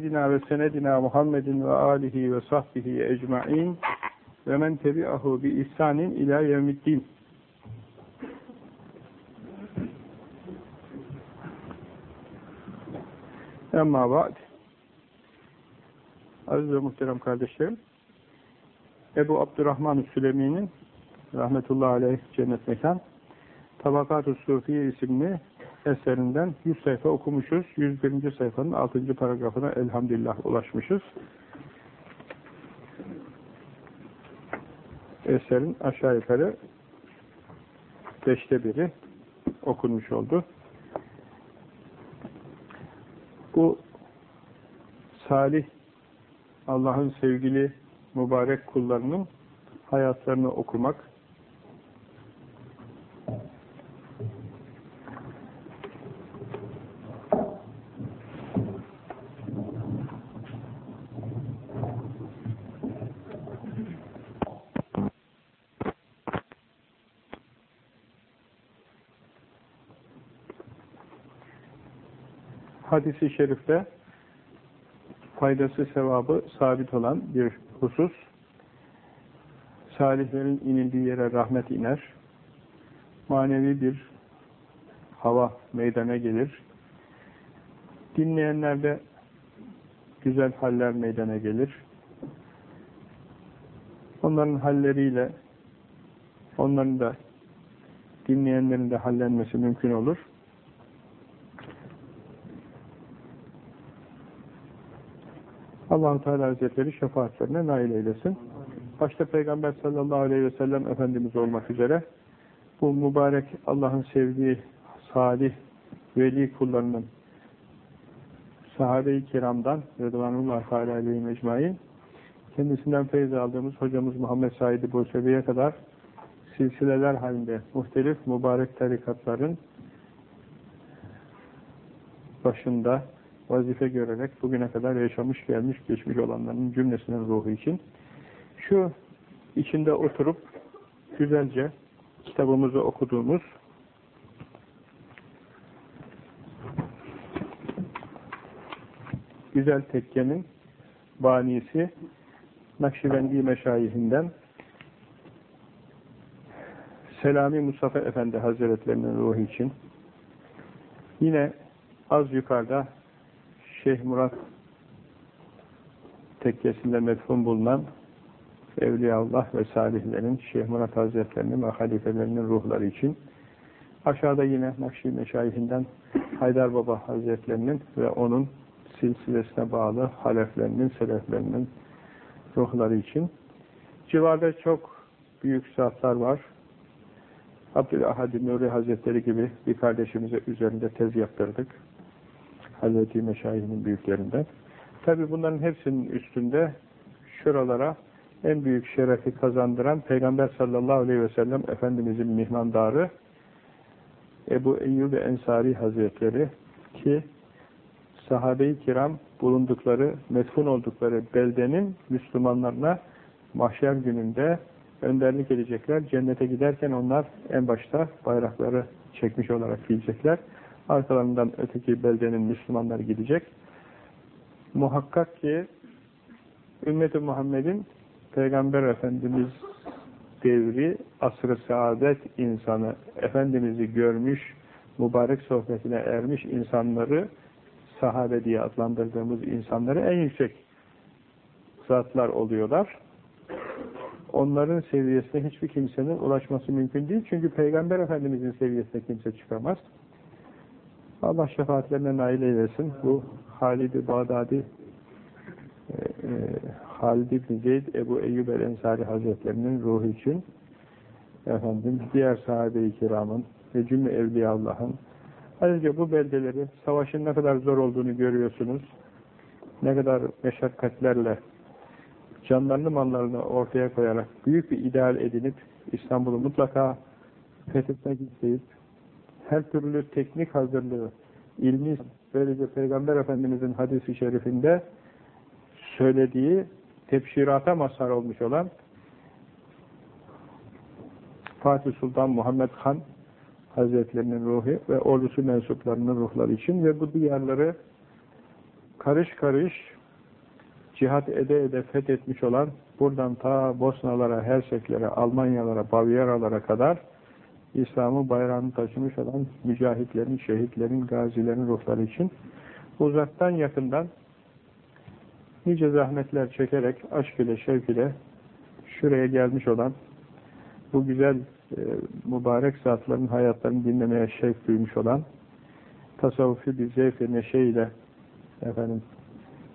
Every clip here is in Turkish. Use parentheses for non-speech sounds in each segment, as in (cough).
Seyyidina ve senedina Muhammedin ve alihi ve sahbihi ecma'in ve men tebi'ahu bi ihsanin ila yevmiddin. Emma ba'd. Aziz ve muhterem kardeşlerim, Ebu Abdurrahman Sülemi'nin rahmetullahi aleyh cennet mekan Tabakat-ı Sufiye isimli eserinden 100 sayfa okumuşuz. 101. sayfanın 6. paragrafına elhamdülillah ulaşmışız. Eserin aşağı yukarı beşte biri okunmuş oldu. Bu salih Allah'ın sevgili mübarek kullarının hayatlarını okumak, hadisi şerifte faydası sevabı sabit olan bir husus. Salihlerin inildiği yere rahmet iner. Manevi bir hava meydana gelir. Dinleyenlerde güzel haller meydana gelir. Onların halleriyle onların da dinleyenlerin de hallenmesi mümkün olur. Allah Teala Hazretleri şefaatlerine nail eylesin. Başta Peygamber sallallahu aleyhi ve sellem Efendimiz olmak üzere bu mübarek Allah'ın sevdiği salih veli kullarının sahabe-i kiramdan Rıdvanullah Teala aleyhi mecmain kendisinden feyiz aldığımız hocamız Muhammed Said Bursevi'ye kadar silsileler halinde muhtelif mübarek tarikatların başında vazife görerek bugüne kadar yaşamış, gelmiş, geçmiş olanların cümlesinin ruhu için. Şu içinde oturup güzelce kitabımızı okuduğumuz güzel tekkenin banisi Nakşibendi Meşayihinden Selami Mustafa Efendi Hazretlerinin ruhu için. Yine az yukarıda Şeyh Murat tekkesinde metfun bulunan Evliyaullah ve salihlerin Şeyh Murat Hazretlerinin ve halifelerinin ruhları için aşağıda yine Nakşi Meşayihinden Haydar Baba Hazretlerinin ve onun silsilesine bağlı haleflerinin, seleflerinin ruhları için civarda çok büyük zatlar var. Abdülahad Nuri Hazretleri gibi bir kardeşimize üzerinde tez yaptırdık. Hazreti Meşayih'in büyüklerinden. Tabi bunların hepsinin üstünde şuralara en büyük şerefi kazandıran Peygamber sallallahu aleyhi ve sellem Efendimizin mihmandarı Ebu Eyyub Ensari Hazretleri ki sahabe-i kiram bulundukları, metfun oldukları beldenin Müslümanlarına mahşer gününde önderlik edecekler. Cennete giderken onlar en başta bayrakları çekmiş olarak gidecekler. Arkalarından öteki beldenin Müslümanları gidecek. Muhakkak ki ümmeti Muhammed'in Peygamber Efendimiz devri, asr-ı saadet insanı, Efendimiz'i görmüş, mübarek sohbetine ermiş insanları, sahabe diye adlandırdığımız insanları en yüksek zatlar oluyorlar. Onların seviyesine hiçbir kimsenin ulaşması mümkün değil. Çünkü Peygamber Efendimiz'in seviyesine kimse çıkamaz. Allah şefaatlerine nail eylesin. Bu Halid-i Bağdadi e, e, Halid ibn Zeyd Ebu Eyyub el-Ensari Hazretlerinin ruhu için efendim diğer sahabe-i kiramın ve cümle evliya Allah'ın ayrıca bu beldeleri savaşın ne kadar zor olduğunu görüyorsunuz. Ne kadar meşakkatlerle canlarını mallarını ortaya koyarak büyük bir ideal edinip İstanbul'u mutlaka fethetmek isteyip her türlü teknik hazırlığı, ilmi, böylece Peygamber Efendimiz'in hadisi şerifinde söylediği tebşirata mazhar olmuş olan Fatih Sultan Muhammed Han Hazretlerinin ruhu ve ordusu mensuplarının ruhları için ve bu diyarları karış karış cihat ede ede fethetmiş olan buradan ta Bosnalara, Herseklere, Almanyalara, Bavyeralara kadar İslam'ın bayrağını taşımış olan mücahitlerin, şehitlerin, gazilerin ruhları için uzaktan yakından nice zahmetler çekerek, aşk ile, şevk ile şuraya gelmiş olan bu güzel e, mübarek zatların hayatlarını dinlemeye şevk duymuş olan tasavvufi bir zevk ve neşeyle efendim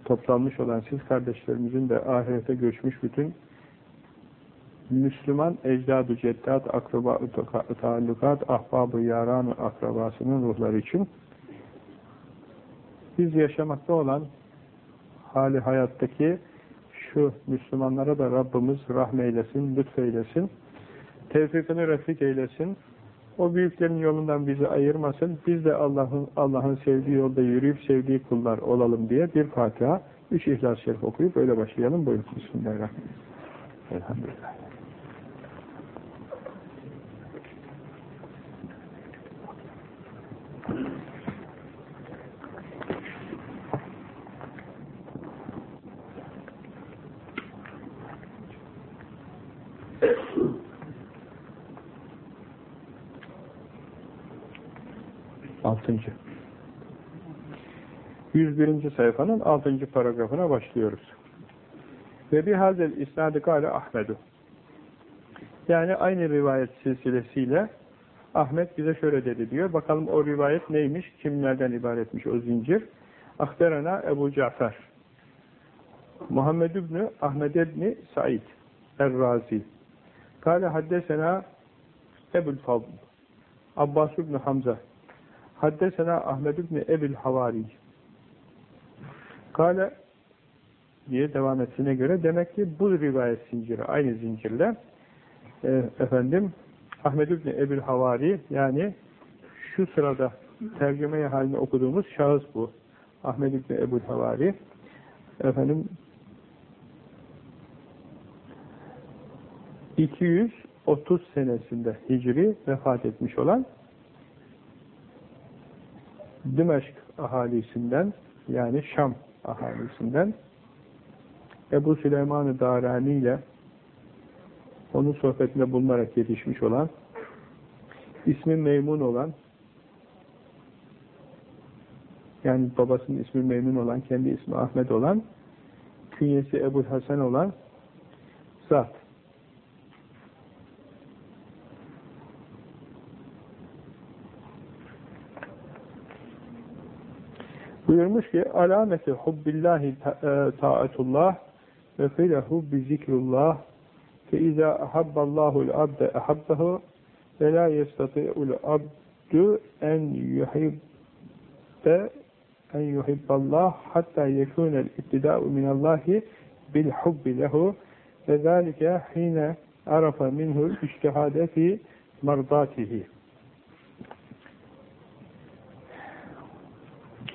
toplanmış olan siz kardeşlerimizin de ahirete göçmüş bütün Müslüman ecdad-ı ceddat, akraba taallukat, ahbab-ı yaran akrabasının ruhları için biz yaşamakta olan hali hayattaki şu Müslümanlara da Rabbimiz rahmeylesin, lütfeylesin, tevfikini refik eylesin, o büyüklerin yolundan bizi ayırmasın, biz de Allah'ın Allah'ın sevdiği yolda yürüyüp sevdiği kullar olalım diye bir Fatiha, üç İhlas-ı Şerif okuyup öyle başlayalım. Buyurun. Bismillahirrahmanirrahim. Elhamdülillah. Altıncı. 101. sayfanın 6. paragrafına başlıyoruz. Ve bir hazel isnadı gale Ahmedu. Yani aynı rivayet silsilesiyle Ahmet bize şöyle dedi diyor. Bakalım o rivayet neymiş? Kimlerden ibaretmiş o zincir? Akberana Ebu Cafer. Muhammed İbni Ahmed İbni Said Er-Razi. Kale haddesena Ebul Fadl. Abbas İbni Hamza. Haddesena Ahmed İbni Ebil Havari. Kale diye devam ettiğine göre demek ki bu rivayet zinciri aynı zincirle e, efendim Ahmed İbni Ebil Havari yani şu sırada tercüme halini okuduğumuz şahıs bu. Ahmed İbni Ebil Havari efendim 230 senesinde Hicri vefat etmiş olan Dimeşk ahalisinden yani Şam ahalisinden Ebu Süleyman-ı Darani ile onun sohbetinde bulunarak yetişmiş olan ismi Meymun olan yani babasının ismi Meymun olan, kendi ismi Ahmet olan künyesi Ebu Hasan olan zat. Buyurmuş ki alameti hubbillahi e, taatullah ve filehu bi zikrullah fe izâ ahabballahu'l abde ahabbehu ve la yestati'ul abdu en yuhibbe en yuhibballah hatta yekunel ittidâ'u minallahi bil hubbi lehu ve zâlike hine arafa minhu iştihade fi mardatihi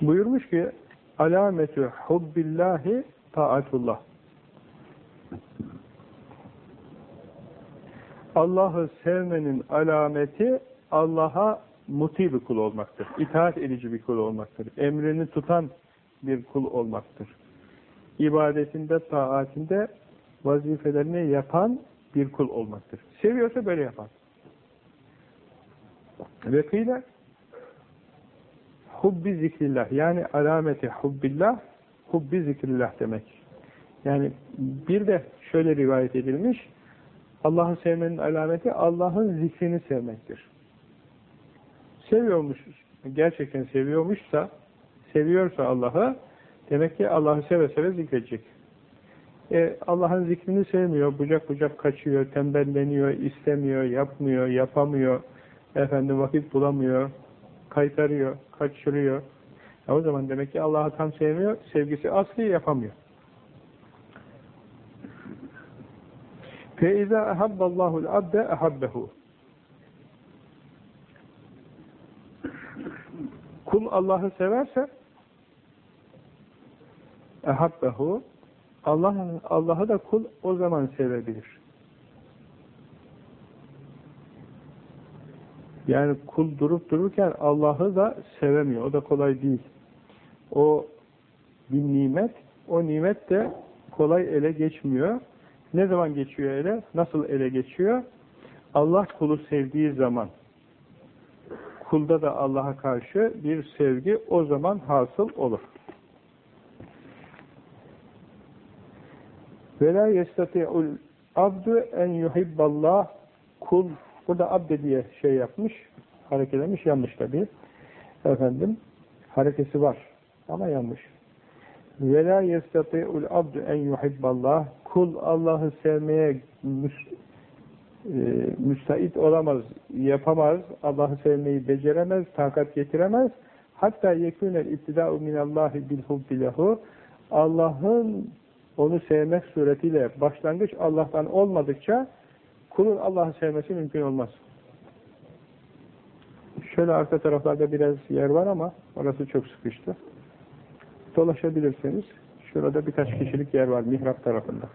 Buyurmuş ki alametü hubbillahi taatullah. Allah'ı sevmenin alameti Allah'a muti bir kul olmaktır. İtaat edici bir kul olmaktır. Emrini tutan bir kul olmaktır. İbadetinde, taatinde vazifelerini yapan bir kul olmaktır. Seviyorsa böyle yapar. Ve kıyla hubbi zikrillah yani alameti hubbillah hubbi zikrillah demek. Yani bir de şöyle rivayet edilmiş Allah'ı sevmenin alameti Allah'ın zikrini sevmektir. Seviyormuş, gerçekten seviyormuşsa, seviyorsa Allah'ı, demek ki Allah'ı seve seve zikredecek. E, Allah'ın zikrini sevmiyor, bucak bucak kaçıyor, tembelleniyor, istemiyor, yapmıyor, yapamıyor, efendim vakit bulamıyor, kaytarıyor, kaçırıyor. E o zaman demek ki Allah'ı tam sevmiyor, sevgisi asli yapamıyor. فَاِذَا اَحَبَّ اللّٰهُ الْعَبْدَ اَحَبَّهُ Kul Allah'ı severse ehabbehu Allah Allah'ı da kul o zaman sevebilir. Yani kul durup dururken Allah'ı da sevemiyor. O da kolay değil. O bir nimet. O nimet de kolay ele geçmiyor. Ne zaman geçiyor ele? Nasıl ele geçiyor? Allah kulu sevdiği zaman kulda da Allah'a karşı bir sevgi o zaman hasıl olur. Ve la yestati'ul abdu en yuhibballah kul burada abde diye şey yapmış harekelemiş yanlış tabi efendim harekesi var ama yanlış. Ve la yestati'ul abdu en yuhibballah. Kul Allah'ı sevmeye e, müsait olamaz, yapamaz, Allah'ı sevmeyi beceremez, takat getiremez. Hatta yekûnel ittidâ'u minallâhi bil hubbi lehu. Allah'ın onu sevmek suretiyle başlangıç Allah'tan olmadıkça kulun Allah'ı sevmesi mümkün olmaz. Şöyle arka taraflarda biraz yer var ama orası çok sıkıştı. Dolaşabilirseniz şurada birkaç kişilik yer var mihrap tarafında.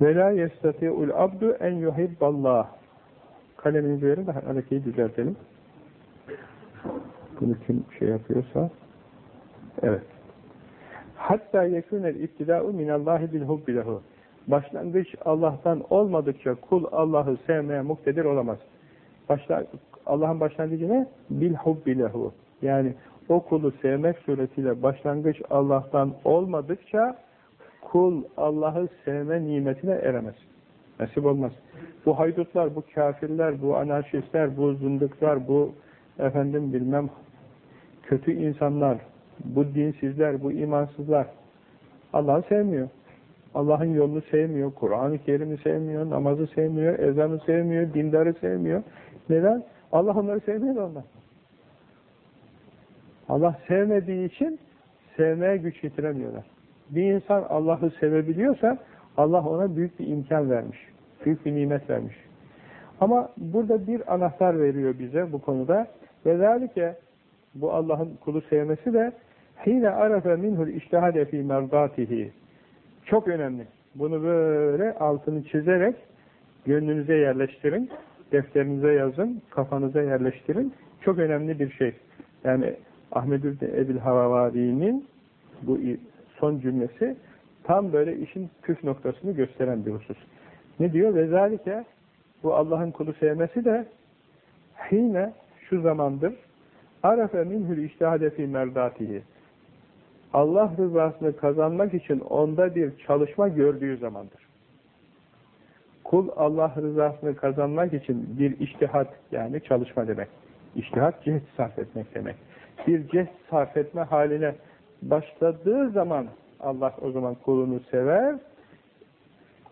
Ve la yestati'ul abdu en yuhibballah. Kaleminizi verin de harekeyi düzeltelim. Bunu kim şey yapıyorsa. Evet. Hatta yekûnel ittidâ'u minallahi bil hubbi lehu. Başlangıç Allah'tan olmadıkça kul Allah'ı sevmeye muktedir olamaz. Başla, Allah'ın başlangıcı ne? Bil hubbi lehu. Yani o kulu sevmek suretiyle başlangıç Allah'tan olmadıkça kul Allah'ı sevme nimetine eremez. Nasip olmaz. Bu haydutlar, bu kafirler, bu anarşistler, bu zındıklar, bu efendim bilmem kötü insanlar, bu dinsizler, bu imansızlar Allah'ı sevmiyor. Allah'ın yolunu sevmiyor, Kur'an-ı Kerim'i sevmiyor, namazı sevmiyor, ezanı sevmiyor, dindarı sevmiyor. Neden? Allah onları sevmiyor ondan. Allah sevmediği için sevmeye güç getiremiyorlar. Bir insan Allah'ı sevebiliyorsa Allah ona büyük bir imkan vermiş. Büyük bir nimet vermiş. Ama burada bir anahtar veriyor bize bu konuda. Ve zalike bu Allah'ın kulu sevmesi de hine arafe minhul iştihade fi merdatihi. Çok önemli. Bunu böyle altını çizerek gönlünüze yerleştirin, defterinize yazın, kafanıza yerleştirin. Çok önemli bir şey. Yani Ahmed Ebil Havavari'nin bu son cümlesi tam böyle işin püf noktasını gösteren bir husus. Ne diyor? Vezalike bu Allah'ın kulu sevmesi de hine şu zamandır arafe minhül iştihade fi merdatihi Allah rızasını kazanmak için onda bir çalışma gördüğü zamandır. Kul Allah rızasını kazanmak için bir iştihat yani çalışma demek. İştihat cehd sarf etmek demek. Bir cehd sarf etme haline başladığı zaman Allah o zaman kulunu sever.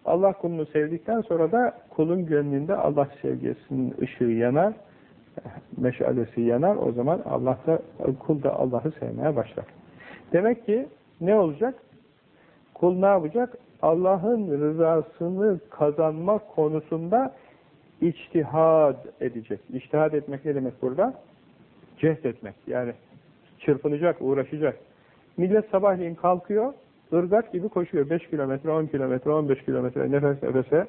Allah kulunu sevdikten sonra da kulun gönlünde Allah sevgisinin ışığı yanar, (laughs) meşalesi yanar. O zaman Allah da, kul da Allah'ı sevmeye başlar. Demek ki ne olacak? Kul ne yapacak? Allah'ın rızasını kazanma konusunda içtihad edecek. İçtihad etmek ne demek burada? Cehd etmek. Yani çırpınacak, uğraşacak. Millet sabahleyin kalkıyor, ırgat gibi koşuyor. 5 kilometre, 10 kilometre, 15 kilometre nefes nefese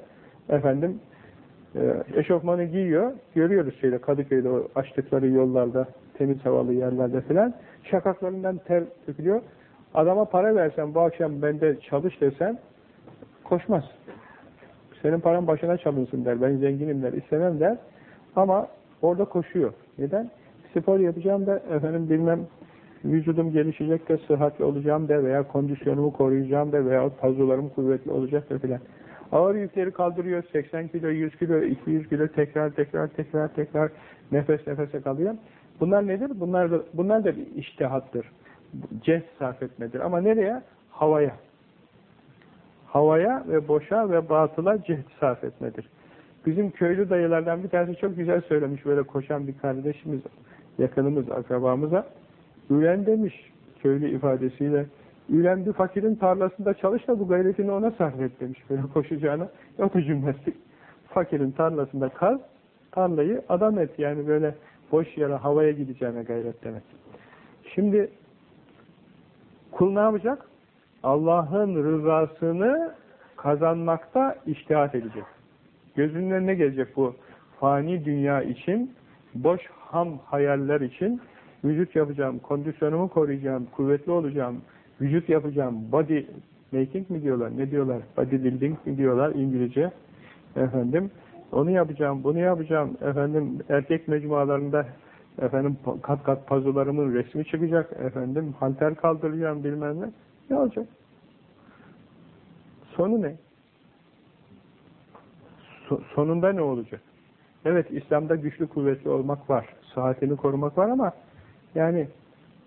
efendim e, eşofmanı giyiyor. Görüyoruz şeyde Kadıköy'de o açtıkları yollarda, temiz havalı yerlerde filan. Şakaklarından ter dökülüyor. Adama para versen bu akşam bende çalış desen koşmaz. Senin paran başına çalınsın der. Ben zenginim der. istemem der. Ama orada koşuyor. Neden? Spor yapacağım da efendim bilmem vücudum gelişecek de sıhhatli olacağım da veya kondisyonumu koruyacağım da veya pazularım kuvvetli olacak da filan. Ağır yükleri kaldırıyor. 80 kilo, 100 kilo, 200 kilo tekrar tekrar tekrar tekrar nefes nefese kalıyor. Bunlar nedir? Bunlar da, bunlar da bir iştihattır. Cehd sarf etmedir. Ama nereye? Havaya. Havaya ve boşa ve batıla cehd sarf etmedir. Bizim köylü dayılardan bir tanesi çok güzel söylemiş böyle koşan bir kardeşimiz, yakınımız, akrabamıza. Ülen demiş köylü ifadesiyle. Ülen bir fakirin tarlasında çalış da bu gayretini ona sarf demiş böyle koşacağına. Yok cümlesi. Fakirin tarlasında kaz, tarlayı adam et yani böyle boş yere havaya gideceğine gayret demek. Şimdi kul ne yapacak? Allah'ın rızasını kazanmakta iştihat edecek. Gözünün önüne gelecek bu fani dünya için, boş ham hayaller için vücut yapacağım, kondisyonumu koruyacağım, kuvvetli olacağım, vücut yapacağım, body making mi diyorlar, ne diyorlar, body building mi diyorlar İngilizce, efendim, onu yapacağım, bunu yapacağım, efendim, erkek mecmualarında efendim kat kat pazularımın resmi çıkacak, efendim, halter kaldıracağım bilmem ne, ne olacak? Sonu ne? So sonunda ne olacak? Evet, İslam'da güçlü kuvvetli olmak var, sıhhatini korumak var ama yani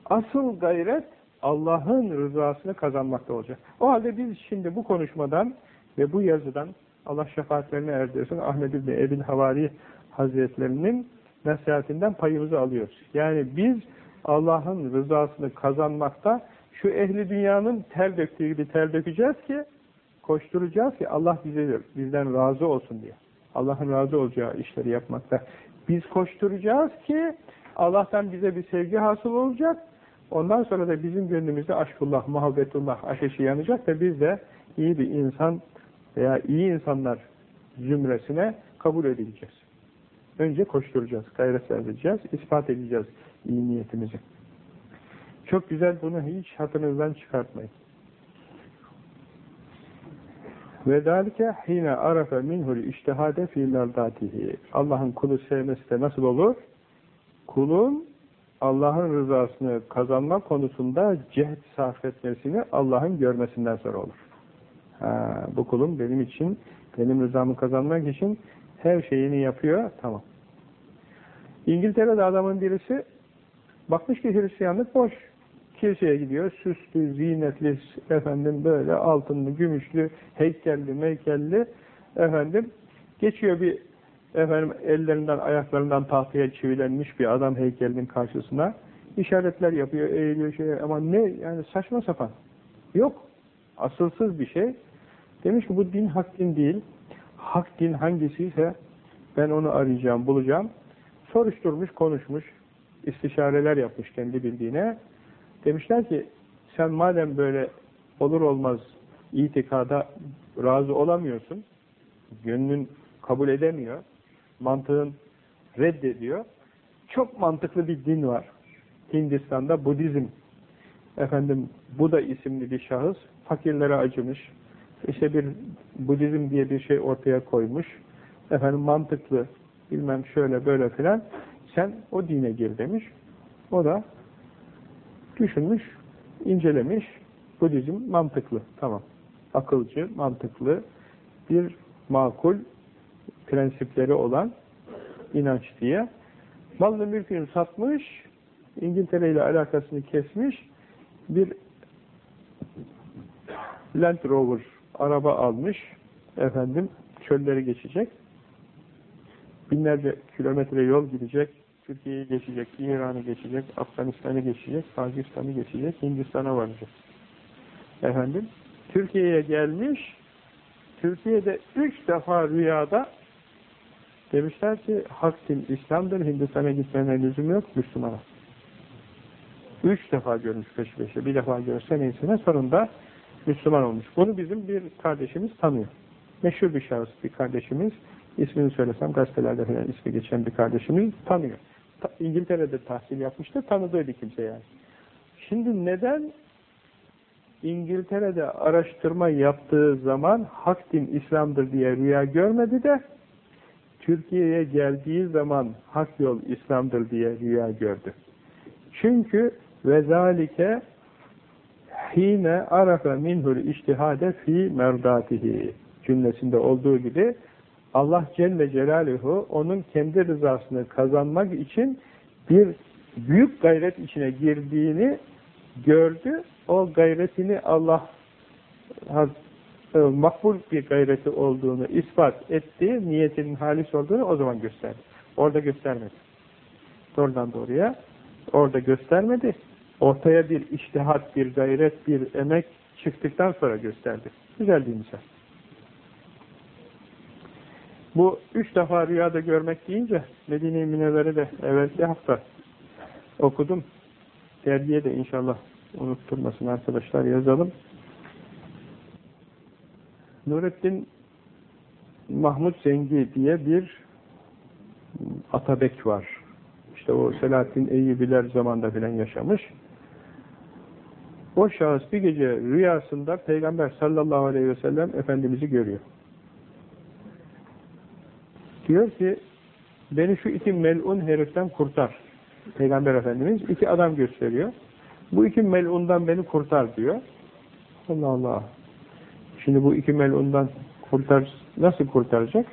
asıl gayret Allah'ın rızasını kazanmakta olacak. O halde biz şimdi bu konuşmadan ve bu yazıdan Allah şefaatlerine erdirsin Ahmed İbni Ebil Havari Hazretlerinin nasihatinden payımızı alıyoruz. Yani biz Allah'ın rızasını kazanmakta şu ehli dünyanın ter döktüğü gibi ter dökeceğiz ki koşturacağız ki Allah bize bizden razı olsun diye. Allah'ın razı olacağı işleri yapmakta. Biz koşturacağız ki Allah'tan bize bir sevgi hasıl olacak. Ondan sonra da bizim gönlümüzde aşkullah, muhabbetullah ateşi yanacak ve biz de iyi bir insan veya iyi insanlar zümresine kabul edileceğiz. Önce koşturacağız, gayret edeceğiz, ispat edeceğiz iyi niyetimizi. Çok güzel bunu hiç hatırınızdan çıkartmayın. Ve zâlike hîne arafe minhul iştihade fî merdâtihi. Allah'ın kulu sevmesi de nasıl olur? Kulun Allah'ın rızasını kazanma konusunda cehd sarf etmesini Allah'ın görmesinden sonra olur. Ha, bu kulum benim için, benim rızamı kazanmak için her şeyini yapıyor, tamam. İngiltere'de adamın birisi bakmış ki Hristiyanlık boş. Kiliseye gidiyor, süslü, zinetli, efendim böyle altınlı, gümüşlü, heykelli, meykelli, efendim geçiyor bir efendim ellerinden, ayaklarından tahtaya çivilenmiş bir adam heykelinin karşısına işaretler yapıyor, eğiliyor şey ama ne yani saçma sapan. Yok. Asılsız bir şey. Demiş ki bu din hak din değil. Hak din hangisiyse ben onu arayacağım, bulacağım. Soruşturmuş, konuşmuş, istişareler yapmış kendi bildiğine. Demişler ki sen madem böyle olur olmaz itikada razı olamıyorsun, gönlün kabul edemiyor, mantığın reddediyor. Çok mantıklı bir din var. Hindistan'da Budizm. Efendim Buda isimli bir şahıs fakirlere acımış. İşte bir Budizm diye bir şey ortaya koymuş. Efendim mantıklı bilmem şöyle böyle filan. Sen o dine gir demiş. O da düşünmüş, incelemiş. Budizm mantıklı. Tamam. Akılcı, mantıklı bir makul prensipleri olan inanç diye. Malını mülkünü satmış, İngiltere ile alakasını kesmiş, bir Land Rover araba almış, efendim çölleri geçecek, binlerce kilometre yol gidecek, Türkiye'yi geçecek, İran'ı geçecek, Afganistan'ı geçecek, Pakistan'ı geçecek, Hindistan'a varacak. Efendim, Türkiye'ye gelmiş, Türkiye'de üç defa rüyada Demişler ki hak din İslam'dır, Hindistan'a gitmene lüzum yok Müslümana. Üç defa görmüş peş peşe, bir defa görse neyse sonunda Müslüman olmuş. Bunu bizim bir kardeşimiz tanıyor. Meşhur bir şahıs bir kardeşimiz, ismini söylesem gazetelerde falan ismi geçen bir kardeşimiz tanıyor. Ta, İngiltere'de tahsil yapmıştı, tanıdığı bir kimse yani. Şimdi neden İngiltere'de araştırma yaptığı zaman hak din İslam'dır diye rüya görmedi de Türkiye'ye geldiği zaman hak yol İslam'dır diye rüya gördü. Çünkü vezalike hine arafe minhul iştihade fi merdatihi cümlesinde olduğu gibi Allah Celle Celaluhu onun kendi rızasını kazanmak için bir büyük gayret içine girdiğini gördü. O gayretini Allah makbul bir gayreti olduğunu ispat etti, niyetinin halis olduğunu o zaman gösterdi. Orada göstermedi. Doğrudan doğruya orada göstermedi. Ortaya bir iştihat, bir gayret, bir emek çıktıktan sonra gösterdi. Güzel bir misal. Bu üç defa rüyada görmek deyince Medine-i Münevver'i de evvelki hafta okudum. Dergiye de inşallah unutturmasın arkadaşlar yazalım. Nurettin Mahmut Zengi diye bir Atabek var. İşte o Selahattin Eyyubiler zamanda filan yaşamış. O şahıs bir gece rüyasında Peygamber sallallahu aleyhi ve sellem Efendimiz'i görüyor. Diyor ki beni şu iki melun heriften kurtar. Peygamber Efendimiz iki adam gösteriyor. Bu iki melundan beni kurtar diyor. Allah Allah. Şimdi bu iki melundan kurtar, nasıl kurtaracak?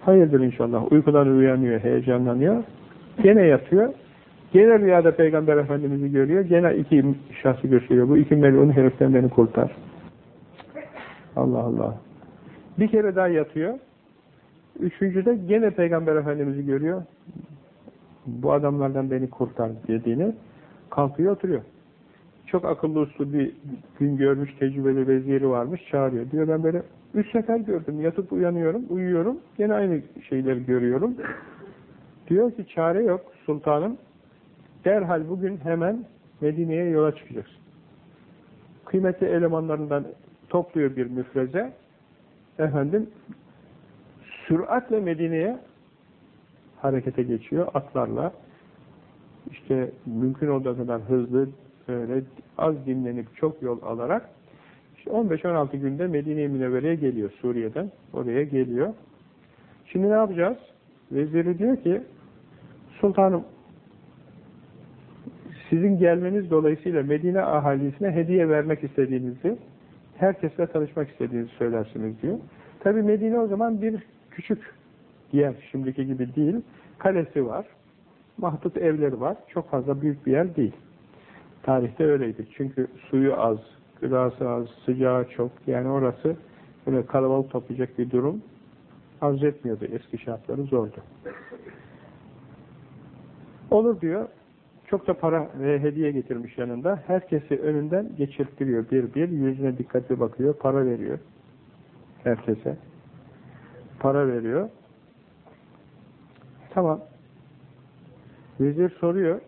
Hayırdır inşallah. Uykudan uyanıyor, heyecanlanıyor. Gene yatıyor. Gene rüyada Peygamber Efendimiz'i görüyor. Gene iki şahsı gösteriyor. Bu iki melun heriften beni kurtar. Allah Allah. Bir kere daha yatıyor. Üçüncüde gene Peygamber Efendimiz'i görüyor. Bu adamlardan beni kurtar dediğini kalkıyor oturuyor. Çok akıllı uslu bir gün görmüş, tecrübeli veziri varmış, çağırıyor. Diyor ben böyle üç sefer gördüm, yatıp uyanıyorum, uyuyorum, gene aynı şeyleri görüyorum. Diyor ki çare yok sultanım, derhal bugün hemen Medine'ye yola çıkacaksın. Kıymetli elemanlarından topluyor bir müfreze, efendim, süratle Medine'ye harekete geçiyor, atlarla. İşte mümkün olduğu kadar hızlı, böyle az dinlenip çok yol alarak işte 15-16 günde Medine-i Münevvere'ye geliyor Suriye'den. Oraya geliyor. Şimdi ne yapacağız? Veziri diyor ki Sultanım sizin gelmeniz dolayısıyla Medine ahalisine hediye vermek istediğinizi herkesle tanışmak istediğinizi söylersiniz diyor. Tabi Medine o zaman bir küçük yer, şimdiki gibi değil. Kalesi var, mahdut evleri var. Çok fazla büyük bir yer değil. Tarihte öyleydi. Çünkü suyu az, gıdası az, sıcağı çok. Yani orası böyle kalabalık toplayacak bir durum arz etmiyordu. Eski şartları zordu. Olur diyor. Çok da para ve hediye getirmiş yanında. Herkesi önünden geçirttiriyor bir bir. Yüzüne dikkatli bakıyor. Para veriyor. Herkese. Para veriyor. Tamam. Vezir soruyor.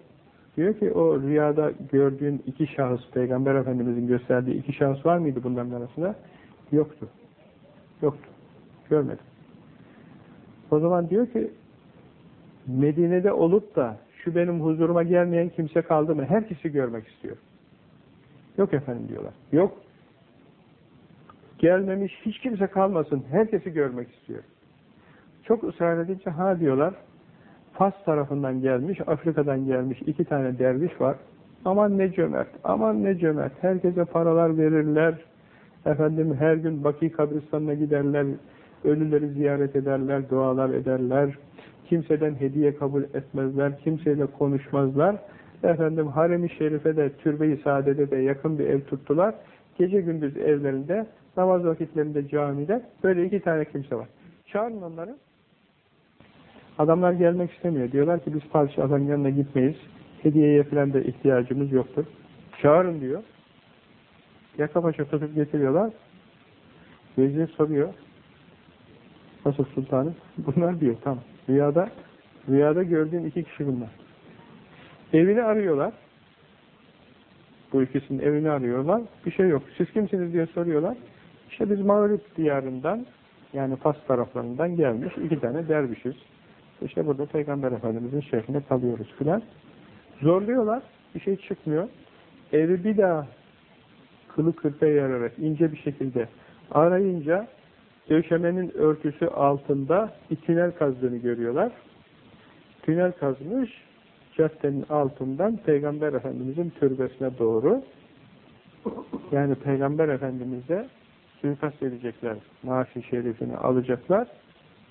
Diyor ki o rüyada gördüğün iki şahıs, Peygamber Efendimiz'in gösterdiği iki şahıs var mıydı bunların arasında? Yoktu. Yoktu. Görmedim. O zaman diyor ki Medine'de olup da şu benim huzuruma gelmeyen kimse kaldı mı? Herkesi görmek istiyor. Yok efendim diyorlar. Yok. Gelmemiş hiç kimse kalmasın. Herkesi görmek istiyor. Çok ısrar edince ha diyorlar. Fas tarafından gelmiş, Afrika'dan gelmiş iki tane derviş var. Aman ne cömert, aman ne cömert. Herkese paralar verirler. Efendim her gün Baki kabristanına giderler. Ölüleri ziyaret ederler, dualar ederler. Kimseden hediye kabul etmezler, kimseyle konuşmazlar. Efendim harem-i şerife de, türbe-i saadede de yakın bir ev tuttular. Gece gündüz evlerinde, namaz vakitlerinde camide böyle iki tane kimse var. Çağırın onları. Adamlar gelmek istemiyor. Diyorlar ki biz padişahların yanına gitmeyiz. Hediyeye falan da ihtiyacımız yoktur. Çağırın diyor. Yaka paça tutup getiriyorlar. Vezir soruyor. Nasıl sultanım? (laughs) Bunlar diyor. Tamam. Rüyada rüyada gördüğün iki kişi bunlar. Evini arıyorlar. Bu ikisinin evini arıyorlar. Bir şey yok. Siz kimsiniz diye soruyorlar. İşte biz Mağrib diyarından yani Fas taraflarından gelmiş iki tane dervişiz. İşte burada Peygamber Efendimiz'in şehrinde kalıyoruz filan. Zorluyorlar. Bir şey çıkmıyor. Evi bir daha kılı kırka yararak ince bir şekilde arayınca döşemenin örtüsü altında bir tünel kazdığını görüyorlar. Tünel kazmış caddenin altından Peygamber Efendimiz'in türbesine doğru yani Peygamber Efendimiz'e suikast edecekler. Maaşı şerifini alacaklar.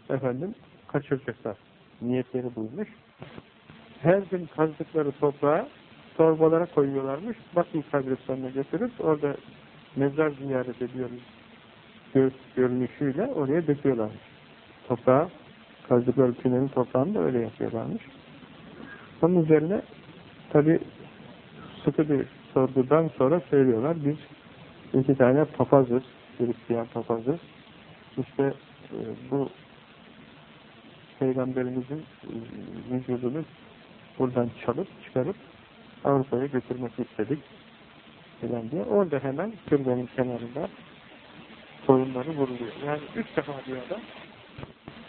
Efendim kaçıracaklar niyetleri buymuş. Her gün kazdıkları toprağı torbalara koyuyorlarmış. Bakın kabristanına götürüp orada mezar ziyaret ediyoruz gör, görünüşüyle oraya döküyorlarmış. Toprağı kazdıkları tünelin toprağını da öyle yapıyorlarmış. Onun üzerine tabi sıkı bir sorgudan sonra söylüyorlar. Biz iki tane papazız. Hristiyan papazız. İşte e, bu Peygamberimizin e, vücudunu buradan çalıp çıkarıp Avrupa'ya götürmek istedik diye. Orada hemen türbenin kenarında sorunları vuruluyor. Yani üç defa diyor adam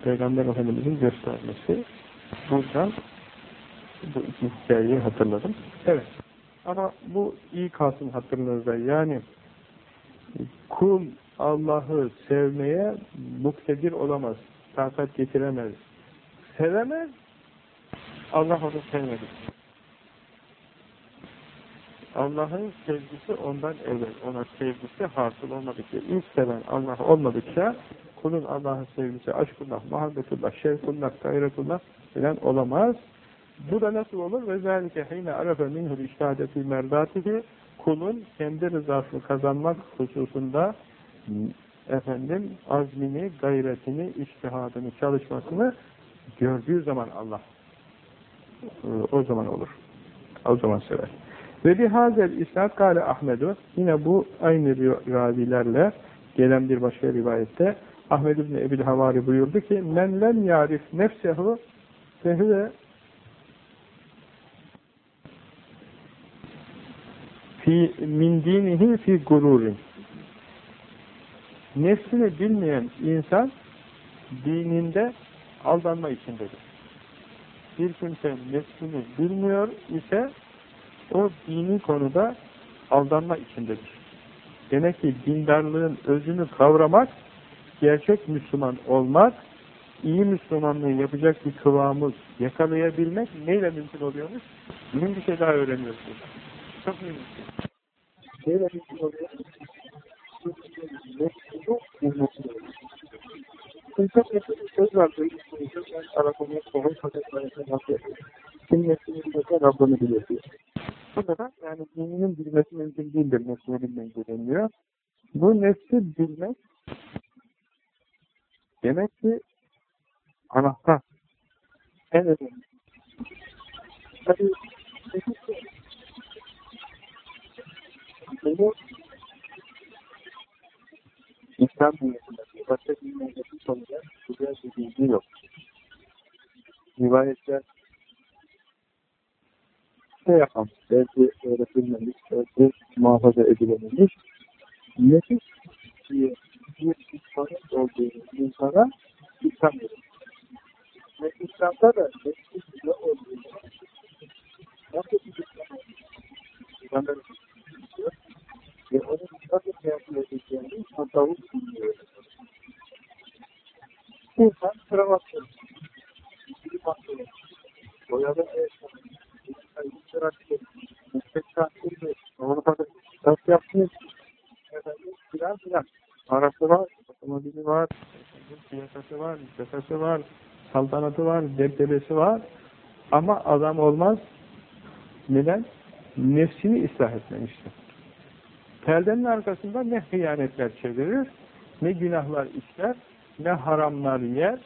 Peygamber Efendimiz'in göstermesi buradan bu iki hikayeyi hatırladım. Evet. Ama bu iyi kalsın hatırınızda. Yani kul Allah'ı sevmeye muktedir olamaz. Takat getiremez. Sevemez. Allah onu sevmedi. Allah'ın sevgisi ondan evvel. Ona sevgisi hasıl olmadıkça, ilk seven Allah olmadıkça kulun Allah'ın sevgisi, aşkullah, muhabbetullah, şevkullah, gayretullah filan olamaz. Bu da nasıl olur? Ve zâlike hîne arefe minhul iştâdeti merdâtihi kulun kendi rızasını kazanmak hususunda efendim azmini, gayretini, iştihadını, çalışmasını gördüğü zaman Allah o zaman olur. O zaman sever. Ve bir hazel isnat kâle Ahmedu yine bu aynı ravilerle gelen bir başka rivayette Ahmed ibn Ebil Havari buyurdu ki men lem yarif nefsehu fehüve fi min dinihi fi gururin nefsini bilmeyen insan dininde aldanma içindedir. Bir kimse nefsini bilmiyor ise o dini konuda aldanma içindedir. Demek ki dindarlığın özünü kavramak, gerçek Müslüman olmak, iyi Müslümanlığı yapacak bir kıvamı yakalayabilmek neyle mümkün oluyormuş? Mühim bir şey daha öğreniyorsunuz. Çok mühim. Neyle mümkün oluyor? Nefsini bilmesi Çok nefis bir söz var. Ben Arap'ın soğuk fakirlerine nasıl? Kim nefsini bilirse Rabbini bilir diyor. Burada da yani dininin bilmesi mümkün değildir nefsini bilmeyince deniliyor. Bu nefsi bilmek demek ki anahtar. En önemli. Tabii bunu dünyasında başka dinlerdeki konuda güzel bir bilgi yok. Rivayetler şey yapmam. Belki öğretilmemiş, belki muhafaza edilememiş. Nefis diye bir İslam'ın olduğu insana İslam verir. Ve İslam'da da nefis diye olduğu nasıl bir İslam diyor ve onun nasıl kıyaslayabileceğini tasavvuf bilmiyor. İnsan kravatlı, bir baktırır, boyalı ayakkabı, bıraktı. Yüksek tahsilde Avrupa'da ders yaptı. Efendim filan filan. Arası var, otomobili var, piyasası var, piyasası var, saltanatı var, debdebesi var. Ama adam olmaz. Neden? Nefsini ıslah etmemiştir. Perdenin arkasında ne hıyanetler çevirir, ne günahlar işler, ne haramlar yer,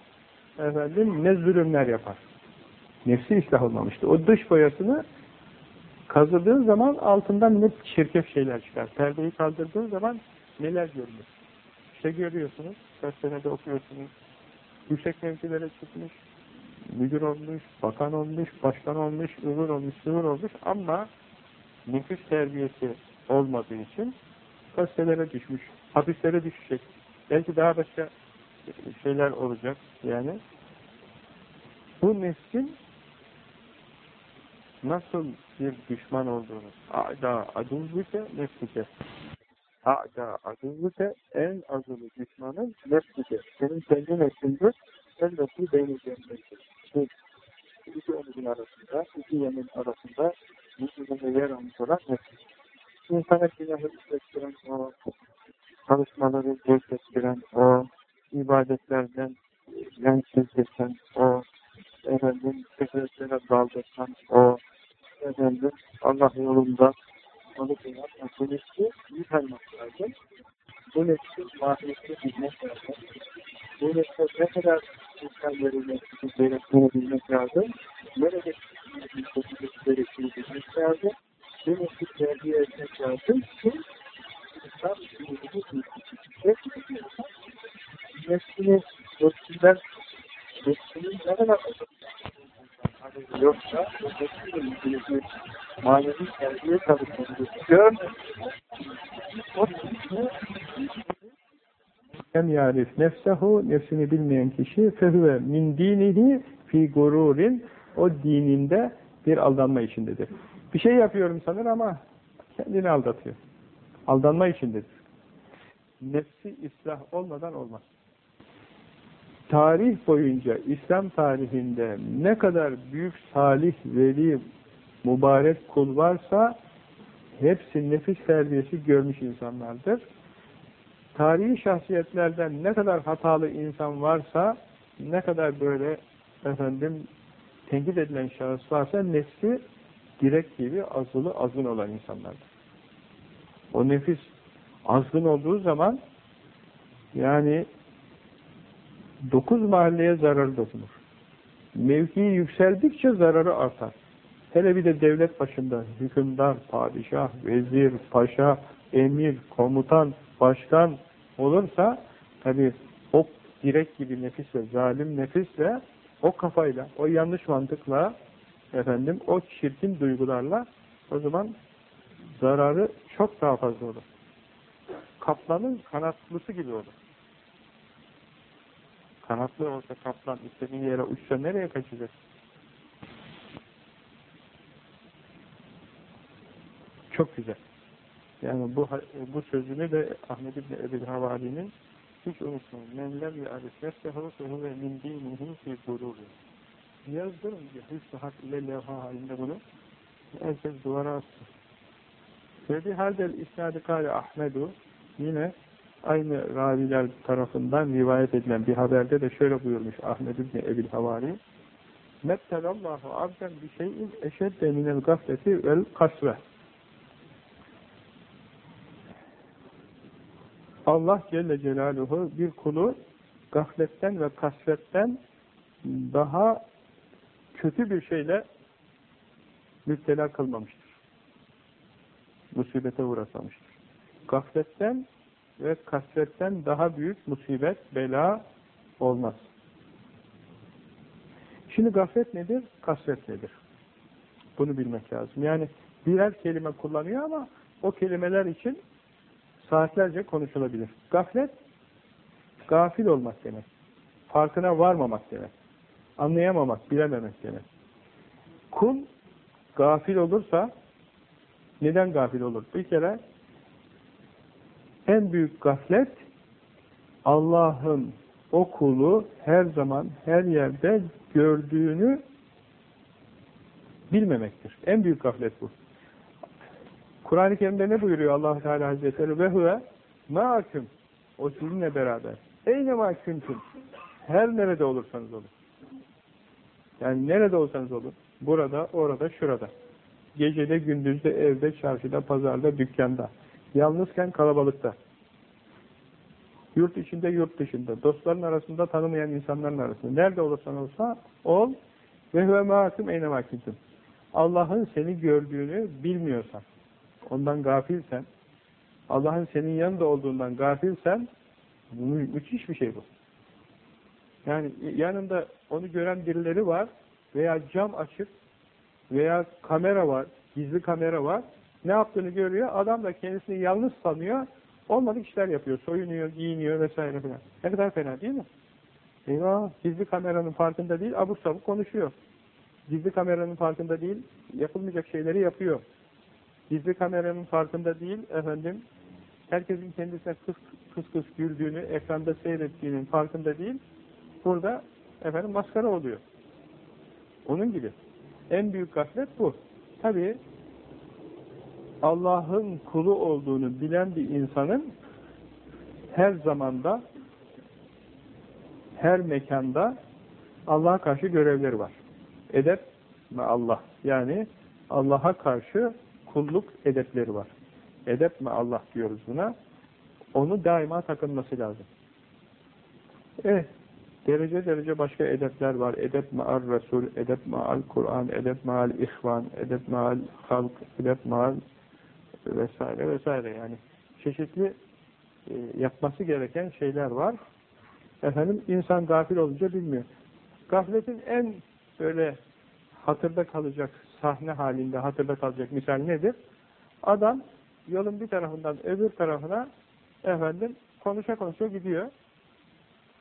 efendim ne zulümler yapar. Nefsi ıslah olmamıştı. O dış boyasını kazıdığın zaman altından ne çirkef şeyler çıkar. Perdeyi kaldırdığın zaman neler görülür. İşte görüyorsunuz, gazetelerde okuyorsunuz, yüksek mevkilere çıkmış, müdür olmuş, bakan olmuş, başkan olmuş, ıvır olmuş, sıvır olmuş ama nefis terbiyesi olmadığı için gazetelere düşmüş, hapislere düşecek. Belki daha başka şeyler olacak yani. Bu nefsin nasıl bir düşman olduğunu. A'da aduvvüke nefsike. A'da aduvvüke en azılı düşmanın nefsike. Senin kendi nefsindir. Elbette beyneceğindedir. İki omuzun arasında, iki yemin arasında vücudunda yer almış olan nefis. İnsana günahı hissettiren o, çalışmaları gözettiren o, ibadetlerden geçen o, efendim, seferlere daldırsan o, efendim, Allah yolunda onu kıymak, bu nefsi yıkanmak lazım. Bu nefsi mahiyetini bilmek lazım. Bu nefse ne kadar insan verilmesi gerektiğini bilmek lazım. Nerede gerektiğini bilmek lazım. Bu nefsi terbiye etmek lazım ki insan nefsini nefsini nefsinden nefsinin ne kadar yoksa nefsinin ilgili manevi terbiye çalışması görmüyor. O lem yarif nefsehu nefsini bilmeyen kişi fehüve min dinihi fi gururin o dininde bir aldanma içindedir. Bir şey yapıyorum sanır ama kendini aldatıyor. Aldanma içindedir. Nefsi ıslah olmadan olmaz. Tarih boyunca İslam tarihinde ne kadar büyük salih, veli, mübarek kul varsa hepsi nefis terbiyesi görmüş insanlardır. Tarihi şahsiyetlerden ne kadar hatalı insan varsa, ne kadar böyle efendim tenkit edilen şahıs varsa nefsi direk gibi azılı azgın olan insanlardır. O nefis azgın olduğu zaman yani dokuz mahalleye zararı dokunur. Mevki yükseldikçe zararı artar. Hele bir de devlet başında hükümdar, padişah, vezir, paşa, emir, komutan, başkan olursa tabi o direk gibi nefisle, zalim nefisle, o kafayla, o yanlış mantıkla efendim o çirkin duygularla o zaman zararı çok daha fazla olur. Kaplanın kanatlısı gibi olur. Kanatlı olsa kaplan istediğin yere uçsa nereye kaçacak? Çok güzel. Yani bu bu sözünü de Ahmed İbni Ebil Havali'nin hiç unutmayın. Men lem ya'rif nefsehu fehuve min dinihi fi gururi. Yazdırın diye hüsnü hak ile levha halinde bunu. Herkes duvara atsın. Ve bir haldel isnadı kâle Ahmedu yine aynı raviler tarafından rivayet edilen bir haberde de şöyle buyurmuş Ahmed İbni Ebil Havali Mettelallahu abden bir şeyin eşedde minel gafleti vel kasve Allah Celle Celaluhu bir kulu gafletten ve kasvetten daha kötü bir şeyle müptela kılmamıştır. Musibete uğratmamıştır. Gafletten ve kasvetten daha büyük musibet, bela olmaz. Şimdi gaflet nedir? Kasvet nedir? Bunu bilmek lazım. Yani birer kelime kullanıyor ama o kelimeler için saatlerce konuşulabilir. Gaflet, gafil olmak demek. Farkına varmamak demek. Anlayamamak, bilememek demek. Kul, gafil olursa, neden gafil olur? Bir kere, en büyük gaflet, Allah'ın o kulu her zaman, her yerde gördüğünü bilmemektir. En büyük gaflet bu. Kur'an-ı Kerim'de ne buyuruyor allah Teala Hazretleri? Ve huve ma'aküm. O sizinle beraber. Eyne ma'küntüm. Her nerede olursanız olun. Yani nerede olsanız olun. Burada, orada, şurada. Gecede, gündüzde, evde, çarşıda, pazarda, dükkanda. Yalnızken kalabalıkta. Yurt içinde, yurt dışında. Dostların arasında, tanımayan insanların arasında. Nerede olursan olsa ol. Ve huve ma'aküm eyne ma'küntüm. Allah'ın seni gördüğünü bilmiyorsan, ondan gafilsen, Allah'ın senin yanında olduğundan gafilsen, mü müthiş bir şey bu. Yani yanında onu gören birileri var veya cam açık veya kamera var, gizli kamera var. Ne yaptığını görüyor. Adam da kendisini yalnız sanıyor. Olmadık işler yapıyor. Soyunuyor, giyiniyor vesaire falan. Ne kadar fena değil mi? Eyvah! Gizli kameranın farkında değil, abuk sabuk konuşuyor. Gizli kameranın farkında değil, yapılmayacak şeyleri yapıyor. Gizli kameranın farkında değil, efendim, herkesin kendisine kıs kıs, kıs güldüğünü, ekranda seyrettiğinin farkında değil, burada efendim maskara oluyor. Onun gibi. En büyük gaflet bu. Tabi Allah'ın kulu olduğunu bilen bir insanın her zamanda her mekanda Allah'a karşı görevleri var. Edep ve Allah. Yani Allah'a karşı kulluk edepleri var. Edep mi Allah diyoruz buna. Onu daima takınması lazım. Eh, derece derece başka edepler var. Edep ma'al Resul, edep ma'al Kur'an, edep ma'al ihvan, edep ma'al halk, edep ma'al vesaire vesaire yani çeşitli e, yapması gereken şeyler var. Efendim insan gafil olunca bilmiyor. Gafletin en böyle hatırda kalacak sahne halinde hatırda kalacak misal nedir? Adam yolun bir tarafından öbür tarafına efendim konuşa konuşa gidiyor.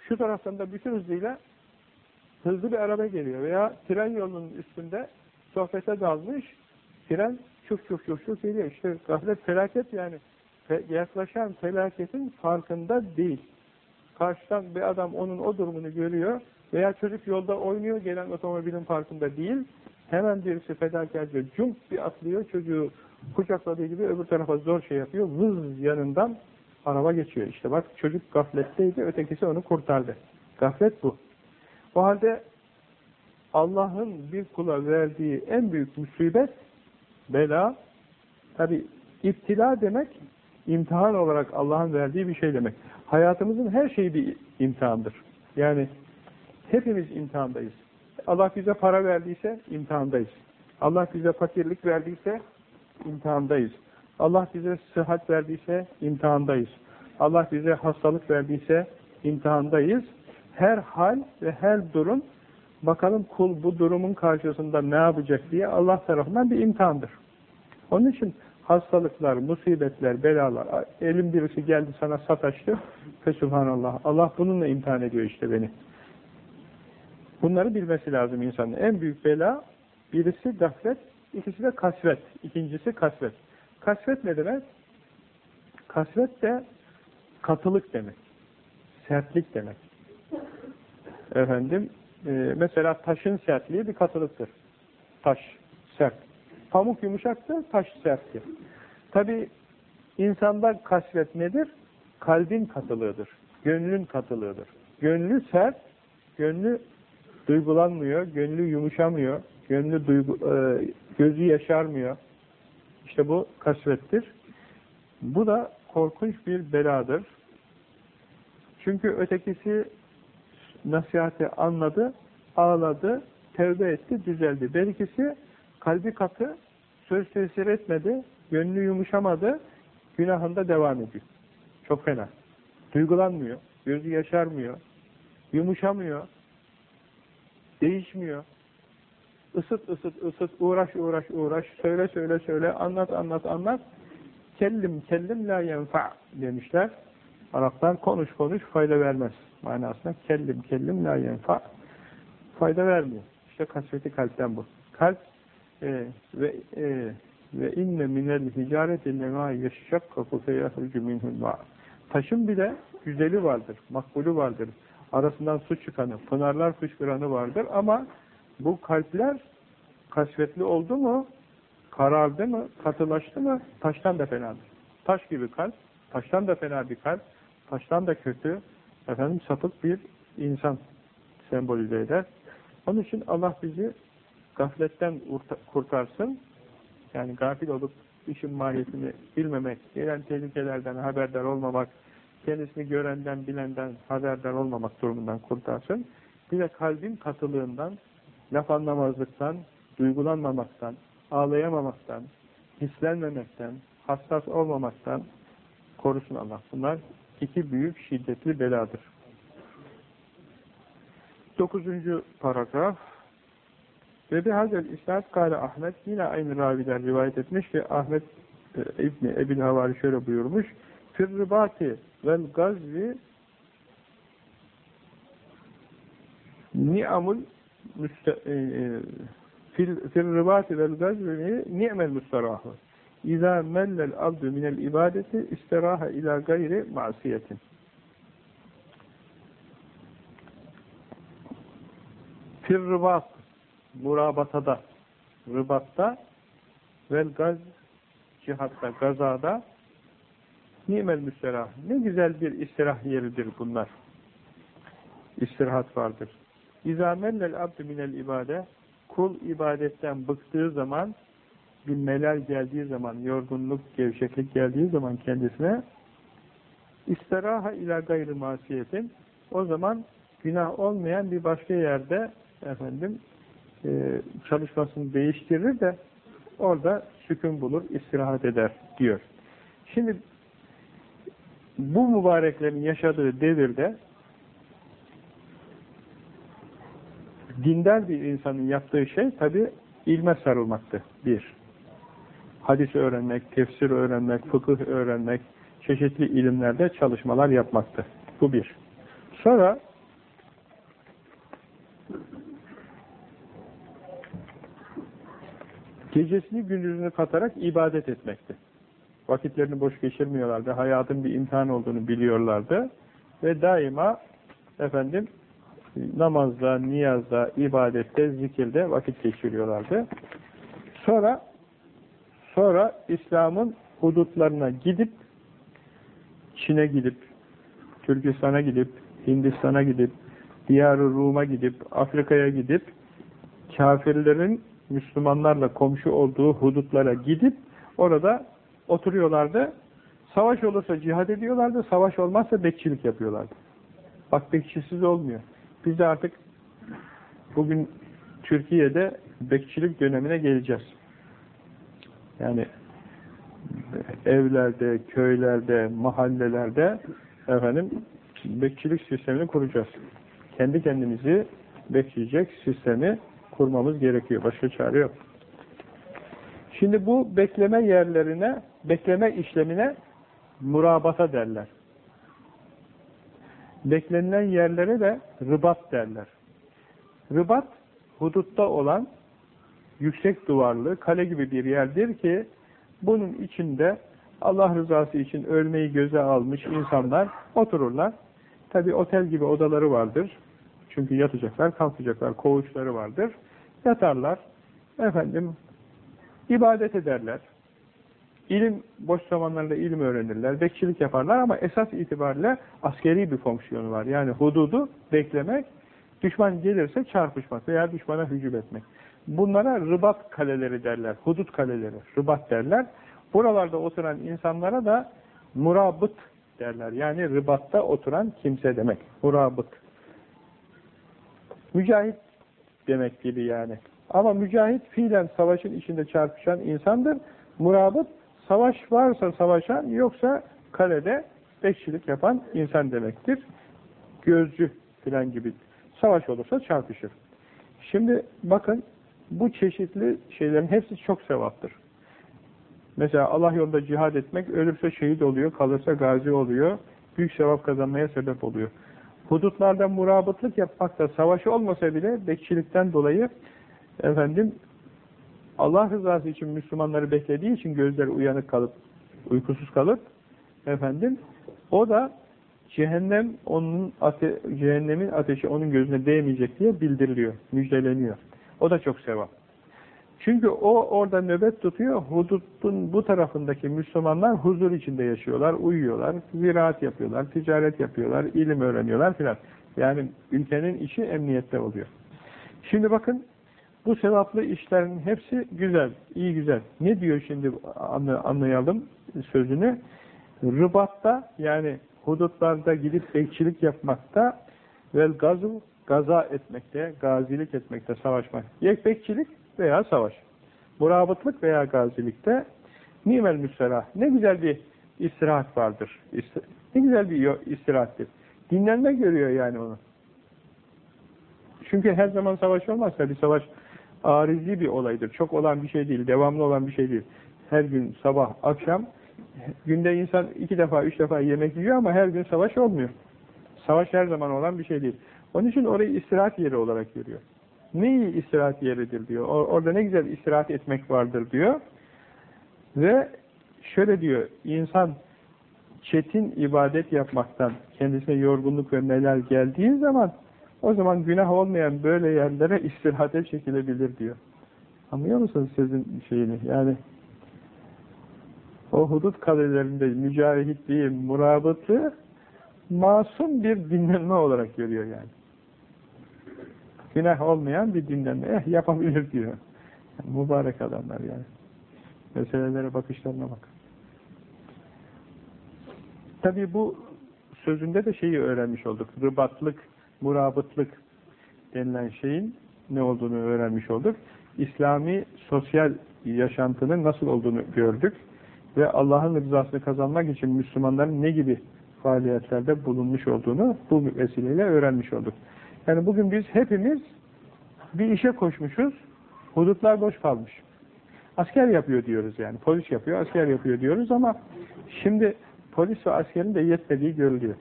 Şu taraftan da bütün hızıyla hızlı bir araba geliyor veya tren yolunun üstünde sohbete dalmış, tren çuf çuf çuf çuf geliyor. İşte gaflet felaket yani. Yaklaşan felaketin farkında değil. Karşıdan bir adam onun o durumunu görüyor veya çocuk yolda oynuyor gelen otomobilin farkında değil. Hemen birisi fedakarca cump bir atlıyor çocuğu kucakladığı gibi öbür tarafa zor şey yapıyor. Vız yanından araba geçiyor. İşte bak çocuk gafletteydi ötekisi onu kurtardı. Gaflet bu. O halde Allah'ın bir kula verdiği en büyük musibet bela tabi iptila demek imtihan olarak Allah'ın verdiği bir şey demek. Hayatımızın her şeyi bir imtihandır. Yani hepimiz imtihandayız. Allah bize para verdiyse imtihandayız. Allah bize fakirlik verdiyse imtihandayız. Allah bize sıhhat verdiyse imtihandayız. Allah bize hastalık verdiyse imtihandayız. Her hal ve her durum bakalım kul bu durumun karşısında ne yapacak diye Allah tarafından bir imtihandır. Onun için hastalıklar, musibetler, belalar, elim birisi geldi sana sataştı, fesubhanallah, Allah bununla imtihan ediyor işte beni. Bunları bilmesi lazım insanın. En büyük bela, birisi gaflet, ikisi de kasvet, ikincisi kasvet. Kasvet ne demek? Kasvet de katılık demek, sertlik demek. Efendim, e, mesela taşın sertliği bir katılıktır. Taş, sert. Pamuk yumuşaktır, taş serttir. Tabi insanda kasvet nedir? Kalbin katılığıdır. Gönlün katılığıdır. Gönlü sert, gönlü duygulanmıyor, gönlü yumuşamıyor, gönlü duygu, e, gözü yaşarmıyor. İşte bu kasvettir. Bu da korkunç bir beladır. Çünkü ötekisi nasihati anladı, ağladı, tevbe etti, düzeldi. Berikisi kalbi katı, söz tesir etmedi, gönlü yumuşamadı, günahında devam ediyor. Çok fena. Duygulanmıyor, gözü yaşarmıyor, yumuşamıyor, değişmiyor. Isıt, ısıt, ısıt, uğraş, uğraş, uğraş, söyle, söyle, söyle, anlat, anlat, anlat. Kellim, kellim la yenfa demişler. Araplar konuş, konuş, fayda vermez. Manasında kellim, kellim la yenfa fayda vermiyor. İşte kasveti kalpten bu. Kalp e, ve e, ve inne minel hicareti lema yeşşakkaku feyahrucu minhul ma. Taşın bile güzeli vardır, makbulü vardır. Arasından su çıkanı, pınarlar fışkıranı vardır ama bu kalpler kasvetli oldu mu, karardı mı, katılaştı mı, taştan da fenadır. Taş gibi kalp, taştan da fena bir kalp, taştan da kötü, efendim sapık bir insan sembolize eder. Onun için Allah bizi gafletten kurtarsın. Yani gafil olup işin mahiyetini bilmemek, gelen tehlikelerden haberdar olmamak, kendisini görenden, bilenden haberdar olmamak durumundan kurtarsın. Bir de kalbin katılığından, laf anlamazlıktan, duygulanmamaktan, ağlayamamaktan, hislenmemekten, hassas olmamaktan korusun Allah. Bunlar iki büyük şiddetli beladır. Dokuzuncu paragraf. Ve bir hazel isnat kâle Ahmet yine aynı raviden rivayet etmiş ki Ahmet e, İbni Ebil Havari şöyle buyurmuş. Firribati vel gazvi ni'amul e, e, firribati vel gazvi ni'mel mustarahu İzâ mellel abdü minel ibadeti istiraha ila gayri masiyetin Firribat murabatada, rıbatta vel gaz cihatta, gazada nimel müsterah. Ne güzel bir istirah yeridir bunlar. İstirahat vardır. İzâ mellel abdü minel ibade kul ibadetten bıktığı zaman melal geldiği zaman, yorgunluk, gevşeklik geldiği zaman kendisine istiraha ila gayrı masiyetin o zaman günah olmayan bir başka yerde efendim e, çalışmasını değiştirir de orada sükun bulur, istirahat eder diyor. Şimdi bu mübareklerin yaşadığı devirde dindar bir insanın yaptığı şey tabi ilme sarılmaktı. Bir hadis öğrenmek, tefsir öğrenmek, fıkıh öğrenmek, çeşitli ilimlerde çalışmalar yapmaktı. Bu bir. Sonra gecesini gündüzünü katarak ibadet etmekti. Vakitlerini boş geçirmiyorlardı. Hayatın bir imtihan olduğunu biliyorlardı. Ve daima efendim namazda, niyazda, ibadette, zikirde vakit geçiriyorlardı. Sonra sonra İslam'ın hudutlarına gidip Çin'e gidip Türkistan'a gidip Hindistan'a gidip Diyar-ı Rum'a gidip Afrika'ya gidip kafirlerin Müslümanlarla komşu olduğu hudutlara gidip orada oturuyorlardı. Savaş olursa cihad ediyorlardı, savaş olmazsa bekçilik yapıyorlardı. Bak bekçisiz olmuyor. Biz de artık bugün Türkiye'de bekçilik dönemine geleceğiz. Yani evlerde, köylerde, mahallelerde efendim bekçilik sistemini kuracağız. Kendi kendimizi bekleyecek sistemi kurmamız gerekiyor. Başka çare yok. Şimdi bu bekleme yerlerine, bekleme işlemine murabata derler. Beklenilen yerlere de rıbat derler. Rıbat, hudutta olan yüksek duvarlı, kale gibi bir yerdir ki bunun içinde Allah rızası için ölmeyi göze almış insanlar otururlar. Tabi otel gibi odaları vardır. Çünkü yatacaklar, kalkacaklar, koğuşları vardır. Yatarlar, efendim, ibadet ederler. İlim, boş zamanlarında ilim öğrenirler, bekçilik yaparlar ama esas itibariyle askeri bir fonksiyonu var. Yani hududu beklemek, düşman gelirse çarpışmak veya düşmana hücum etmek. Bunlara rıbat kaleleri derler, hudut kaleleri, rıbat derler. Buralarda oturan insanlara da murabıt derler. Yani rıbatta oturan kimse demek. Murabıt. Mücahit demek gibi yani. Ama mücahit fiilen savaşın içinde çarpışan insandır. Murabıt savaş varsa savaşan yoksa kalede bekçilik yapan insan demektir. Gözcü filan gibi. Savaş olursa çarpışır. Şimdi bakın bu çeşitli şeylerin hepsi çok sevaptır. Mesela Allah yolunda cihad etmek, ölürse şehit oluyor, kalırsa gazi oluyor, büyük sevap kazanmaya sebep oluyor. Hudutlarda murabıtlık yapmakta savaş olmasa bile bekçilikten dolayı efendim Allah rızası için Müslümanları beklediği için gözleri uyanık kalıp uykusuz kalıp efendim o da cehennem onun ate cehennemin ateşi onun gözüne değmeyecek diye bildiriliyor, müjdeleniyor. O da çok sevap. Çünkü o orada nöbet tutuyor, hudutun bu tarafındaki Müslümanlar huzur içinde yaşıyorlar, uyuyorlar, ziraat yapıyorlar, ticaret yapıyorlar, ilim öğreniyorlar filan. Yani ülkenin işi emniyette oluyor. Şimdi bakın, bu sevaplı işlerin hepsi güzel, iyi güzel. Ne diyor şimdi anlayalım sözünü? Rıbatta yani hudutlarda gidip bekçilik yapmakta vel gazı gaza etmekte, gazilik etmekte, savaşmak. Yek bekçilik veya savaş. Murabıtlık veya gazilikte nimel müsterah. Ne güzel bir istirahat vardır. Ne güzel bir istirahattir. Dinlenme görüyor yani onu. Çünkü her zaman savaş olmazsa bir savaş arizi bir olaydır. Çok olan bir şey değil, devamlı olan bir şey değil. Her gün sabah, akşam günde insan iki defa, üç defa yemek yiyor ama her gün savaş olmuyor. Savaş her zaman olan bir şey değil. Onun için orayı istirahat yeri olarak görüyor. Ne iyi istirahat yeridir diyor. Orada ne güzel istirahat etmek vardır diyor. Ve şöyle diyor, insan çetin ibadet yapmaktan kendisine yorgunluk ve melal geldiği zaman o zaman günah olmayan böyle yerlere istirahate çekilebilir diyor. Anlıyor musunuz sizin şeyini? Yani o hudut kalelerinde mücahitliği, murabıtı masum bir dinlenme olarak görüyor yani. Günah olmayan bir dinlenme. Eh yapabilir diyor. Yani mübarek adamlar yani. Meselelere bakışlarına bak. Tabi bu sözünde de şeyi öğrenmiş olduk. Rıbatlık, murabıtlık denilen şeyin ne olduğunu öğrenmiş olduk. İslami sosyal yaşantının nasıl olduğunu gördük. Ve Allah'ın rızasını kazanmak için Müslümanların ne gibi faaliyetlerde bulunmuş olduğunu bu vesileyle öğrenmiş olduk. Yani bugün biz hepimiz bir işe koşmuşuz, hudutlar boş kalmış. Asker yapıyor diyoruz yani, polis yapıyor, asker yapıyor diyoruz ama şimdi polis ve askerin de yetmediği görülüyor.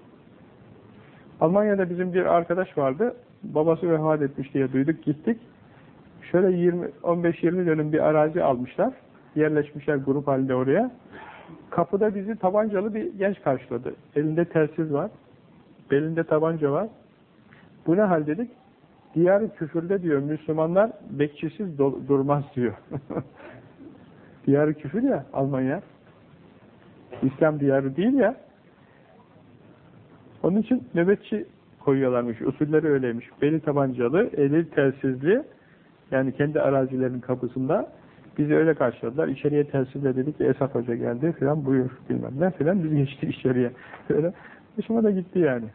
Almanya'da bizim bir arkadaş vardı, babası vefat etmiş diye duyduk, gittik. Şöyle 20 15-20 dönüm bir arazi almışlar. Yerleşmişler grup halinde oraya. Kapıda bizi tabancalı bir genç karşıladı. Elinde telsiz var. Belinde tabanca var. Bu ne hal dedik? Diyar küfürde diyor Müslümanlar bekçisiz durmaz diyor. (laughs) diyarı küfür ya Almanya. İslam diyarı değil ya. Onun için nöbetçi koyuyorlarmış. Usulleri öyleymiş. Beli tabancalı, eli telsizli yani kendi arazilerinin kapısında bizi öyle karşıladılar. İçeriye telsizle dedik ki Esat Hoca geldi filan buyur bilmem ne filan biz geçtik içeriye. (laughs) Öyle hoşuma da gitti yani.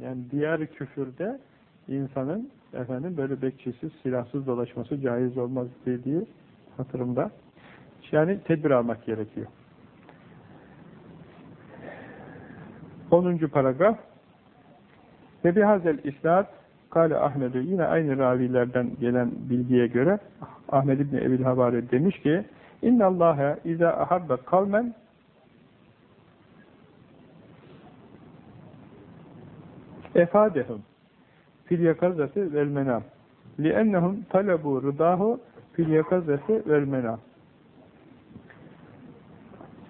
Yani diğer küfürde insanın efendim böyle bekçisiz, silahsız dolaşması caiz olmaz dediği hatırımda. Yani tedbir almak gerekiyor. 10. paragraf ve bihazel isnad Kale Ahmet'ü yine aynı ravilerden gelen bilgiye göre Ahmed İbni Ebil Havare demiş ki İnna Allaha iza ahabbe kavmen efadehum fil yakazati vel menam liennehum talebu rıdahu fil yakazati vel menam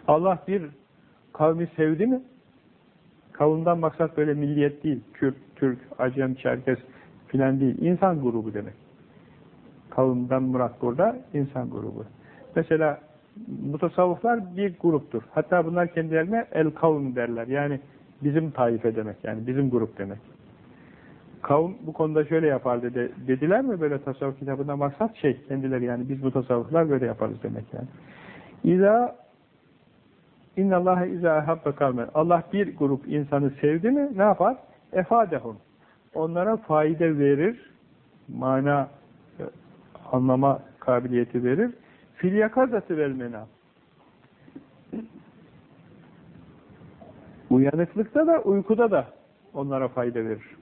Allah bir kavmi sevdi mi Kavimden maksat böyle milliyet değil. Kürt, Türk, Acem, Çerkes filan değil. İnsan grubu demek. Kavimden murat burada insan grubu. Mesela mutasavvıflar bir gruptur. Hatta bunlar kendilerine el kavim derler. Yani bizim taife demek. Yani bizim grup demek. Kavim bu konuda şöyle yapar dedi. Dediler mi böyle tasavvuf kitabında maksat şey kendileri yani biz mutasavvıflar böyle yaparız demek yani. İza İnna Allah izâ habbe kavmen. Allah bir grup insanı sevdi mi ne yapar? Efadehum. Onlara fayda verir. Mana e, anlama kabiliyeti verir. Fil yakazatı vermena. Uyanıklıkta da uykuda da onlara fayda verir.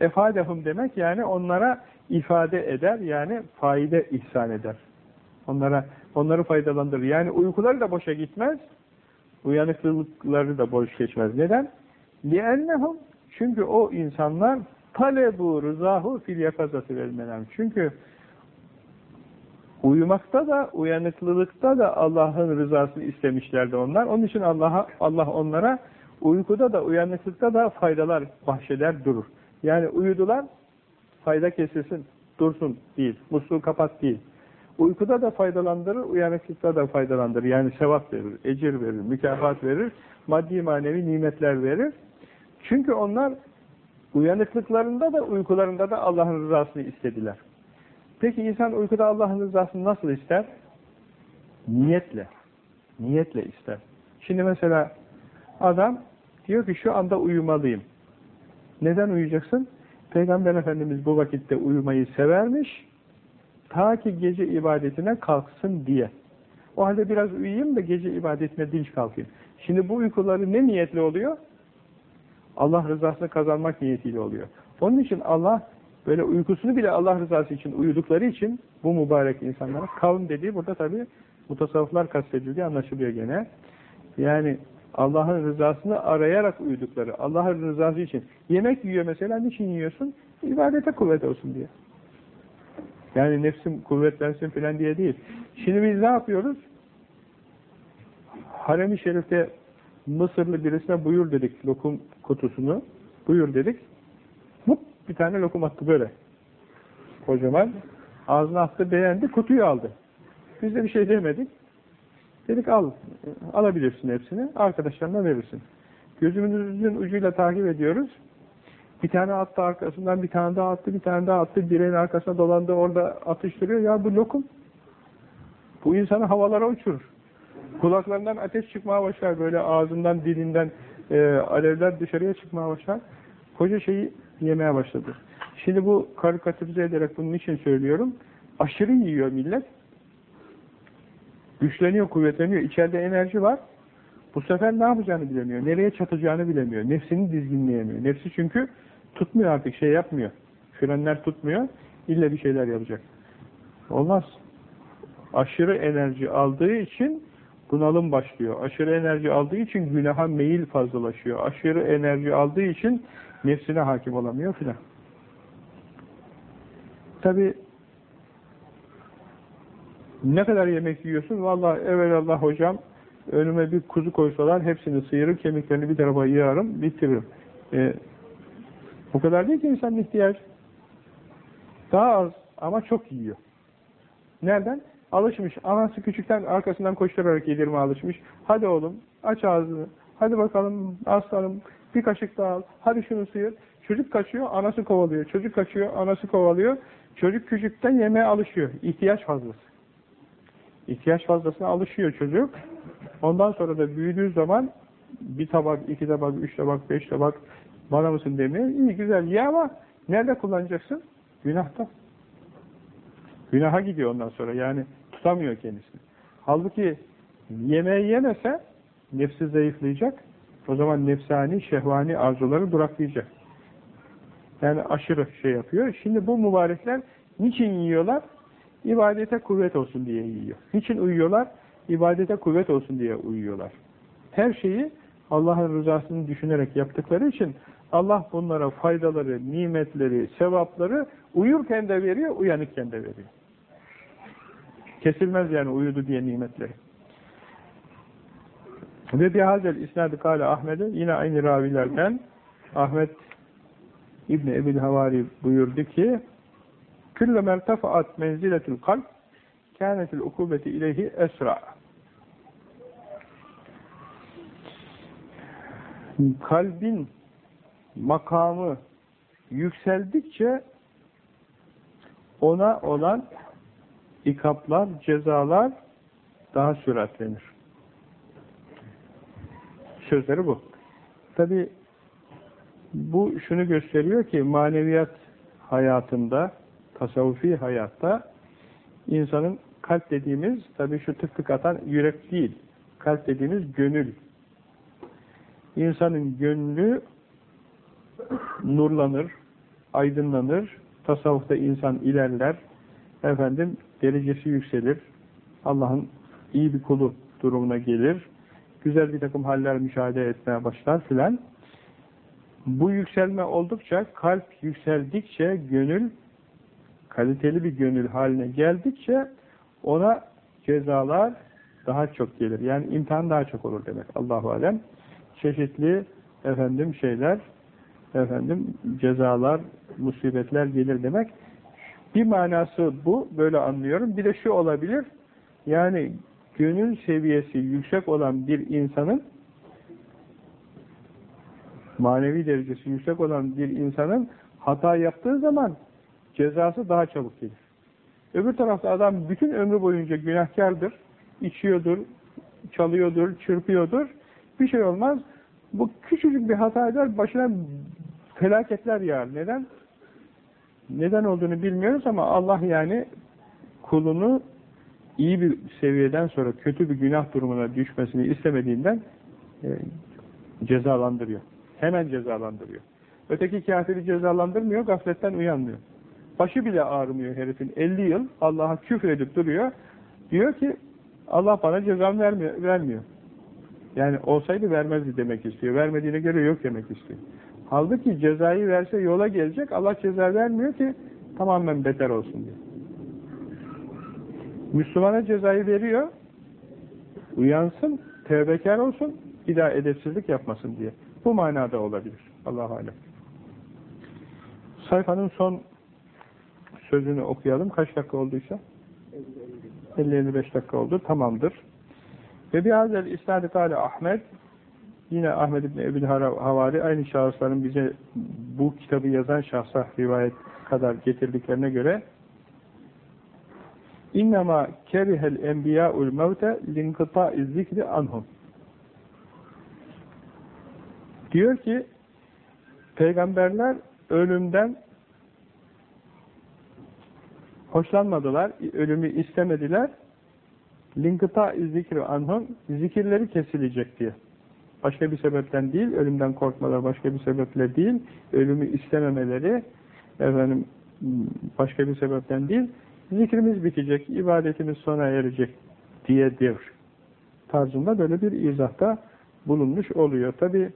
Efadehum demek yani onlara ifade eder yani fayda ihsan eder. Onlara onları faydalandırır. Yani uykuları da boşa gitmez, uyanıklılıkları da boş geçmez. Neden? لِأَنَّهُمْ Çünkü o insanlar talebu rızahu fil yakazatı vermenen. Çünkü uyumakta da, uyanıklılıkta da Allah'ın rızasını istemişlerdi onlar. Onun için Allah'a Allah onlara uykuda da, uyanıklıkta da faydalar bahşeder durur. Yani uyudular, fayda kesilsin, dursun değil, musluğu kapat değil. Uykuda da faydalandırır, uyanıklıkta da faydalandırır. Yani sevap verir, ecir verir, mükafat verir, maddi manevi nimetler verir. Çünkü onlar uyanıklıklarında da uykularında da Allah'ın rızasını istediler. Peki insan uykuda Allah'ın rızasını nasıl ister? Niyetle. Niyetle ister. Şimdi mesela adam diyor ki şu anda uyumalıyım. Neden uyuyacaksın? Peygamber Efendimiz bu vakitte uyumayı severmiş Ta ki gece ibadetine kalksın diye. O halde biraz uyuyayım da gece ibadetine dinç kalkayım. Şimdi bu uykuları ne niyetle oluyor? Allah rızasını kazanmak niyetiyle oluyor. Onun için Allah böyle uykusunu bile Allah rızası için uyudukları için bu mübarek insanlara kavim dediği burada tabi mutasavvıflar kastedildiği anlaşılıyor gene. Yani Allah'ın rızasını arayarak uyudukları, Allah'ın rızası için. Yemek yiyor mesela, niçin yiyorsun? İbadete kuvvet olsun diye. Yani nefsim kuvvetlensin falan diye değil. Şimdi biz ne yapıyoruz? Harem-i Şerif'te Mısırlı birisine buyur dedik lokum kutusunu. Buyur dedik. Hop bir tane lokum attı böyle. Kocaman. Ağzına attı beğendi kutuyu aldı. Biz de bir şey demedik. Dedik al. Alabilirsin hepsini. Arkadaşlarına verirsin. Gözümüzün ucuyla takip ediyoruz. Bir tane attı arkasından, bir tane daha attı, bir tane daha attı, direğin arkasına dolandı, orada atıştırıyor. Ya bu lokum. Bu insanı havalara uçurur. Kulaklarından ateş çıkmaya başlar, böyle ağzından, dilinden e, alevler dışarıya çıkmaya başlar. Koca şeyi yemeye başladı. Şimdi bu karikatürize ederek bunun için söylüyorum. Aşırı yiyor millet. Güçleniyor, kuvvetleniyor. İçeride enerji var. Bu sefer ne yapacağını bilemiyor. Nereye çatacağını bilemiyor. Nefsini dizginleyemiyor. Nefsi çünkü Tutmuyor artık, şey yapmıyor. Frenler tutmuyor, illa bir şeyler yapacak. Olmaz. Aşırı enerji aldığı için bunalım başlıyor. Aşırı enerji aldığı için günaha meyil fazlalaşıyor. Aşırı enerji aldığı için nefsine hakim olamıyor filan. Tabi Ne kadar yemek yiyorsun? Vallahi evvelallah hocam önüme bir kuzu koysalar hepsini sıyırır, kemiklerini bir tarafa yığarım, bitiririm. E, bu kadar değil ki insanın ihtiyacı. Daha az ama çok yiyor. Nereden? Alışmış. Anası küçükten arkasından koşturarak yedirme alışmış. Hadi oğlum aç ağzını. Hadi bakalım aslanım bir kaşık daha al. Hadi şunu sıyır. Çocuk kaçıyor, anası kovalıyor. Çocuk kaçıyor, anası kovalıyor. Çocuk küçükten yemeğe alışıyor. İhtiyaç fazlası. İhtiyaç fazlasına alışıyor çocuk. Ondan sonra da büyüdüğü zaman bir tabak, iki tabak, üç tabak, beş tabak bana mısın demiyor. İyi güzel ye ama nerede kullanacaksın? Günahta. Günaha gidiyor ondan sonra. Yani tutamıyor kendisini. Halbuki yemeği yemese nefsi zayıflayacak. O zaman nefsani, şehvani arzuları duraklayacak. Yani aşırı şey yapıyor. Şimdi bu mübarekler niçin yiyorlar? İbadete kuvvet olsun diye yiyor. Niçin uyuyorlar? İbadete kuvvet olsun diye uyuyorlar. Her şeyi Allah'ın rızasını düşünerek yaptıkları için Allah bunlara faydaları, nimetleri, sevapları uyurken de veriyor, uyanıkken de veriyor. Kesilmez yani uyudu diye nimetleri. Ve bihazel isnadı kâle Ahmet'e yine aynı ravilerden Ahmet İbni Ebil Havari buyurdu ki Külle mertefaat menziletül kalp kânetil ukubeti ileyhi esra kalbin makamı yükseldikçe ona olan ikaplar, cezalar daha süratlenir. Sözleri bu. Tabi bu şunu gösteriyor ki maneviyat hayatında, tasavvufi hayatta insanın kalp dediğimiz tabi şu tık tık atan yürek değil. Kalp dediğimiz gönül. İnsanın gönlü nurlanır, aydınlanır. Tasavvufta insan ilerler. Efendim derecesi yükselir. Allah'ın iyi bir kulu durumuna gelir. Güzel bir takım haller müşahede etmeye başlar filan. Bu yükselme oldukça, kalp yükseldikçe, gönül kaliteli bir gönül haline geldikçe ona cezalar daha çok gelir. Yani imtihan daha çok olur demek. Allahu alem. Çeşitli efendim şeyler, efendim cezalar, musibetler gelir demek. Bir manası bu, böyle anlıyorum. Bir de şu olabilir, yani gönül seviyesi yüksek olan bir insanın manevi derecesi yüksek olan bir insanın hata yaptığı zaman cezası daha çabuk gelir. Öbür tarafta adam bütün ömrü boyunca günahkardır, içiyordur, çalıyordur, çırpıyordur, bir şey olmaz. Bu küçücük bir hata eder, başına felaketler yağar. Neden? Neden olduğunu bilmiyoruz ama Allah yani kulunu iyi bir seviyeden sonra kötü bir günah durumuna düşmesini istemediğinden e, cezalandırıyor. Hemen cezalandırıyor. Öteki kafiri cezalandırmıyor, gafletten uyanmıyor. Başı bile ağrımıyor herifin. 50 yıl Allah'a küfredip duruyor. Diyor ki Allah bana cezam vermiyor. vermiyor. Yani olsaydı vermezdi demek istiyor. Vermediğine göre yok demek istiyor. Halbuki cezayı verse yola gelecek. Allah ceza vermiyor ki tamamen beter olsun diye. Müslümana cezayı veriyor. Uyansın, tevbekar olsun, bir daha edepsizlik yapmasın diye. Bu manada olabilir. Allah alem. Sayfanın son sözünü okuyalım. Kaç dakika olduysa? 50-55 dakika oldu. Tamamdır. Ve bir hazel isnadı kâle Ahmet yine Ahmet İbni Ebil Havari aynı şahısların bize bu kitabı yazan şahsa rivayet kadar getirdiklerine göre İnnemâ kerihel enbiyâul mevte linkıtâ'i zikri anhum Diyor ki peygamberler ölümden hoşlanmadılar, ölümü istemediler. Linkıta zikri anhum zikirleri kesilecek diye. Başka bir sebepten değil, ölümden korkmaları başka bir sebeple değil, ölümü istememeleri efendim başka bir sebepten değil, zikrimiz bitecek, ibadetimiz sona erecek diyedir. Tarzında böyle bir izahta bulunmuş oluyor. Tabi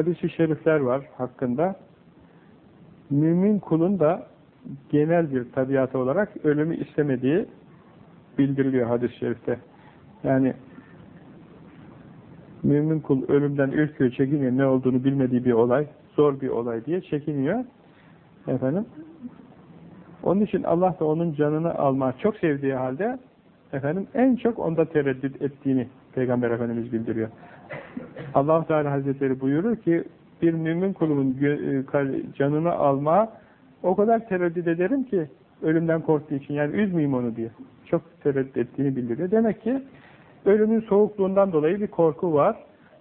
hadisi şerifler var hakkında. Mümin kulun da genel bir tabiatı olarak ölümü istemediği bildiriliyor hadis-i şerifte. Yani mümin kul ölümden ürküyor, çekiniyor, ne olduğunu bilmediği bir olay, zor bir olay diye çekiniyor. Efendim, onun için Allah da onun canını almak çok sevdiği halde efendim en çok onda tereddüt ettiğini Peygamber Efendimiz bildiriyor. Allah Teala Hazretleri buyurur ki bir mümin kulumun e, canını alma o kadar tereddüt ederim ki ölümden korktuğu için yani üzmeyeyim onu diye. Çok tereddüt ettiğini bildiriyor. Demek ki ölümün soğukluğundan dolayı bir korku var.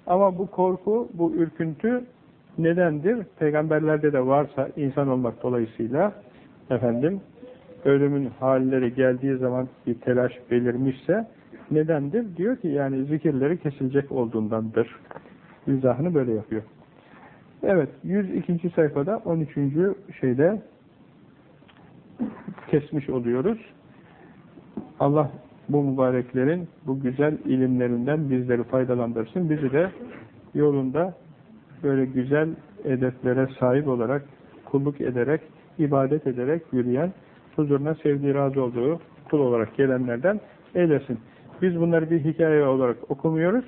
Ama bu korku, bu ürküntü nedendir? Peygamberlerde de varsa insan olmak dolayısıyla efendim ölümün halleri geldiği zaman bir telaş belirmişse nedendir? Diyor ki yani zikirleri kesilecek olduğundandır. İzahını böyle yapıyor. Evet, 102. sayfada 13. şeyde kesmiş oluyoruz. Allah bu mübareklerin, bu güzel ilimlerinden bizleri faydalandırsın. Bizi de yolunda böyle güzel edeplere sahip olarak, kulluk ederek, ibadet ederek yürüyen, huzuruna sevdiği, razı olduğu kul olarak gelenlerden eylesin. Biz bunları bir hikaye olarak okumuyoruz.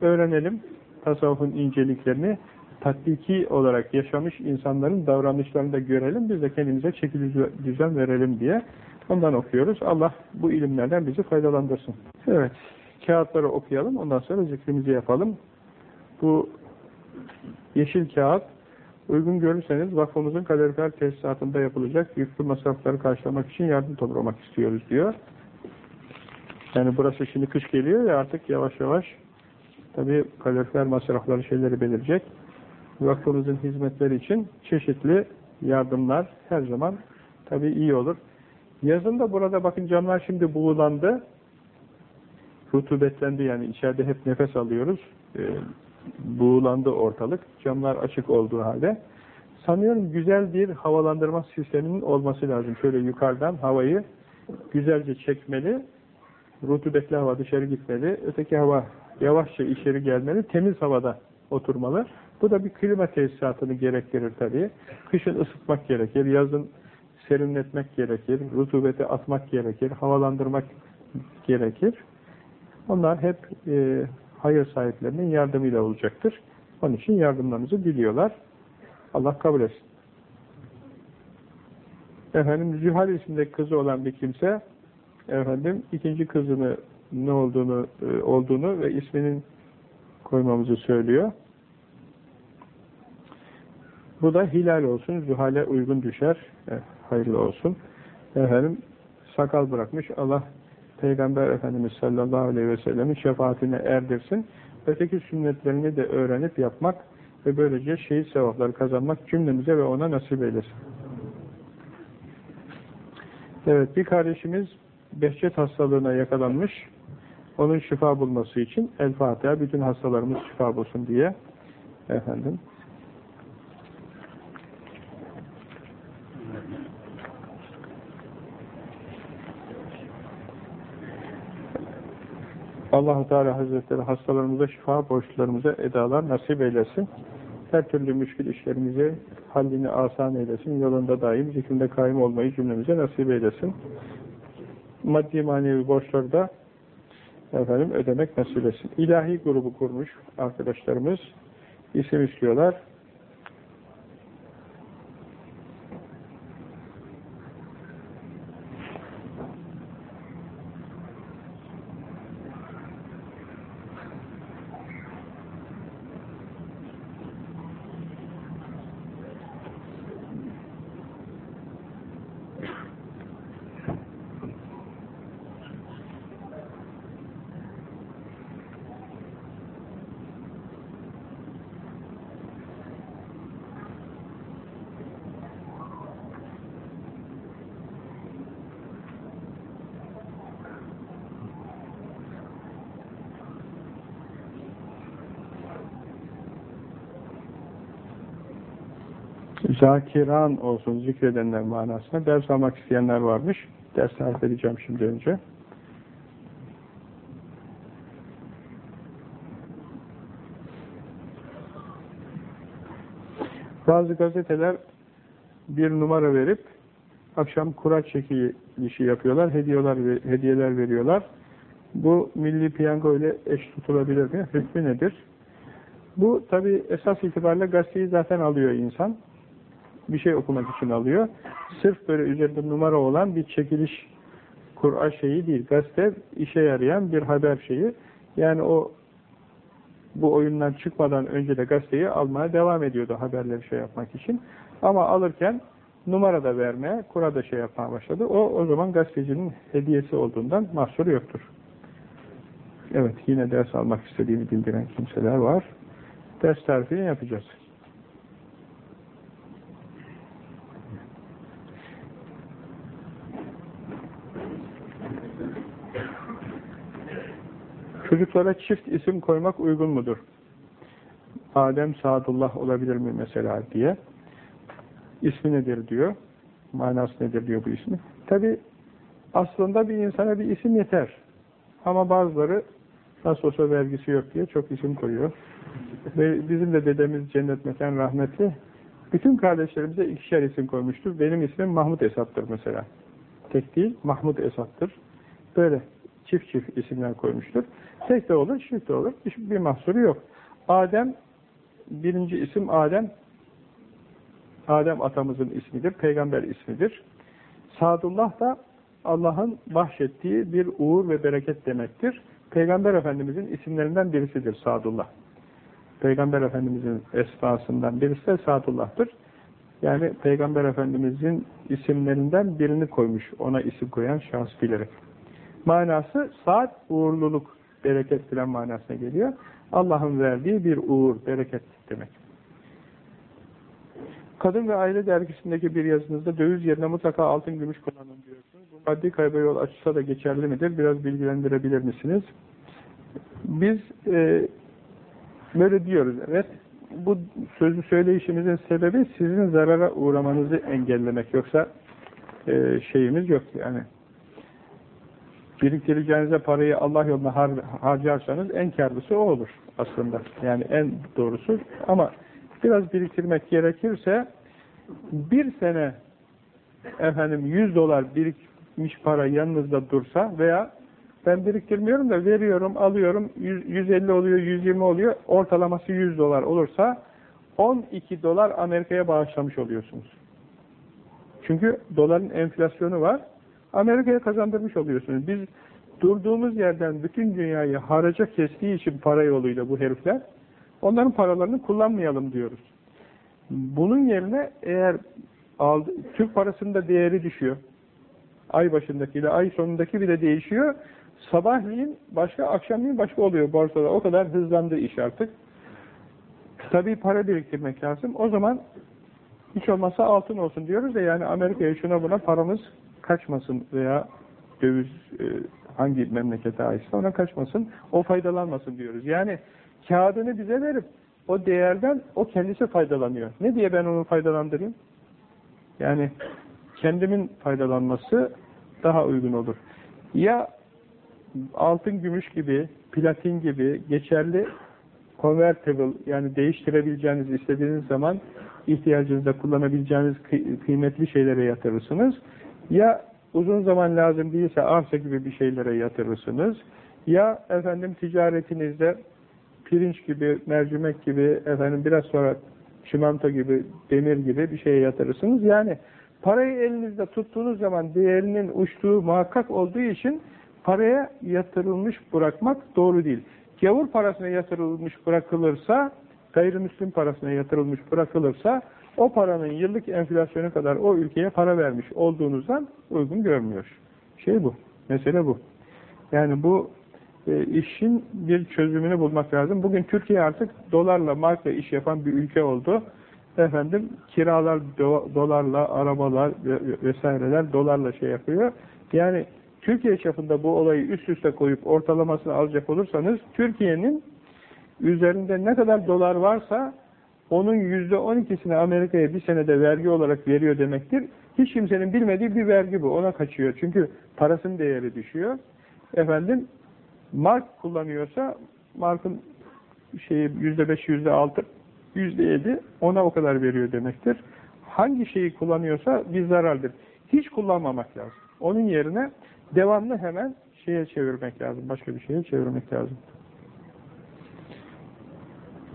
Öğrenelim tasavvufun inceliklerini, tatbiki olarak yaşamış insanların davranışlarını da görelim, biz de kendimize çeki düzen verelim diye ondan okuyoruz. Allah bu ilimlerden bizi faydalandırsın. Evet, kağıtları okuyalım, ondan sonra zikrimizi yapalım. Bu yeşil kağıt, uygun görürseniz vakfımızın kalorifer tesisatında yapılacak yüklü masrafları karşılamak için yardım toplamak istiyoruz diyor. Yani burası şimdi kış geliyor ya artık yavaş yavaş tabi kalorifer masrafları şeyleri belirecek vakfımızın hizmetleri için çeşitli yardımlar her zaman tabi iyi olur. Yazında burada bakın camlar şimdi buğulandı. Rutubetlendi yani içeride hep nefes alıyoruz. E, buğulandı ortalık. Camlar açık olduğu halde. Sanıyorum güzel bir havalandırma sisteminin olması lazım. Şöyle yukarıdan havayı güzelce çekmeli. Rutubetli hava dışarı gitmeli. Öteki hava yavaşça içeri gelmeli. Temiz havada oturmalı. Bu da bir klima tesisatını gerektirir tabii. Kışın ısıtmak gerekir, yazın serinletmek gerekir, rutubeti atmak gerekir, havalandırmak gerekir. Onlar hep e, hayır sahiplerinin yardımıyla olacaktır. Onun için yardımlarınızı diliyorlar. Allah kabul etsin. Efendim Zühal isimde kızı olan bir kimse efendim ikinci kızını ne olduğunu e, olduğunu ve isminin koymamızı söylüyor. Bu da hilal olsun, zuhale uygun düşer. E, hayırlı olsun. Efendim, sakal bırakmış. Allah Peygamber Efendimiz sallallahu aleyhi ve sellemin şefaatine erdirsin. Öteki sünnetlerini de öğrenip yapmak ve böylece şehit sevapları kazanmak cümlemize ve ona nasip eylesin. Evet, bir kardeşimiz Behçet hastalığına yakalanmış. Onun şifa bulması için El Fatiha bütün hastalarımız şifa bulsun diye efendim Allahu Teala Hazretleri hastalarımıza şifa, borçlarımıza edalar nasip eylesin. Her türlü müşkül işlerimizi hallini asan eylesin. Yolunda daim, zikrinde kaim olmayı cümlemize nasip eylesin. Maddi manevi borçları da efendim ödemek nasip etsin. İlahi grubu kurmuş arkadaşlarımız. isim istiyorlar. Zakiran olsun zikredenler manasına ders almak isteyenler varmış. Ders tarif edeceğim şimdi önce. Bazı gazeteler bir numara verip akşam kura çekilişi yapıyorlar, hediyeler hediyeler veriyorlar. Bu milli piyango ile eş tutulabilir mi? Hükmü nedir? Bu tabi esas itibariyle gazeteyi zaten alıyor insan. Bir şey okumak için alıyor. Sırf böyle üzerinde numara olan bir çekiliş Kur'a şeyi değil. Gazete işe yarayan bir haber şeyi. Yani o bu oyundan çıkmadan önce de gazeteyi almaya devam ediyordu haberleri şey yapmak için. Ama alırken numara da vermeye, kura da şey yapmaya başladı. O o zaman gazetecinin hediyesi olduğundan mahsur yoktur. Evet, yine ders almak istediğini bildiren kimseler var. Ders tarifini yapacağız. Çocuklara çift isim koymak uygun mudur? Adem Sadullah olabilir mi mesela diye. İsmi nedir diyor. Manası nedir diyor bu ismi. Tabi aslında bir insana bir isim yeter. Ama bazıları nasıl olsa vergisi yok diye çok isim koyuyor. Ve bizim de dedemiz cennet mekan rahmetli bütün kardeşlerimize ikişer isim koymuştur. Benim ismim Mahmut Esat'tır mesela. Tek değil, Mahmut Esat'tır. Böyle çift çift isimler koymuştur. Tek de olur, çift de olur. Hiçbir mahsuru yok. Adem, birinci isim Adem. Adem atamızın ismidir, peygamber ismidir. Sadullah da Allah'ın bahşettiği bir uğur ve bereket demektir. Peygamber Efendimizin isimlerinden birisidir Sadullah. Peygamber Efendimizin esmasından birisi de Sadullah'tır. Yani Peygamber Efendimizin isimlerinden birini koymuş, ona isim koyan şahıs bilerek. Manası saat, uğurluluk, bereket filan manasına geliyor. Allah'ın verdiği bir uğur, bereket demek. Kadın ve Aile dergisindeki bir yazınızda döviz yerine mutlaka altın gümüş kullanın diyorsunuz. Bu maddi kayba yol açsa da geçerli midir? Biraz bilgilendirebilir misiniz? Biz e, böyle diyoruz, evet. Bu sözü söyleyişimizin sebebi sizin zarara uğramanızı engellemek. Yoksa e, şeyimiz yok yani biriktireceğinize parayı Allah yoluna har harcarsanız en karlısı o olur aslında. Yani en doğrusu. Ama biraz biriktirmek gerekirse bir sene efendim 100 dolar birikmiş para yanınızda dursa veya ben biriktirmiyorum da veriyorum, alıyorum 100, 150 oluyor, 120 oluyor ortalaması 100 dolar olursa 12 dolar Amerika'ya bağışlamış oluyorsunuz. Çünkü doların enflasyonu var. Amerika'ya kazandırmış oluyorsunuz. Biz durduğumuz yerden bütün dünyayı haraca kestiği için para yoluyla bu herifler, onların paralarını kullanmayalım diyoruz. Bunun yerine eğer aldı, Türk parasının değeri düşüyor. Ay başındakiyle ay sonundaki bile değişiyor. Sabahleyin başka, akşamleyin başka oluyor borsada. O kadar hızlandı iş artık. Tabii para biriktirmek lazım. O zaman hiç olmazsa altın olsun diyoruz da yani Amerika'ya şuna buna paramız kaçmasın veya döviz e, hangi memlekete aitse ona kaçmasın, o faydalanmasın diyoruz. Yani kağıdını bize verip o değerden o kendisi faydalanıyor. Ne diye ben onu faydalandırayım? Yani kendimin faydalanması daha uygun olur. Ya altın, gümüş gibi, platin gibi geçerli convertible yani değiştirebileceğiniz istediğiniz zaman ihtiyacınızda kullanabileceğiniz kıymetli şeylere yatırırsınız ya uzun zaman lazım değilse arsa gibi bir şeylere yatırırsınız. Ya efendim ticaretinizde pirinç gibi, mercimek gibi, efendim biraz sonra çimento gibi, demir gibi bir şeye yatırırsınız. Yani parayı elinizde tuttuğunuz zaman değerinin uçtuğu muhakkak olduğu için paraya yatırılmış bırakmak doğru değil. Gavur parasına yatırılmış bırakılırsa, gayrimüslim parasına yatırılmış bırakılırsa o paranın yıllık enflasyonu kadar o ülkeye para vermiş olduğunuzdan uygun görmüyor. Şey bu, mesele bu. Yani bu e, işin bir çözümünü bulmak lazım. Bugün Türkiye artık dolarla, markla iş yapan bir ülke oldu. Efendim kiralar do, dolarla, arabalar vesaireler dolarla şey yapıyor. Yani Türkiye çapında bu olayı üst üste koyup ortalamasını alacak olursanız Türkiye'nin üzerinde ne kadar dolar varsa onun yüzde on ikisini Amerika'ya bir senede vergi olarak veriyor demektir. Hiç kimsenin bilmediği bir vergi bu. Ona kaçıyor. Çünkü parasının değeri düşüyor. Efendim, mark kullanıyorsa markın şeyi yüzde beş, yüzde altı yüzde yedi ona o kadar veriyor demektir. Hangi şeyi kullanıyorsa bir zarardır. Hiç kullanmamak lazım. Onun yerine devamlı hemen şeye çevirmek lazım. Başka bir şeye çevirmek lazım.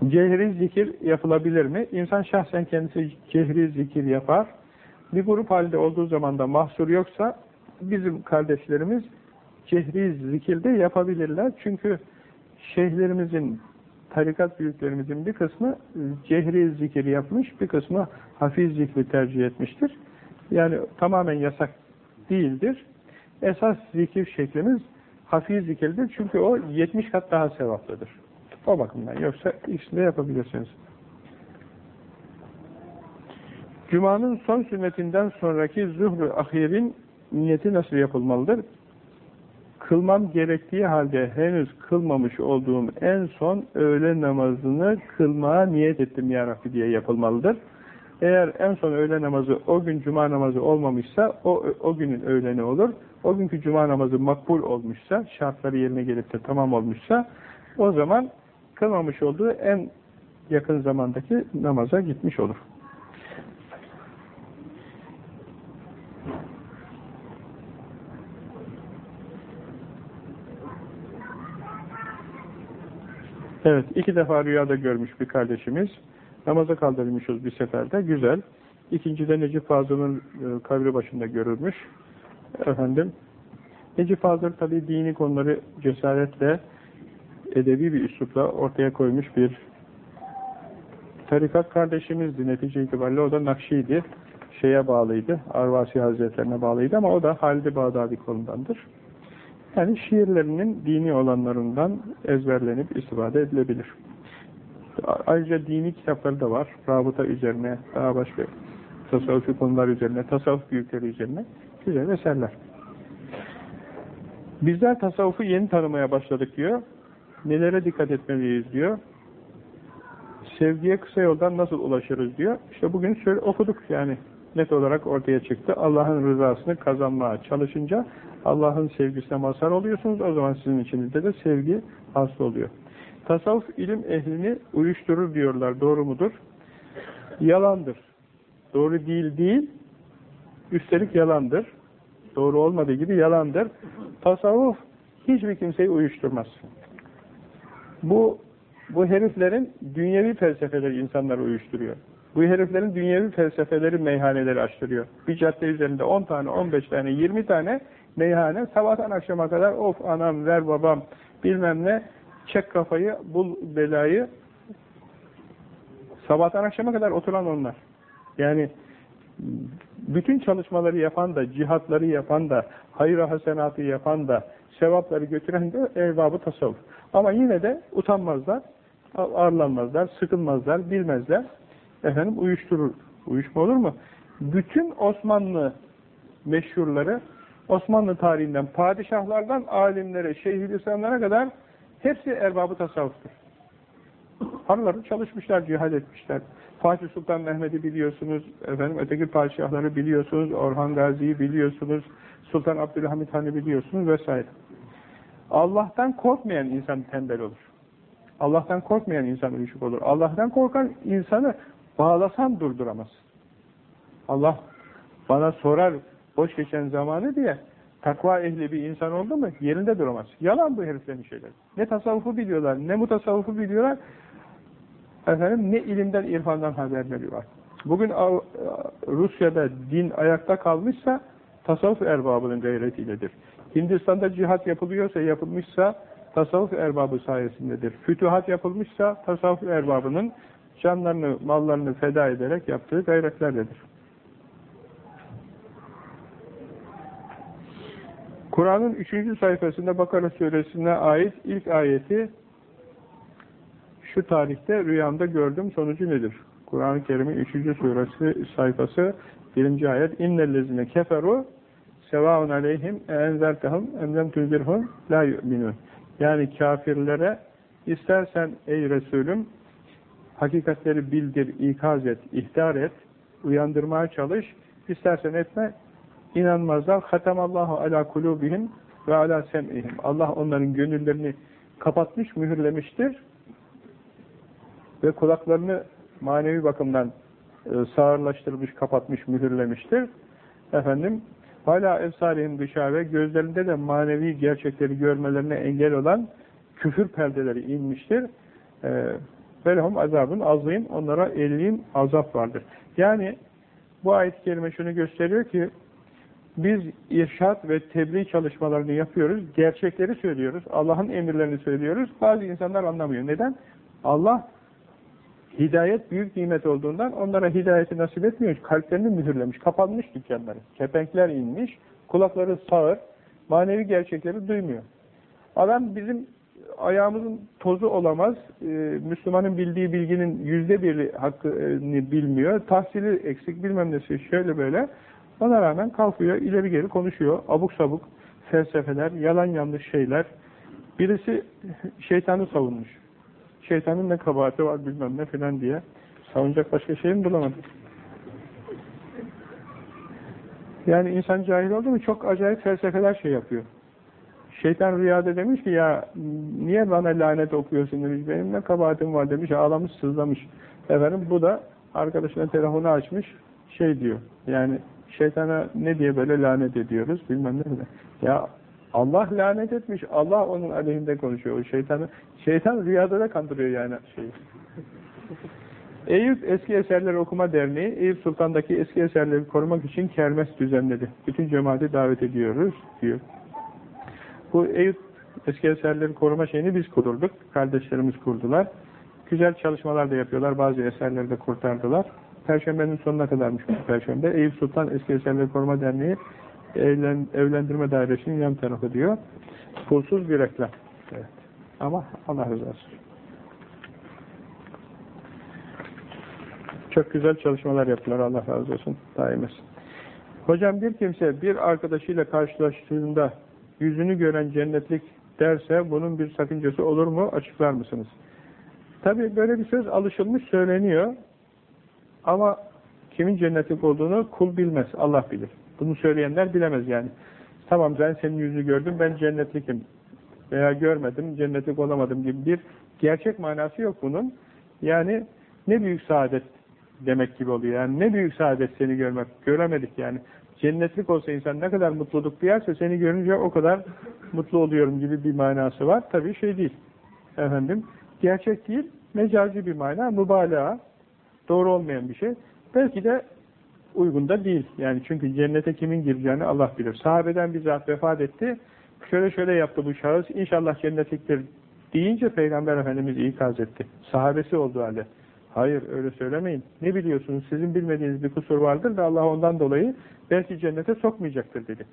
Cehri zikir yapılabilir mi? İnsan şahsen kendisi cehri zikir yapar. Bir grup halde olduğu zaman da mahsur yoksa bizim kardeşlerimiz cehri zikirde yapabilirler. Çünkü şeyhlerimizin, tarikat büyüklerimizin bir kısmı cehri zikir yapmış, bir kısmı hafiz zikri tercih etmiştir. Yani tamamen yasak değildir. Esas zikir şeklimiz hafiz zikirdir. Çünkü o 70 kat daha sevaplıdır. O bakımdan. Yoksa ikisini de yapabilirsiniz. Cuma'nın son sünnetinden sonraki zuhru ahirin niyeti nasıl yapılmalıdır? Kılmam gerektiği halde henüz kılmamış olduğum en son öğle namazını kılmaya niyet ettim ya Rabbi diye yapılmalıdır. Eğer en son öğle namazı o gün cuma namazı olmamışsa o, o günün öğleni olur. O günkü cuma namazı makbul olmuşsa, şartları yerine gelip de tamam olmuşsa o zaman kılmamış olduğu en yakın zamandaki namaza gitmiş olur. Evet, iki defa rüyada görmüş bir kardeşimiz. Namaza kaldırılmışız bir seferde. Güzel. İkincide Necip Fazıl'ın e, kabri başında görülmüş. Efendim, Necip Fazıl tabi dini konuları cesaretle, edebi bir üslupla ortaya koymuş bir tarikat kardeşimizdi netice itibariyle. O da Nakşi'ydi. Şeye bağlıydı, Arvasi Hazretlerine bağlıydı ama o da Halid-i Bağdadi kolundandır. Yani şiirlerinin dini olanlarından ezberlenip istifade edilebilir. Ayrıca dini kitapları da var. Rabıta üzerine, daha başka tasavvufi konular üzerine, tasavvuf büyükleri üzerine güzel eserler. Bizler tasavvufu yeni tanımaya başladık diyor. Nelere dikkat etmeliyiz diyor. Sevgiye kısa yoldan nasıl ulaşırız diyor. İşte bugün şöyle okuduk yani net olarak ortaya çıktı. Allah'ın rızasını kazanmaya çalışınca Allah'ın sevgisine mazhar oluyorsunuz. O zaman sizin içinizde de sevgi hasıl oluyor. Tasavvuf ilim ehlini uyuşturur diyorlar. Doğru mudur? Yalandır. Doğru değil değil. Üstelik yalandır. Doğru olmadığı gibi yalandır. Tasavvuf hiçbir kimseyi uyuşturmaz. Bu bu heriflerin dünyevi felsefeleri insanları uyuşturuyor. Bu heriflerin dünyevi felsefeleri meyhaneleri açtırıyor. Bir cadde üzerinde 10 tane, 15 tane, 20 tane meyhane sabahtan akşama kadar of anam ver babam bilmem ne çek kafayı bul belayı sabahtan akşama kadar oturan onlar. Yani bütün çalışmaları yapan da, cihatları yapan da, hayır hasenatı yapan da, sevapları götüren de erbabı tasavvuf. Ama yine de utanmazlar, ağırlanmazlar, sıkılmazlar, bilmezler. Efendim uyuşturur. Uyuşma olur mu? Bütün Osmanlı meşhurları Osmanlı tarihinden, padişahlardan alimlere, şeyhülislamlara kadar hepsi erbabı tasavvuftur. Araları çalışmışlar, cihad etmişler. Fatih Sultan Mehmet'i biliyorsunuz, efendim öteki padişahları biliyorsunuz, Orhan Gazi'yi biliyorsunuz, Sultan Abdülhamit Han'ı biliyorsunuz vesaire. Allah'tan korkmayan insan tembel olur. Allah'tan korkmayan insan uyuşuk olur. Allah'tan korkan insanı bağlasan durduramaz. Allah bana sorar boş geçen zamanı diye takva ehli bir insan oldu mu yerinde duramaz. Yalan bu heriflerin şeyleri. Ne tasavvufu biliyorlar, ne mutasavvufu biliyorlar, efendim ne ilimden, irfandan haberleri var. Bugün Rusya'da din ayakta kalmışsa tasavvuf erbabının gayretiyledir. Hindistan'da cihat yapılıyorsa, yapılmışsa tasavvuf erbabı sayesindedir. Fütuhat yapılmışsa tasavvuf erbabının canlarını, mallarını feda ederek yaptığı gayretlerdedir. Kur'an'ın 3. sayfasında Bakara suresine ait ilk ayeti şu tarihte rüyamda gördüm sonucu nedir? Kur'an-ı Kerim'in 3. suresi sayfası 1. ayet İnnellezine keferu sevaun aleyhim enzertehum emlem tünzirhum la yu'minun yani kafirlere istersen ey Resulüm hakikatleri bildir, ikaz et, ihtar et, uyandırmaya çalış, istersen etme, inanmazlar. Hatamallahu ala kulubihim ve ala sem'ihim. Allah onların gönüllerini kapatmış, mühürlemiştir ve kulaklarını manevi bakımdan e, sağırlaştırılmış, kapatmış, mühürlemiştir. Efendim, hala efsarihim dışarı gözlerinde de manevi gerçekleri görmelerine engel olan küfür perdeleri inmiştir. E, Velhum azabın azim, onlara elliğin azap vardır. Yani bu ayet-i kerime şunu gösteriyor ki biz irşat ve tebliğ çalışmalarını yapıyoruz, gerçekleri söylüyoruz, Allah'ın emirlerini söylüyoruz. Bazı insanlar anlamıyor. Neden? Allah hidayet büyük nimet olduğundan onlara hidayeti nasip etmiyor. Kalplerini mühürlemiş, kapanmış dükkanları. Kepenkler inmiş, kulakları sağır, manevi gerçekleri duymuyor. Adam bizim ayağımızın tozu olamaz, ee, Müslümanın bildiği bilginin yüzde biri hakkını bilmiyor, tahsili eksik bilmem nesi şöyle böyle. Ona rağmen kalkıyor, ileri geri konuşuyor, abuk sabuk felsefeler, yalan yanlış şeyler. Birisi şeytanı savunmuş. Şeytanın ne kabahati var bilmem ne filan diye savunacak başka şey mi bulamadım. Yani insan cahil oldu mu çok acayip felsefeler şey yapıyor. Şeytan rüyada demiş ki ya niye bana lanet okuyorsun demiş. Benim ne kabahatim var demiş. Ağlamış sızlamış. Efendim bu da arkadaşına telefonu açmış şey diyor. Yani şeytana ne diye böyle lanet ediyoruz bilmem ne. Ya Allah lanet etmiş. Allah onun aleyhinde konuşuyor. O şeytanı, şeytan rüyada da kandırıyor yani şeyi. Eyüp Eski Eserler Okuma Derneği, Eyüp Sultan'daki eski eserleri korumak için kermes düzenledi. Bütün cemaati davet ediyoruz diyor. Bu Eyüp eski eserleri koruma şeyini biz kurduk. Kardeşlerimiz kurdular. Güzel çalışmalar da yapıyorlar. Bazı eserleri de kurtardılar. Perşembenin sonuna kadarmış bu perşembe. Eyüp Sultan Eski Eserleri Koruma Derneği evlen, evlendirme dairesinin yan tarafı diyor. Pulsuz bir reklam. Evet. Ama Allah olsun. Çok güzel çalışmalar yaptılar. Allah razı olsun. Daim etsin. Hocam bir kimse bir arkadaşıyla karşılaştığında yüzünü gören cennetlik derse bunun bir sakıncası olur mu? Açıklar mısınız? Tabi böyle bir söz alışılmış söyleniyor. Ama kimin cennetlik olduğunu kul bilmez. Allah bilir. Bunu söyleyenler bilemez yani. Tamam ben senin yüzünü gördüm, ben cennetlikim. Veya görmedim, cennetlik olamadım gibi bir gerçek manası yok bunun. Yani ne büyük saadet demek gibi oluyor. Yani ne büyük saadet seni görmek. Göremedik yani. Cennetlik olsa insan ne kadar mutluluk duyarsa seni görünce o kadar mutlu oluyorum gibi bir manası var. Tabii şey değil. Efendim, gerçek değil, mecazi bir mana, mübalağa, doğru olmayan bir şey. Belki de uygun da değil. Yani çünkü cennete kimin gireceğini Allah bilir. Sahabeden bir zat vefat etti. Şöyle şöyle yaptı bu şahıs. İnşallah cennetliktir deyince Peygamber Efendimiz ikaz etti. Sahabesi olduğu halde. Hayır öyle söylemeyin. Ne biliyorsunuz? Sizin bilmediğiniz bir kusur vardır da Allah ondan dolayı belki cennete sokmayacaktır dedi.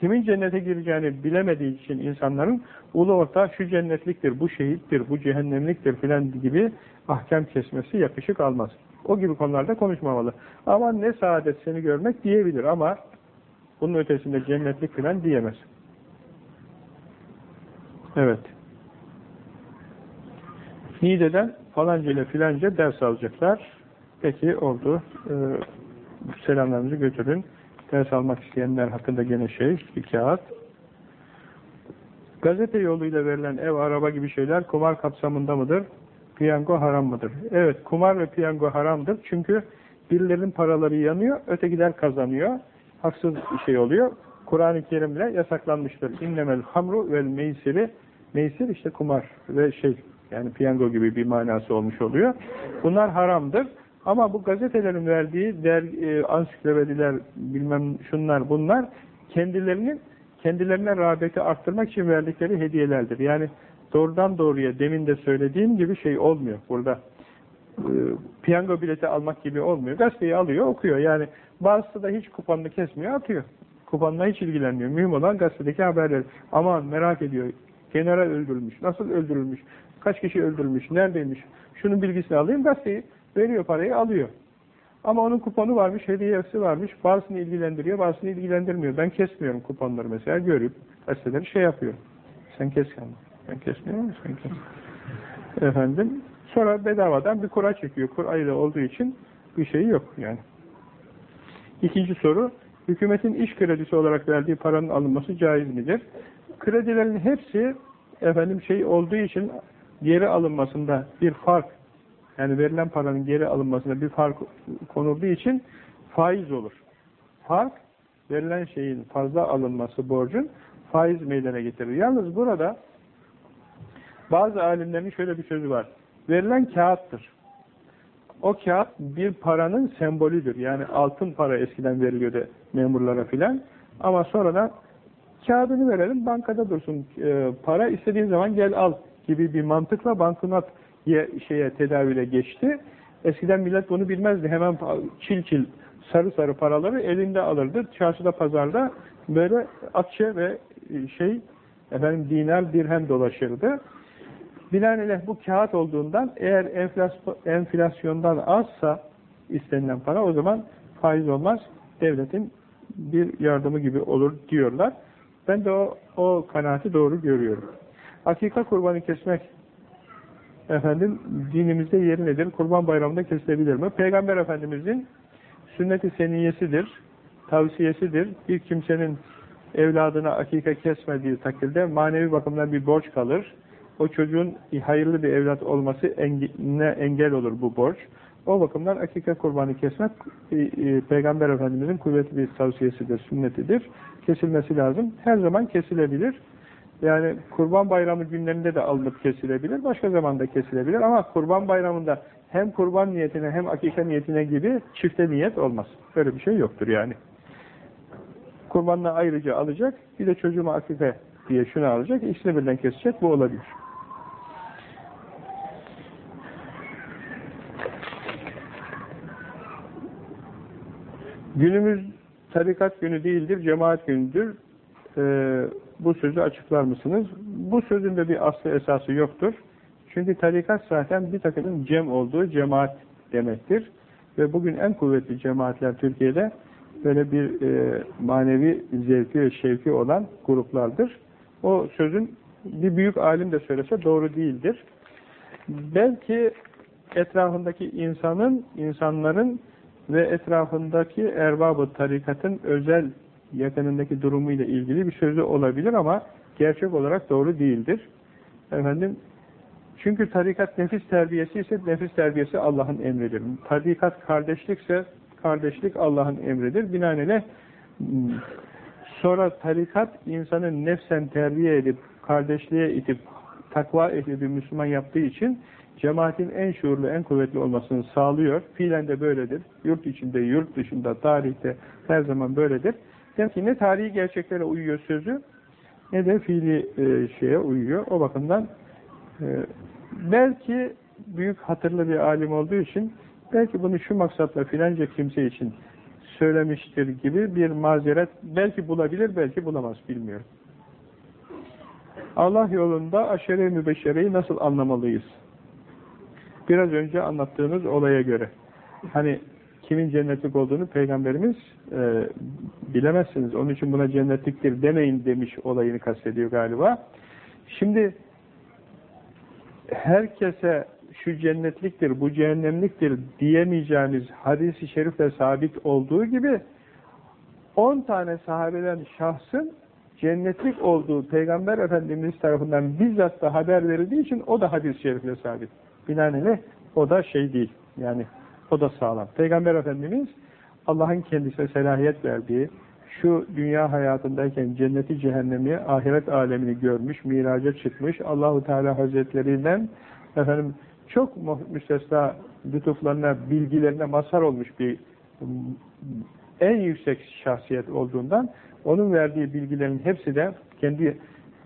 Kimin cennete gireceğini bilemediği için insanların ulu orta şu cennetliktir, bu şehittir, bu cehennemliktir filan gibi ahkam kesmesi yakışık almaz. O gibi konularda konuşmamalı. Ama ne saadet seni görmek diyebilir ama bunun ötesinde cennetlik filan diyemez. Evet. Nide'den falanca ile filanca ders alacaklar. Peki oldu. Ee, selamlarınızı götürün. Ders almak isteyenler hakkında gene şey, bir kağıt. Gazete yoluyla verilen ev, araba gibi şeyler kumar kapsamında mıdır? Piyango haram mıdır? Evet, kumar ve piyango haramdır. Çünkü birilerinin paraları yanıyor, ötekiler kazanıyor. Haksız bir şey oluyor. Kur'an-ı Kerim'le yasaklanmıştır. İnnemel hamru vel meysiri. Meysir işte kumar ve şey, yani piyango gibi bir manası olmuş oluyor. Bunlar haramdır. Ama bu gazetelerin verdiği der, e, ansiklopediler, bilmem şunlar bunlar kendilerinin kendilerine rağbeti arttırmak için verdikleri hediyelerdir. Yani doğrudan doğruya demin de söylediğim gibi şey olmuyor burada. E, piyango bileti almak gibi olmuyor. Gazeteyi alıyor, okuyor. Yani bazısı da hiç kuponunu kesmiyor, atıyor. Kuponla hiç ilgilenmiyor. Mühim olan gazetedeki haberler. Aman merak ediyor. General öldürülmüş. Nasıl öldürülmüş? Kaç kişi öldürülmüş? Neredeymiş? Şunun bilgisini alayım. Gazeteyi veriyor parayı, alıyor. Ama onun kuponu varmış, hediyesi varmış. Bazısını ilgilendiriyor, bazısını ilgilendirmiyor. Ben kesmiyorum kuponları mesela. Görüp gazeteleri şey yapıyor. Sen kes kendini. Ben kesmiyorum mu? Sen kes. Efendim. Sonra bedavadan bir kura çekiyor. Kur ile olduğu için bir şey yok yani. İkinci soru. Hükümetin iş kredisi olarak verdiği paranın alınması caiz midir? Kredilerin hepsi efendim şey olduğu için geri alınmasında bir fark Yani verilen paranın geri alınmasına bir fark konulduğu için faiz olur. Fark, verilen şeyin fazla alınması borcun faiz meydana getirir. Yalnız burada bazı alimlerin şöyle bir sözü var. Verilen kağıttır. O kağıt bir paranın sembolüdür. Yani altın para eskiden veriliyordu memurlara filan. Ama sonradan kağıdını verelim bankada dursun. E, para istediğin zaman gel al gibi bir mantıkla banknot şeye tedavüle geçti. Eskiden millet bunu bilmezdi. Hemen çil çil sarı sarı paraları elinde alırdı. Çarşıda pazarda böyle akçe ve e, şey efendim dinar dirhem dolaşırdı. Binaenaleyh bu kağıt olduğundan eğer enflasyondan azsa istenilen para o zaman faiz olmaz. Devletin bir yardımı gibi olur diyorlar. Ben de o, o kanaati doğru görüyorum. Akika kurbanı kesmek efendim dinimizde yeri nedir? Kurban bayramında kesilebilir mi? Peygamber Efendimizin sünnet-i seniyesidir, tavsiyesidir. Bir kimsenin evladına akika kesmediği takdirde manevi bakımdan bir borç kalır. O çocuğun hayırlı bir evlat olması ne engel olur bu borç. O bakımdan akika kurbanı kesmek e, e, Peygamber Efendimizin kuvvetli bir tavsiyesidir, sünnetidir. Kesilmesi lazım. Her zaman kesilebilir. Yani kurban bayramı günlerinde de alınıp kesilebilir, başka zamanda kesilebilir ama kurban bayramında hem kurban niyetine hem akika niyetine gibi çifte niyet olmaz. Böyle bir şey yoktur yani. Kurbanla ayrıca alacak, bir de çocuğuma akika diye şunu alacak, ikisini birden kesecek, bu olabilir. Günümüz tarikat günü değildir, cemaat günüdür. Ee, bu sözü açıklar mısınız? Bu sözün de bir aslı esası yoktur. Çünkü tarikat zaten bir takımın cem olduğu cemaat demektir. Ve bugün en kuvvetli cemaatler Türkiye'de böyle bir e, manevi zevki ve şevki olan gruplardır. O sözün bir büyük alim de söylese doğru değildir. Belki etrafındaki insanın, insanların ve etrafındaki erbabı tarikatın özel yakınındaki durumuyla ilgili bir sözü olabilir ama gerçek olarak doğru değildir. Efendim çünkü tarikat nefis terbiyesi ise nefis terbiyesi Allah'ın emridir. Tarikat kardeşlikse kardeşlik Allah'ın emridir. Binaenaleyh sonra tarikat insanın nefsen terbiye edip kardeşliğe itip takva ehli bir Müslüman yaptığı için cemaatin en şuurlu, en kuvvetli olmasını sağlıyor. Fiilen de böyledir. Yurt içinde, yurt dışında, tarihte her zaman böyledir. Demek ki ne tarihi gerçeklere uyuyor sözü ne de fiili e, şeye uyuyor. O bakımdan e, belki büyük hatırlı bir alim olduğu için belki bunu şu maksatla filanca kimse için söylemiştir gibi bir mazeret belki bulabilir, belki bulamaz bilmiyorum. Allah yolunda aşere mübeşşereyi nasıl anlamalıyız? Biraz önce anlattığınız olaya göre. Hani kimin cennetlik olduğunu Peygamberimiz e, bilemezsiniz. Onun için buna cennetliktir demeyin demiş olayını kastediyor galiba. Şimdi herkese şu cennetliktir, bu cehennemliktir diyemeyeceğimiz hadis-i şerifle sabit olduğu gibi 10 tane sahabeden şahsın cennetlik olduğu Peygamber Efendimiz tarafından bizzat da haber verildiği için o da hadis-i şerifle sabit. Binaenaleyh o da şey değil. Yani o da sağlam. Peygamber Efendimiz Allah'ın kendisine selahiyet verdiği, şu dünya hayatındayken cenneti cehennemi, ahiret alemini görmüş, miraca çıkmış, Allahu Teala Hazretlerinden efendim çok müstesna lütuflarına, bilgilerine mazhar olmuş bir en yüksek şahsiyet olduğundan onun verdiği bilgilerin hepsi de kendi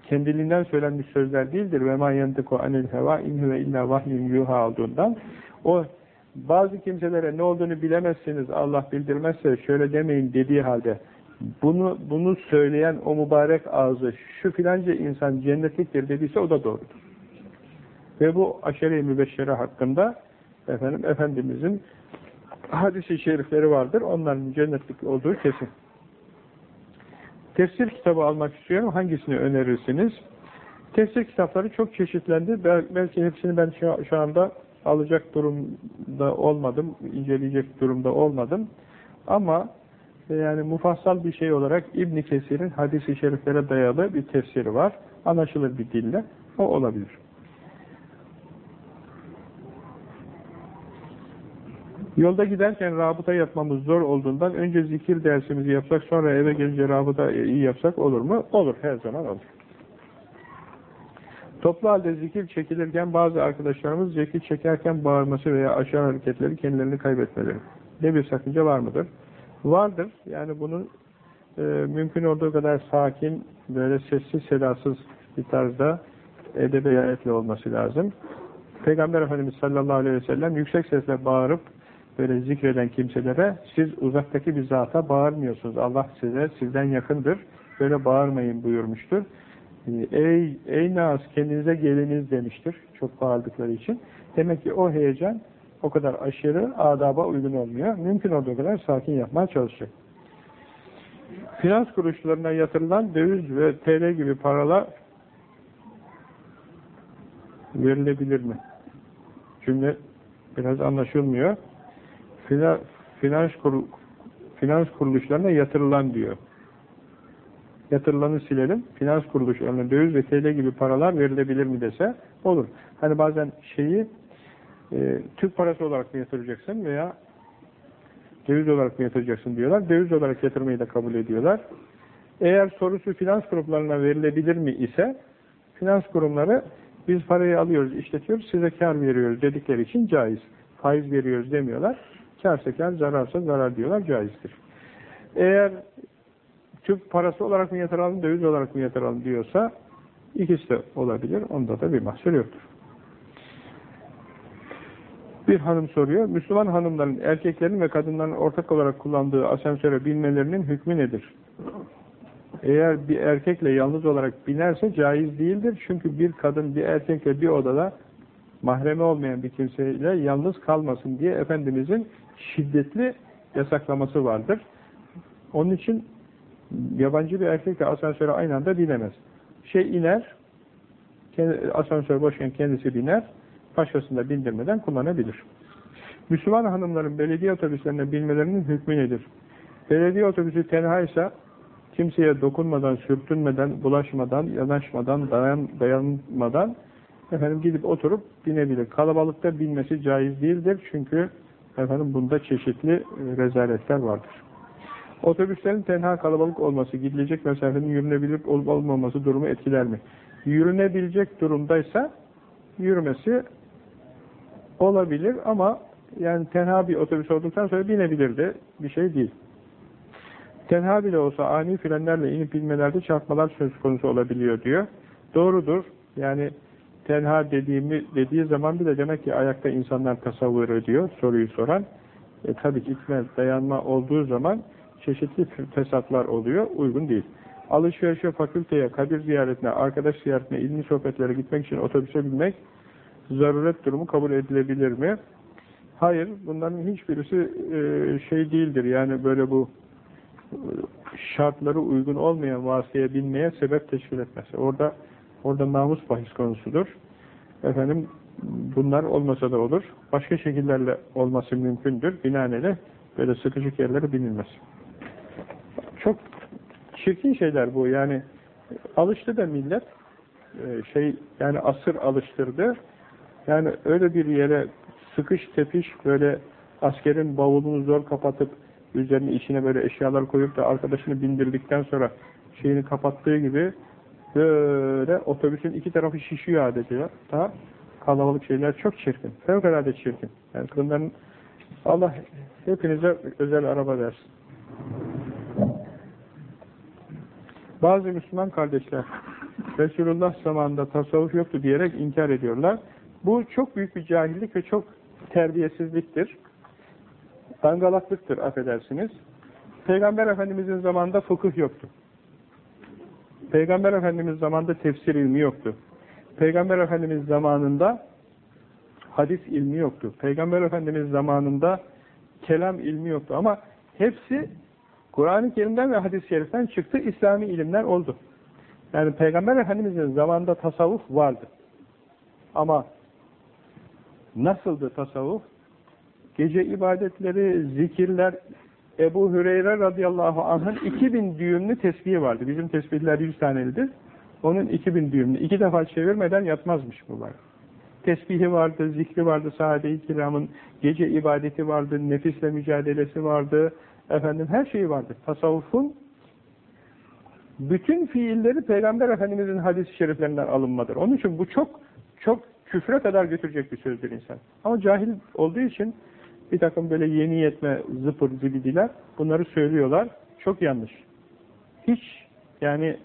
kendiliğinden söylenmiş sözler değildir. Ve ma yantiku anil heva in huve illa vahyun yuha olduğundan o bazı kimselere ne olduğunu bilemezsiniz Allah bildirmezse şöyle demeyin dediği halde bunu bunu söyleyen o mübarek ağzı şu filanca insan cennetliktir dediyse o da doğrudur. Ve bu aşere-i mübeşşere hakkında efendim Efendimizin hadisi şerifleri vardır. Onların cennetlik olduğu kesin. Tefsir kitabı almak istiyorum. Hangisini önerirsiniz? Tefsir kitapları çok çeşitlendi. Belki hepsini ben şu anda alacak durumda olmadım, inceleyecek durumda olmadım. Ama e, yani mufassal bir şey olarak İbn Kesir'in hadis-i şeriflere dayalı bir tefsiri var. Anlaşılır bir dille. O olabilir. Yolda giderken rabıta yapmamız zor olduğundan önce zikir dersimizi yapsak sonra eve gelince rabıta iyi yapsak olur mu? Olur, her zaman olur. Toplu halde zikir çekilirken bazı arkadaşlarımız zikir çekerken bağırması veya aşağı hareketleri kendilerini kaybetmeleri. Ne bir sakınca var mıdır? Vardır. Yani bunun e, mümkün olduğu kadar sakin, böyle sessiz sedasız bir tarzda edebe riayetli olması lazım. Peygamber Efendimiz sallallahu aleyhi ve sellem yüksek sesle bağırıp böyle zikreden kimselere siz uzaktaki bir zata bağırmıyorsunuz. Allah size sizden yakındır. Böyle bağırmayın buyurmuştur. Ey, ey Naz kendinize geliniz demiştir. Çok bağırdıkları için. Demek ki o heyecan o kadar aşırı adaba uygun olmuyor. Mümkün olduğu kadar sakin yapmaya çalışacak. Finans kuruluşlarına yatırılan döviz ve TL gibi paralar verilebilir mi? Cümle biraz anlaşılmıyor. Fina, finans, kur, finans kuruluşlarına yatırılan diyor. Yatırılanı silelim. Finans kuruluşlarına döviz ve TL gibi paralar verilebilir mi dese olur. Hani bazen şeyi e, Türk parası olarak mı yatıracaksın veya döviz olarak mı yatıracaksın diyorlar. Döviz olarak yatırmayı da kabul ediyorlar. Eğer sorusu finans kurumlarına verilebilir mi ise finans kurumları biz parayı alıyoruz, işletiyoruz, size kar veriyoruz dedikleri için caiz. Faiz veriyoruz demiyorlar. Karsa kar, zararsa zarar diyorlar, caizdir. Eğer Türk parası olarak mı yatıralım, döviz olarak mı yatıralım diyorsa ikisi de olabilir. Onda da bir mahsur yoktur. Bir hanım soruyor. Müslüman hanımların, erkeklerin ve kadınların ortak olarak kullandığı asansöre binmelerinin hükmü nedir? Eğer bir erkekle yalnız olarak binerse caiz değildir. Çünkü bir kadın bir erkekle bir odada mahremi olmayan bir kimseyle yalnız kalmasın diye Efendimizin şiddetli yasaklaması vardır. Onun için yabancı bir erkekle asansöre aynı anda binemez. Şey iner, asansör boşken kendisi biner, başkasını da bindirmeden kullanabilir. Müslüman hanımların belediye otobüslerine binmelerinin hükmü nedir? Belediye otobüsü tenha ise kimseye dokunmadan, sürtünmeden, bulaşmadan, yanaşmadan, dayan, dayanmadan efendim gidip oturup binebilir. Kalabalıkta binmesi caiz değildir. Çünkü efendim bunda çeşitli rezaletler vardır. Otobüslerin tenha kalabalık olması, gidilecek mesafenin yürünebilir olup olmaması durumu etkiler mi? Yürünebilecek durumdaysa yürümesi olabilir ama yani tenha bir otobüs olduktan sonra binebilirdi. Bir şey değil. Tenha bile olsa ani frenlerle inip binmelerde çarpmalar söz konusu olabiliyor diyor. Doğrudur. Yani tenha dediğimi dediği zaman bile demek ki ayakta insanlar tasavvur ediyor soruyu soran. E, tabii ki itme, dayanma olduğu zaman çeşitli fesatlar oluyor. Uygun değil. Alışverişe, fakülteye, kabir ziyaretine, arkadaş ziyaretine, ilmi sohbetlere gitmek için otobüse binmek zaruret durumu kabul edilebilir mi? Hayır. Bunların hiçbirisi e, şey değildir. Yani böyle bu şartları uygun olmayan vasıtaya binmeye sebep teşkil etmez. Orada orada namus bahis konusudur. Efendim bunlar olmasa da olur. Başka şekillerle olması mümkündür. Binaenaleyh böyle sıkışık yerlere binilmez. Çok çirkin şeyler bu. Yani alıştı da millet şey yani asır alıştırdı. Yani öyle bir yere sıkış tepiş böyle askerin bavulunu zor kapatıp üzerine içine böyle eşyalar koyup da arkadaşını bindirdikten sonra şeyini kapattığı gibi böyle otobüsün iki tarafı şişiyor adeta. Daha kalabalık şeyler çok çirkin. Fevkalade çirkin. Yani bunların Allah hepinize özel araba versin. Bazı Müslüman kardeşler Resulullah zamanında tasavvuf yoktu diyerek inkar ediyorlar. Bu çok büyük bir cahillik ve çok terbiyesizliktir. Dangalaklıktır affedersiniz. Peygamber Efendimizin zamanında fıkıh yoktu. Peygamber Efendimiz zamanında tefsir ilmi yoktu. Peygamber Efendimiz zamanında hadis ilmi yoktu. Peygamber Efendimiz zamanında kelam ilmi yoktu. Ama hepsi Kur'an-ı Kerim'den ve hadis-i şeriften çıktı. İslami ilimler oldu. Yani Peygamber Efendimizin zamanında tasavvuf vardı. Ama nasıldı tasavvuf? Gece ibadetleri, zikirler, Ebu Hüreyre radıyallahu anh'ın 2000 düğümlü tesbihi vardı. Bizim tesbihler 100 tanelidir. Onun 2000 düğümlü. İki defa çevirmeden yatmazmış var. tesbihi vardı, zikri vardı, sahabe-i kiramın gece ibadeti vardı, nefisle mücadelesi vardı, efendim her şeyi vardı. Tasavvufun bütün fiilleri Peygamber Efendimiz'in hadis-i şeriflerinden alınmadır. Onun için bu çok çok küfre kadar götürecek bir sözdür insan. Ama cahil olduğu için bir takım böyle yeni yetme zıpır zibidiler bunları söylüyorlar. Çok yanlış. Hiç yani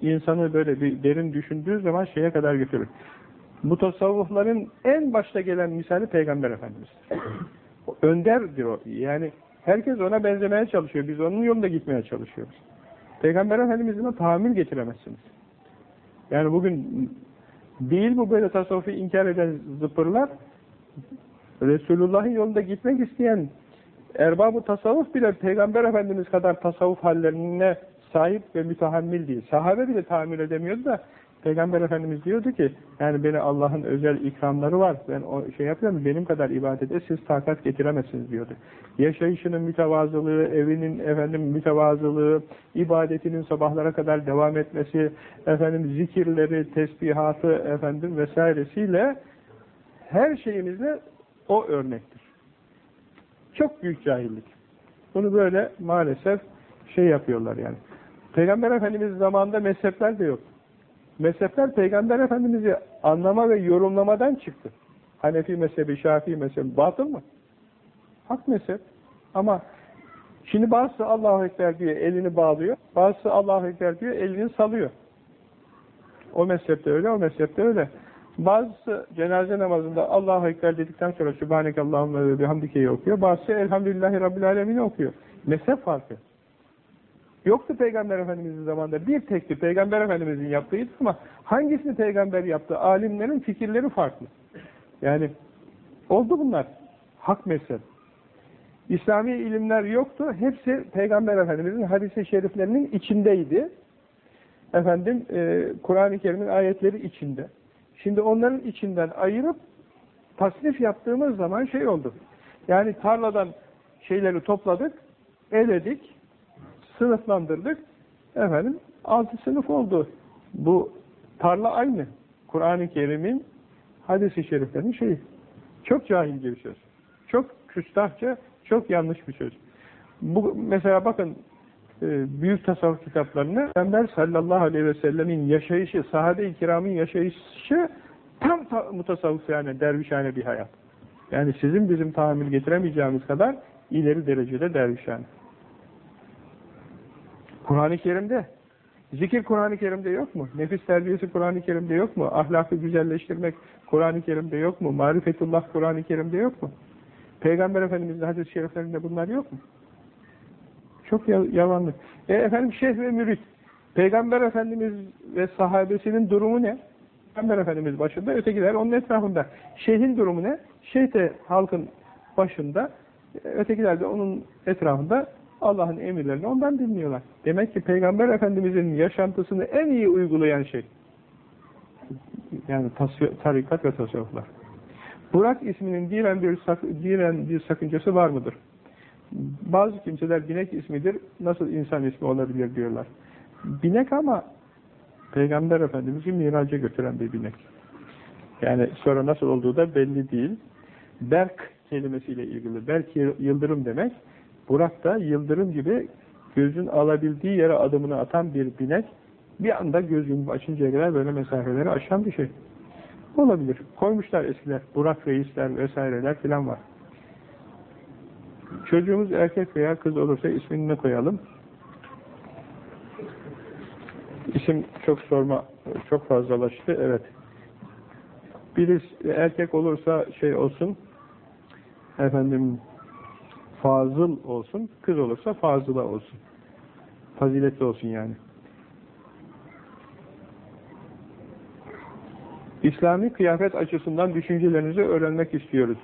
insanı böyle bir derin düşündüğü zaman şeye kadar götürür. Mutasavvıfların en başta gelen misali Peygamber Efendimiz. Önderdir o. Yani herkes ona benzemeye çalışıyor. Biz onun yolunda gitmeye çalışıyoruz. Peygamber Efendimiz'e tahammül getiremezsiniz. Yani bugün değil bu böyle tasavvufu inkar eden zıpırlar Resulullah'ın yolunda gitmek isteyen erbab-ı tasavvuf bile Peygamber Efendimiz kadar tasavvuf hallerine sahip ve mütehammil değil. Sahabe bile tahammül edemiyordu da Peygamber Efendimiz diyordu ki yani beni Allah'ın özel ikramları var. Ben o şey yapıyorum. Benim kadar ibadete siz takat getiremezsiniz diyordu. Yaşayışının mütevazılığı, evinin efendim mütevazılığı, ibadetinin sabahlara kadar devam etmesi, efendim zikirleri, tesbihatı efendim vesairesiyle her şeyimizle o örnektir. Çok büyük cahillik. Bunu böyle maalesef şey yapıyorlar yani. Peygamber Efendimiz zamanında mezhepler de yok. Mezhepler Peygamber Efendimiz'i anlama ve yorumlamadan çıktı. Hanefi mezhebi, Şafii mezhebi batıl mı? Hak mezhep. Ama şimdi bazısı Allahu Ekber diyor, elini bağlıyor. Bazısı Allahu Ekber diyor, elini salıyor. O mezhepte öyle, o mezhepte öyle. Bazısı cenaze namazında Allahu Ekber dedikten sonra Sübhanekallahümme ve bihamdikeyi okuyor. Bazısı Elhamdülillahi Rabbil Alemin'i okuyor. Mezhep farkı. Yoktu Peygamber Efendimiz'in zamanında. Bir tekti Peygamber Efendimiz'in yaptığıydı ama hangisini Peygamber yaptı? Alimlerin fikirleri farklı. Yani oldu bunlar. Hak mezhep. İslami ilimler yoktu. Hepsi Peygamber Efendimiz'in hadis-i şeriflerinin içindeydi. Efendim e, Kur'an-ı Kerim'in ayetleri içinde. Şimdi onların içinden ayırıp tasnif yaptığımız zaman şey oldu. Yani tarladan şeyleri topladık, eledik, sınıflandırdık. Efendim altı sınıf oldu. Bu tarla aynı. Kur'an-ı Kerim'in hadis-i şeriflerinin şeyi. Çok cahilce bir söz. Çok küstahça, çok yanlış bir söz. Bu, mesela bakın büyük tasavvuf kitaplarını Peygamber sallallahu aleyhi ve sellemin yaşayışı, sahabe-i kiramın yaşayışı tam ta mutasavvuf yani dervişhane bir hayat. Yani sizin bizim tahammül getiremeyeceğimiz kadar ileri derecede dervişhane. Kur'an-ı Kerim'de zikir Kur'an-ı Kerim'de yok mu? Nefis terbiyesi Kur'an-ı Kerim'de yok mu? Ahlakı güzelleştirmek Kur'an-ı Kerim'de yok mu? Marifetullah Kur'an-ı Kerim'de yok mu? Peygamber Efendimiz'in hadis-i şeriflerinde bunlar yok mu? Çok yalanlık. E efendim şeyh ve mürit. Peygamber Efendimiz ve sahabesinin durumu ne? Peygamber Efendimiz başında, ötekiler onun etrafında. Şeyhin durumu ne? Şeyh de halkın başında, ötekiler de onun etrafında Allah'ın emirlerini ondan dinliyorlar. Demek ki Peygamber Efendimiz'in yaşantısını en iyi uygulayan şey. Yani tarikat ve tasavvuflar. Burak isminin diren bir, sak diren bir sakıncası var mıdır? Bazı kimseler binek ismidir, nasıl insan ismi olabilir diyorlar. Binek ama Peygamber Efendimiz'i miraca götüren bir binek. Yani sonra nasıl olduğu da belli değil. Berk kelimesiyle ilgili. Berk yıldırım demek. Burak da yıldırım gibi gözün alabildiği yere adımını atan bir binek. Bir anda gözün açıncaya kadar böyle mesafeleri aşan bir şey. Olabilir. Koymuşlar eskiler. Burak reisler vesaireler filan var. Çocuğumuz erkek veya kız olursa ismini ne koyalım? İsim çok sorma, çok fazlalaştı. Evet. Birisi erkek olursa şey olsun, efendim fazıl olsun, kız olursa fazıla olsun. Faziletli olsun yani. İslami kıyafet açısından düşüncelerinizi öğrenmek istiyoruz.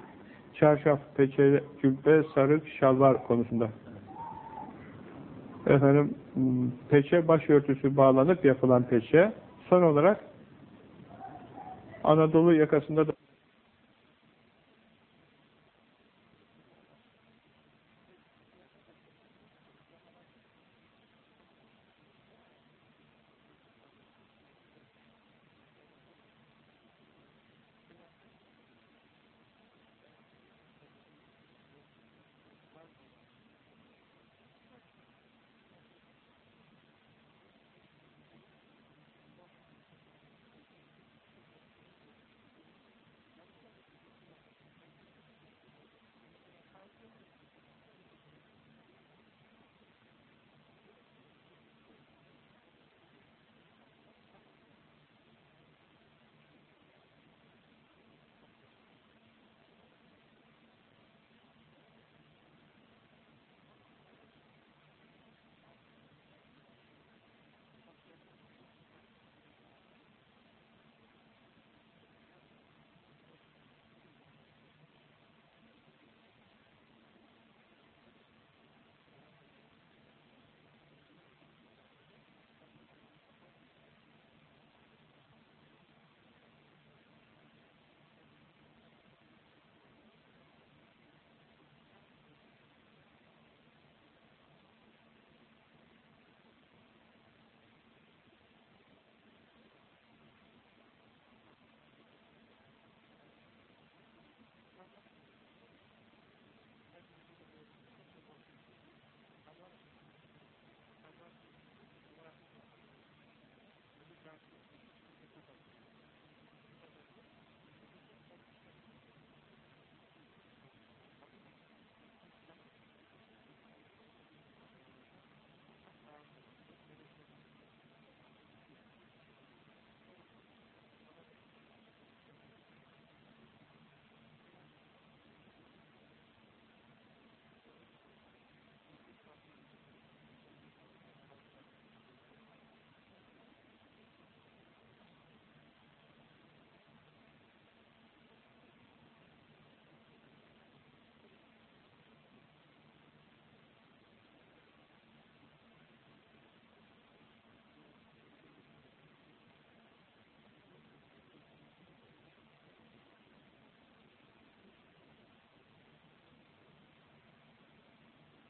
Çarşaf, peçe, cübbe, sarık, şalvar konusunda. Efendim, peçe, başörtüsü bağlanıp yapılan peçe. Son olarak Anadolu yakasında da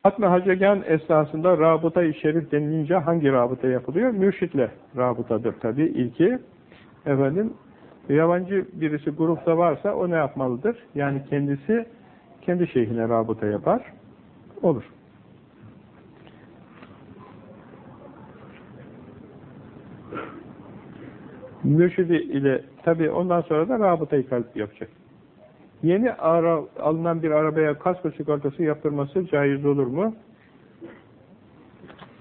Hatmi Hacegan esnasında rabıta-i şerif denilince hangi rabıta yapılıyor? Mürşitle rabıtadır tabi ilki. Efendim, yabancı birisi grupta varsa o ne yapmalıdır? Yani kendisi kendi şeyhine rabıta yapar. Olur. Mürşidi ile tabi ondan sonra da rabıtayı kalp yapacak. Yeni ara, alınan bir arabaya kasko sigortası yaptırması caiz olur mu?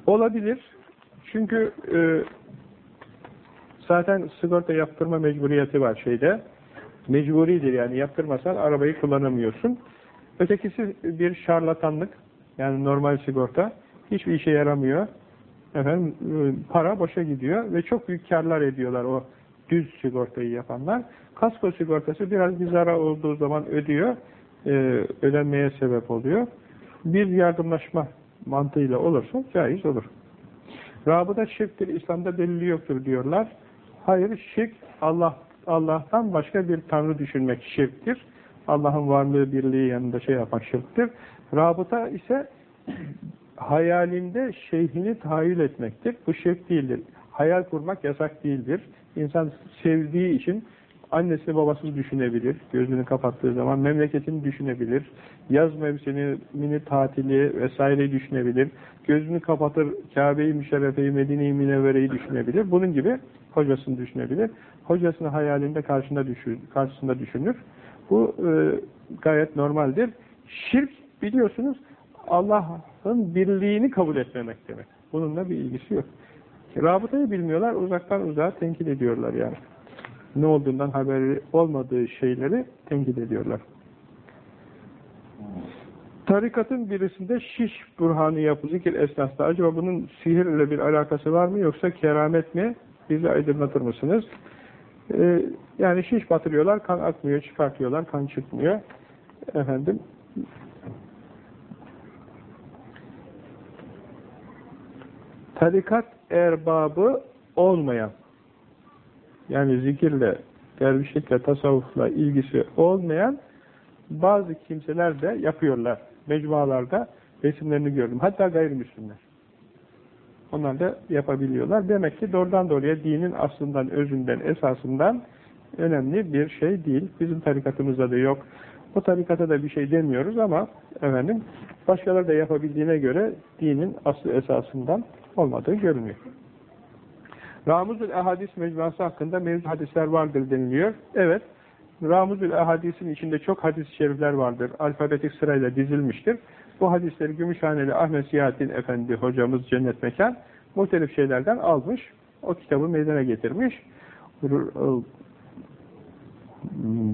Olabilir. Çünkü e, zaten sigorta yaptırma mecburiyeti var şeyde. Mecburidir yani yaptırmasan arabayı kullanamıyorsun. Ötekisi bir şarlatanlık. Yani normal sigorta. Hiçbir işe yaramıyor. Efendim e, para boşa gidiyor ve çok büyük karlar ediyorlar o düz sigortayı yapanlar. Kasko sigortası biraz bir zarar olduğu zaman ödüyor, e, ödenmeye sebep oluyor. Bir yardımlaşma mantığıyla olursa caiz olur. Rabıda şirktir, İslam'da delili yoktur diyorlar. Hayır, şirk Allah Allah'tan başka bir tanrı düşünmek şirktir. Allah'ın varlığı, birliği yanında şey yapmak şirktir. Rabıta ise hayalinde şeyhini tahayyül etmektir. Bu şirk değildir. Hayal kurmak yasak değildir. İnsan sevdiği için annesini babasını düşünebilir. Gözünü kapattığı zaman memleketini düşünebilir. Yaz mevsimini, tatili vesaireyi düşünebilir. Gözünü kapatır Kabe'yi, Müşerrefe'yi, Medine-i Münevvere'yi düşünebilir. Bunun gibi hocasını düşünebilir. Hocasını hayalinde karşısında, düşün, karşısında düşünür. Bu e, gayet normaldir. Şirk biliyorsunuz Allah'ın birliğini kabul etmemek demek. Bununla bir ilgisi yok. Rabıtayı bilmiyorlar, uzaktan uzağa tenkit ediyorlar yani. Ne olduğundan haberi olmadığı şeyleri tenkit ediyorlar. Tarikatın birisinde şiş burhanı yapı zikir esnasında acaba bunun sihirle bir alakası var mı yoksa keramet mi? Bizi aydınlatır mısınız? Ee, yani şiş batırıyorlar, kan akmıyor, çıkartıyorlar, kan çıkmıyor. Efendim, tarikat erbabı olmayan yani zikirle, dervişlikle, tasavvufla ilgisi olmayan bazı kimseler de yapıyorlar. Mecmualarda resimlerini gördüm. Hatta gayrimüslimler. Onlar da yapabiliyorlar. Demek ki doğrudan doğruya dinin aslından, özünden, esasından önemli bir şey değil. Bizim tarikatımızda da yok. O tarikata da bir şey demiyoruz ama efendim başkaları da yapabildiğine göre dinin aslı esasından olmadığı görünüyor. Ramuzul Ehadis mecmuası hakkında mevzu hadisler vardır deniliyor. Evet, Ramuzul Ehadis'in içinde çok hadis-i şerifler vardır. Alfabetik sırayla dizilmiştir. Bu hadisleri Gümüşhaneli Ahmet Siyahattin Efendi hocamız Cennet Mekan muhtelif şeylerden almış. O kitabı meydana getirmiş.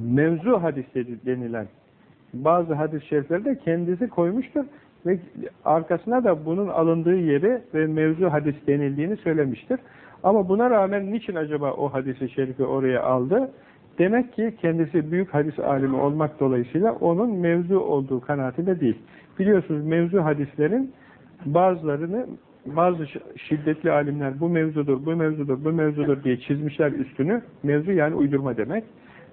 Mevzu hadisleri denilen bazı hadis-i şerifleri de kendisi koymuştur ve arkasına da bunun alındığı yeri ve mevzu hadis denildiğini söylemiştir. Ama buna rağmen niçin acaba o hadisi şerifi oraya aldı? Demek ki kendisi büyük hadis alimi olmak dolayısıyla onun mevzu olduğu kanaatinde değil. Biliyorsunuz mevzu hadislerin bazılarını bazı şiddetli alimler bu mevzudur, bu mevzudur, bu mevzudur diye çizmişler üstünü. Mevzu yani uydurma demek.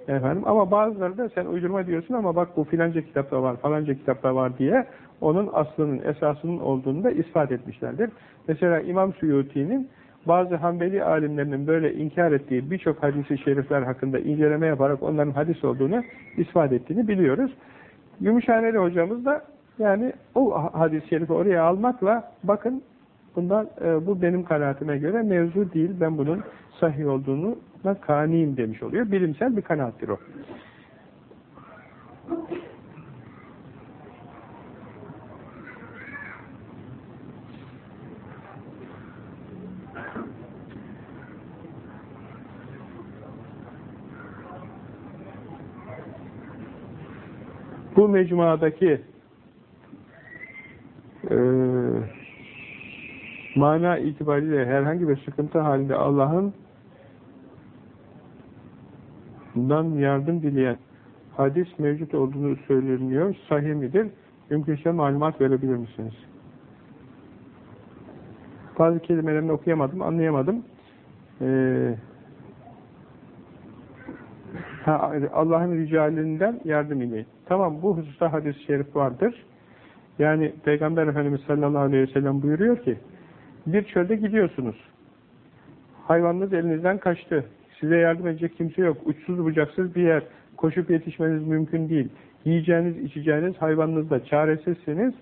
Efendim ama bazıları da sen uydurma diyorsun ama bak bu filanca kitapta var, falanca kitapta var diye onun aslının, esasının olduğunu da ispat etmişlerdir. Mesela İmam Suyuti'nin bazı Hanbeli alimlerinin böyle inkar ettiği birçok hadisi şerifler hakkında inceleme yaparak onların hadis olduğunu ispat ettiğini biliyoruz. Gümüşhaneli hocamız da yani o hadis-i şerifi oraya almakla bakın bundan e, bu benim kanaatime göre mevzu değil ben bunun sahih olduğunu kaniyim demiş oluyor. Bilimsel bir kanaattir o. mecmuadaki e, mana itibariyle herhangi bir sıkıntı halinde Allah'ın bundan yardım dileyen hadis mevcut olduğunu söyleniyor. Sahih midir? Mümkünse malumat verebilir misiniz? Bazı kelimelerini okuyamadım, anlayamadım. Ee, Allah'ın ricalinden yardım ileyin. Tamam bu hususta hadis-i şerif vardır. Yani Peygamber Efendimiz sallallahu aleyhi ve sellem buyuruyor ki, bir çölde gidiyorsunuz. Hayvanınız elinizden kaçtı. Size yardım edecek kimse yok. Uçsuz bucaksız bir yer. Koşup yetişmeniz mümkün değil. Yiyeceğiniz, içeceğiniz hayvanınızda çaresizsiniz.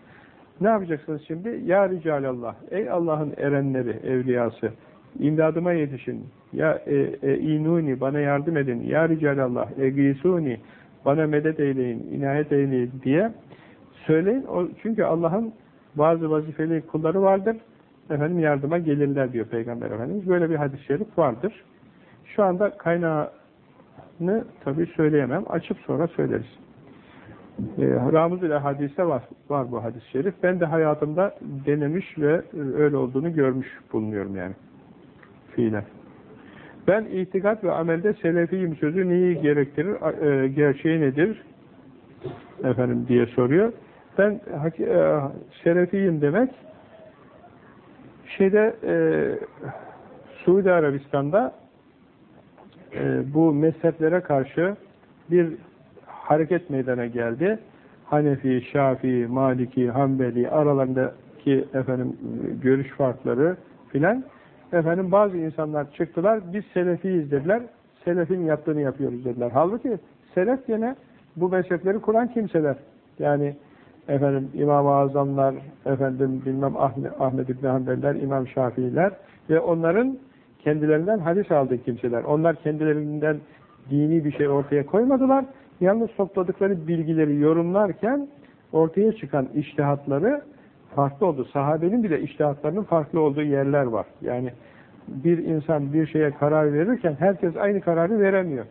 Ne yapacaksınız şimdi? Ya Ricalallah, ey Allah'ın erenleri, evliyası, imdadıma yetişin. Ya e, e, inuni, bana yardım edin. Ya Ricalallah, egisuni, bana medet eyleyin, inayet eyleyin diye söyleyin. O, çünkü Allah'ın bazı vazifeli kulları vardır. Efendim yardıma gelirler diyor Peygamber Efendimiz. Böyle bir hadis-i şerif vardır. Şu anda kaynağını tabii söyleyemem. Açıp sonra söyleriz. E, Ramuz ile hadiste var, var bu hadis-i şerif. Ben de hayatımda denemiş ve öyle olduğunu görmüş bulunuyorum yani. Fiilen. Ben itikat ve amelde selefiyim sözü neyi gerektirir, e, gerçeği nedir? Efendim diye soruyor. Ben e, şerefiyim demek şeyde e, Suudi Arabistan'da e, bu mezheplere karşı bir hareket meydana geldi. Hanefi, Şafii, Maliki, Hanbeli aralarındaki efendim görüş farkları filan efendim bazı insanlar çıktılar. Biz selefiyiz dediler. Selefin yaptığını yapıyoruz dediler. Halbuki selef gene bu mezhepleri kuran kimseler. Yani efendim İmam-ı Azamlar, efendim bilmem Ahmet, Ahmet İbni Hanbeliler, İmam Şafiiler ve onların kendilerinden hadis aldığı kimseler. Onlar kendilerinden dini bir şey ortaya koymadılar. Yalnız topladıkları bilgileri yorumlarken ortaya çıkan iştihatları farklı oldu. Sahabenin bile iştihatlarının farklı olduğu yerler var. Yani bir insan bir şeye karar verirken herkes aynı kararı veremiyor.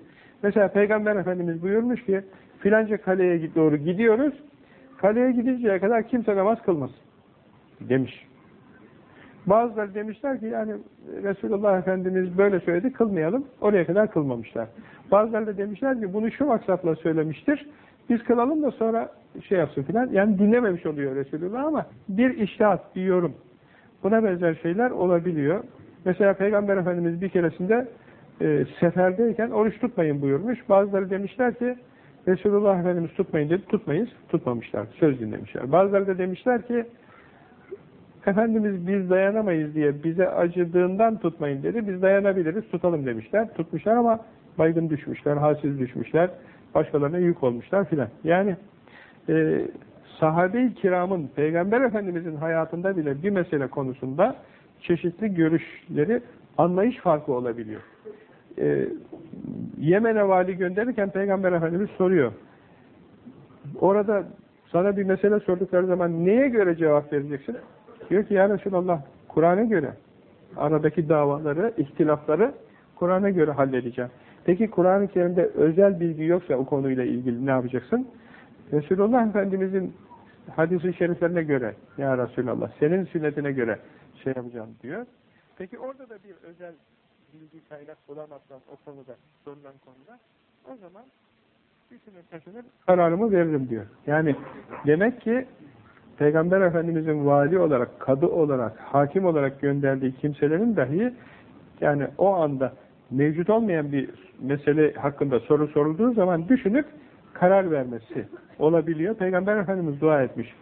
Mesela Peygamber Efendimiz buyurmuş ki filanca kaleye doğru gidiyoruz. Kaleye gidinceye kadar kimse namaz kılmaz. Demiş. Bazıları demişler ki yani Resulullah Efendimiz böyle söyledi kılmayalım. Oraya kadar kılmamışlar. Bazıları da demişler ki bunu şu maksatla söylemiştir. Biz kılalım da sonra şey yapsın filan. Yani dinlememiş oluyor Resulullah ama bir iştahat, bir yorum. Buna benzer şeyler olabiliyor. Mesela Peygamber Efendimiz bir keresinde e, seferdeyken oruç tutmayın buyurmuş. Bazıları demişler ki Resulullah Efendimiz tutmayın dedi, tutmayız. Tutmamışlar, söz dinlemişler. Bazıları da demişler ki Efendimiz biz dayanamayız diye bize acıdığından tutmayın dedi. Biz dayanabiliriz, tutalım demişler. Tutmuşlar ama baygın düşmüşler, halsiz düşmüşler, başkalarına yük olmuşlar filan. Yani e, sahabe-i kiramın, Peygamber Efendimizin hayatında bile bir mesele konusunda çeşitli görüşleri, anlayış farkı olabiliyor. E, Yemen'e vali gönderirken Peygamber Efendimiz soruyor. Orada sana bir mesele sordukları zaman neye göre cevap vereceksin? Diyor ki ya Resulallah Kur'an'a göre aradaki davaları, ihtilafları Kur'an'a göre halledeceğim. Peki Kur'an-ı Kerim'de özel bilgi yoksa o konuyla ilgili ne yapacaksın? Resulullah Efendimiz'in hadis-i şeriflerine göre ya Resulallah senin sünnetine göre şey yapacağım diyor. Peki orada da bir özel bilgi kaynak bulamazsan o konuda, sorulan konuda o zaman düşünür taşınır kararımı veririm diyor. Yani demek ki Peygamber Efendimiz'in vali olarak, kadı olarak, hakim olarak gönderdiği kimselerin dahi yani o anda mevcut olmayan bir mesele hakkında soru sorulduğu zaman düşünüp karar vermesi olabiliyor. Peygamber Efendimiz dua etmiş.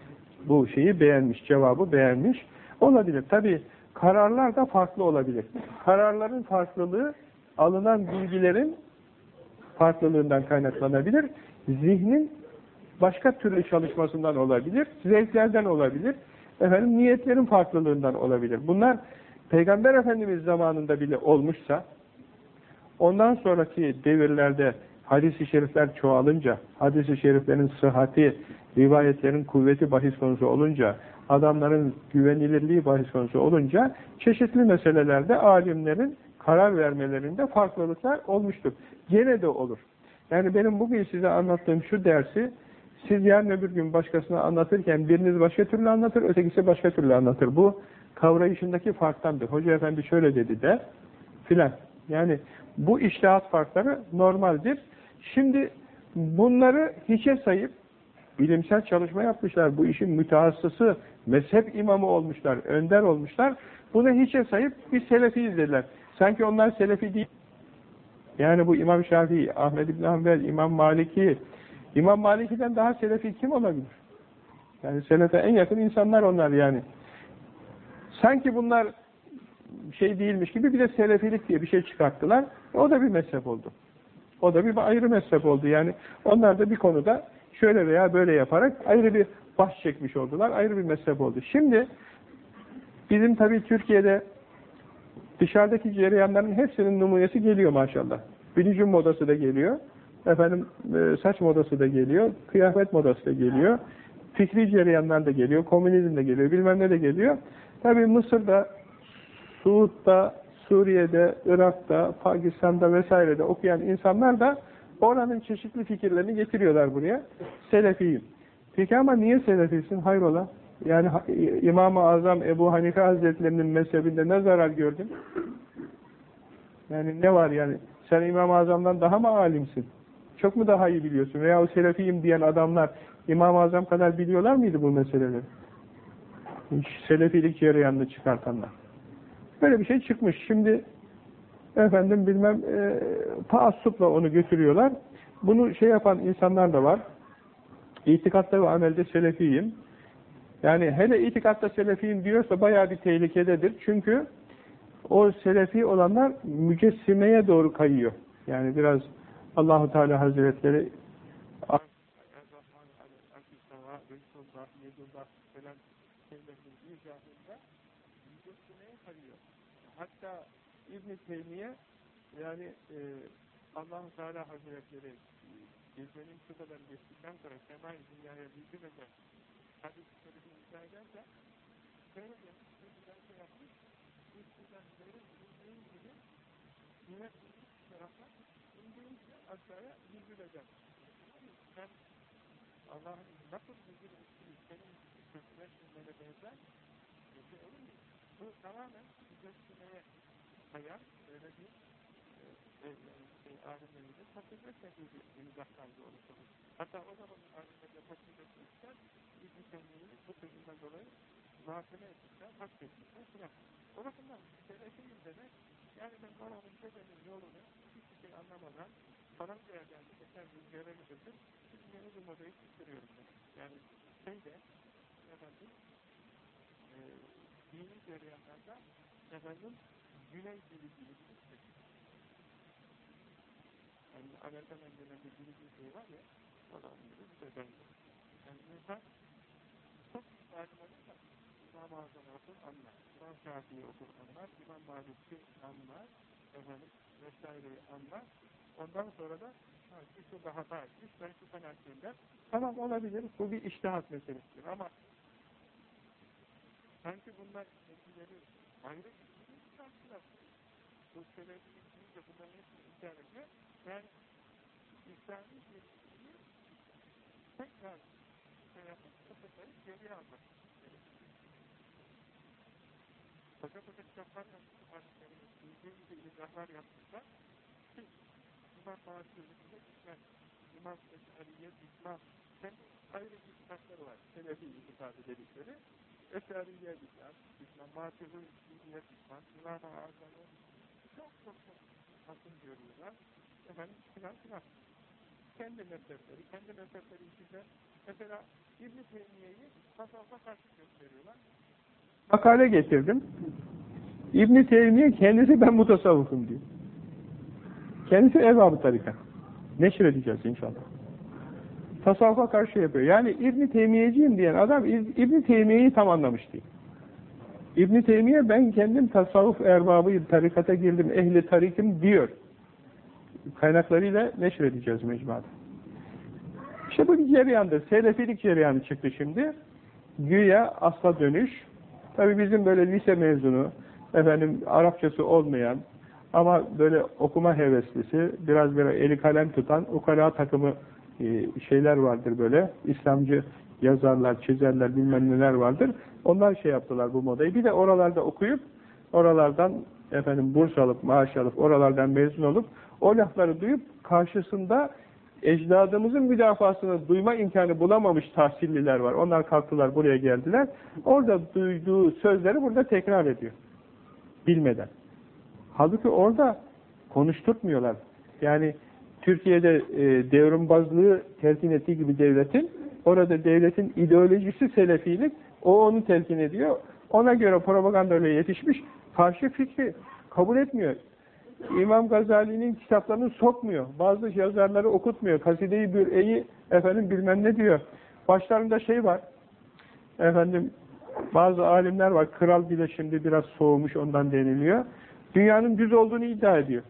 Bu şeyi beğenmiş, cevabı beğenmiş. Olabilir. Tabi kararlar da farklı olabilir. Kararların farklılığı alınan bilgilerin farklılığından kaynaklanabilir. Zihnin başka türlü çalışmasından olabilir, zevklerden olabilir, efendim niyetlerin farklılığından olabilir. Bunlar Peygamber Efendimiz zamanında bile olmuşsa, ondan sonraki devirlerde hadis-i şerifler çoğalınca, hadis-i şeriflerin sıhhati, rivayetlerin kuvveti bahis konusu olunca, adamların güvenilirliği bahis konusu olunca, çeşitli meselelerde alimlerin karar vermelerinde farklılıklar olmuştur. Gene de olur. Yani benim bugün size anlattığım şu dersi, siz yarın öbür gün başkasına anlatırken biriniz başka türlü anlatır, ötekisi başka türlü anlatır. Bu kavrayışındaki farktandır. Hoca efendi şöyle dedi de filan. Yani bu iştihat farkları normaldir. Şimdi bunları hiçe sayıp bilimsel çalışma yapmışlar. Bu işin mütehassısı, mezhep imamı olmuşlar, önder olmuşlar. Bunu hiçe sayıp biz selefiyiz dediler. Sanki onlar selefi değil. Yani bu İmam Şafii, Ahmed İbn Hanbel, İmam Maliki, İmam Maliki'den daha selefi kim olabilir? Yani selefe en yakın insanlar onlar yani. Sanki bunlar şey değilmiş gibi bir de selefilik diye bir şey çıkarttılar. O da bir mezhep oldu. O da bir ayrı mezhep oldu. Yani onlar da bir konuda şöyle veya böyle yaparak ayrı bir baş çekmiş oldular. Ayrı bir mezhep oldu. Şimdi bizim tabii Türkiye'de dışarıdaki cereyanların hepsinin numunesi geliyor maşallah. Bilicim modası da geliyor. Efendim e, saç modası da geliyor. Kıyafet modası da geliyor. Fikri cereyanlar da geliyor. Komünizm de geliyor. Bilmem ne de geliyor. Tabii Mısır'da, Suud'da, Suriye'de, Irak'ta, Pakistan'da vesairede okuyan insanlar da oranın çeşitli fikirlerini getiriyorlar buraya. Selefiyim. Peki ama niye Selefisin? Hayrola? Yani İmam-ı Azam Ebu Hanife Hazretlerinin mezhebinde ne zarar gördün? Yani ne var yani? Sen İmam-ı Azam'dan daha mı alimsin? Çok mu daha iyi biliyorsun? Veya o Selefiyim diyen adamlar İmam-ı Azam kadar biliyorlar mıydı bu meseleleri? Selefilik cereyanını çıkartanlar. Böyle bir şey çıkmış. Şimdi efendim bilmem e, taassupla onu götürüyorlar. Bunu şey yapan insanlar da var. İtikatta ve amelde selefiyim. Yani hele itikatta selefiyim diyorsa bayağı bir tehlikededir. Çünkü o selefi olanlar mücessimeye doğru kayıyor. Yani biraz Allahu Teala Hazretleri hatta İbn-i Teymiye yani e, allah Teala Hazretleri gecenin şu kadar geçtikten sonra semai dünyaya bildirmeden hadis-i şerifi izah ederken şöyle demiş, şöyle şey yapmış üstünden böyle bildiğin gibi yine taraftan indiğince aşağıya bildireceğim. Sen Allah'ın nasıl bildirmişsin senin sözüne benzer bir şey olur mu? Bu tamamen müzessimeye kayan öyle bir alimlerinde fakirde sevdiği bir doğru olur. Hatta o zaman alimlerinde fakirde sevdiği İbn-i Temmiyye'nin bu sözünden dolayı muhakeme etmişler, hak etmişler filan. O bakımdan selefiyim demek, yani ben babamın dedemin yolunu hiçbir şey anlamadan param değerden geçen bir görevi götür, şimdi yeni bir modayı çıkarıyorum demek. Yani şey de, efendim, e, dini cereyanlarda efendim güney dili gibi bir Yani Amerika'dan gelen bir dili bir şey var ya, o da gibi bir şey benziyor. Yani insan çok alim olursa İmam-ı Azam okur anlar, İmam Şafii'yi okur anlar, İmam Malik'i anlar, efendim vesaireyi anlar. Ondan sonra da ha, şu daha hata etmiş, ben şu kanaatliyim der. Tamam olabilir, bu bir iştihat meselesidir ama sanki bunlar kendileri ayrı bir tartışlar. Bu söylediğim deyince bunların hepsini inkar ediyor. Yani İslami bir şeyi tekrar şey yapıp seferi geriye almak. Koca koca kitaplar yapmışlar, hadislerimiz, bildiği gibi izahlar yapmışlar. Ki İmam Mahsuzlu'nda gitmez. İmam Eşariye gitmez. Hem ayrı bir kitapları var. Selefi itikadı dedikleri. Eşariye gitmez. İslam Mahsuz'un bilgiye gitmez. İmam-ı Azam'ı çok çok çok hasım görüyorlar. Efendim filan filan. Kendi mezhepleri, kendi mezhepleri içinde mesela İbn-i Teymiye'yi tasavvufa karşı gösteriyorlar. Makale getirdim. İbn-i Teymiye kendisi ben mutasavvufum diyor. Kendisi ev-ı tarikat. Neşir edeceğiz inşallah. Tasavvufa karşı yapıyor. Yani İbn-i Teymiyeciyim diyen adam İbn-i Teymiye'yi tam anlamış değil. İbn-i Teymiye ben kendim tasavvuf erbabıyım, tarikata girdim, ehli tarikim diyor. Kaynaklarıyla neşir edeceğiz mecmuada. İşte bu bir cereyandır. Selefilik cereyanı çıktı şimdi. Güya asla dönüş. Tabi bizim böyle lise mezunu, efendim Arapçası olmayan ama böyle okuma heveslisi, biraz böyle eli kalem tutan ukala takımı şeyler vardır böyle. İslamcı yazarlar, çizerler, bilmem neler vardır. Onlar şey yaptılar bu modayı. Bir de oralarda okuyup, oralardan efendim burs alıp, maaş alıp, oralardan mezun olup, o lafları duyup karşısında ecdadımızın müdafasını duyma imkanı bulamamış tahsilliler var. Onlar kalktılar, buraya geldiler. Orada duyduğu sözleri burada tekrar ediyor. Bilmeden. Halbuki orada konuşturtmuyorlar. Yani Türkiye'de e, devrimbazlığı telkin ettiği gibi devletin Orada devletin ideolojisi selefilik, o onu telkin ediyor. Ona göre propagandayla yetişmiş, karşı fikri kabul etmiyor. İmam Gazali'nin kitaplarını sokmuyor. Bazı yazarları okutmuyor. Kaside-i Bür'e'yi efendim bilmem ne diyor. Başlarında şey var. Efendim bazı alimler var. Kral bile şimdi biraz soğumuş ondan deniliyor. Dünyanın düz olduğunu iddia ediyor.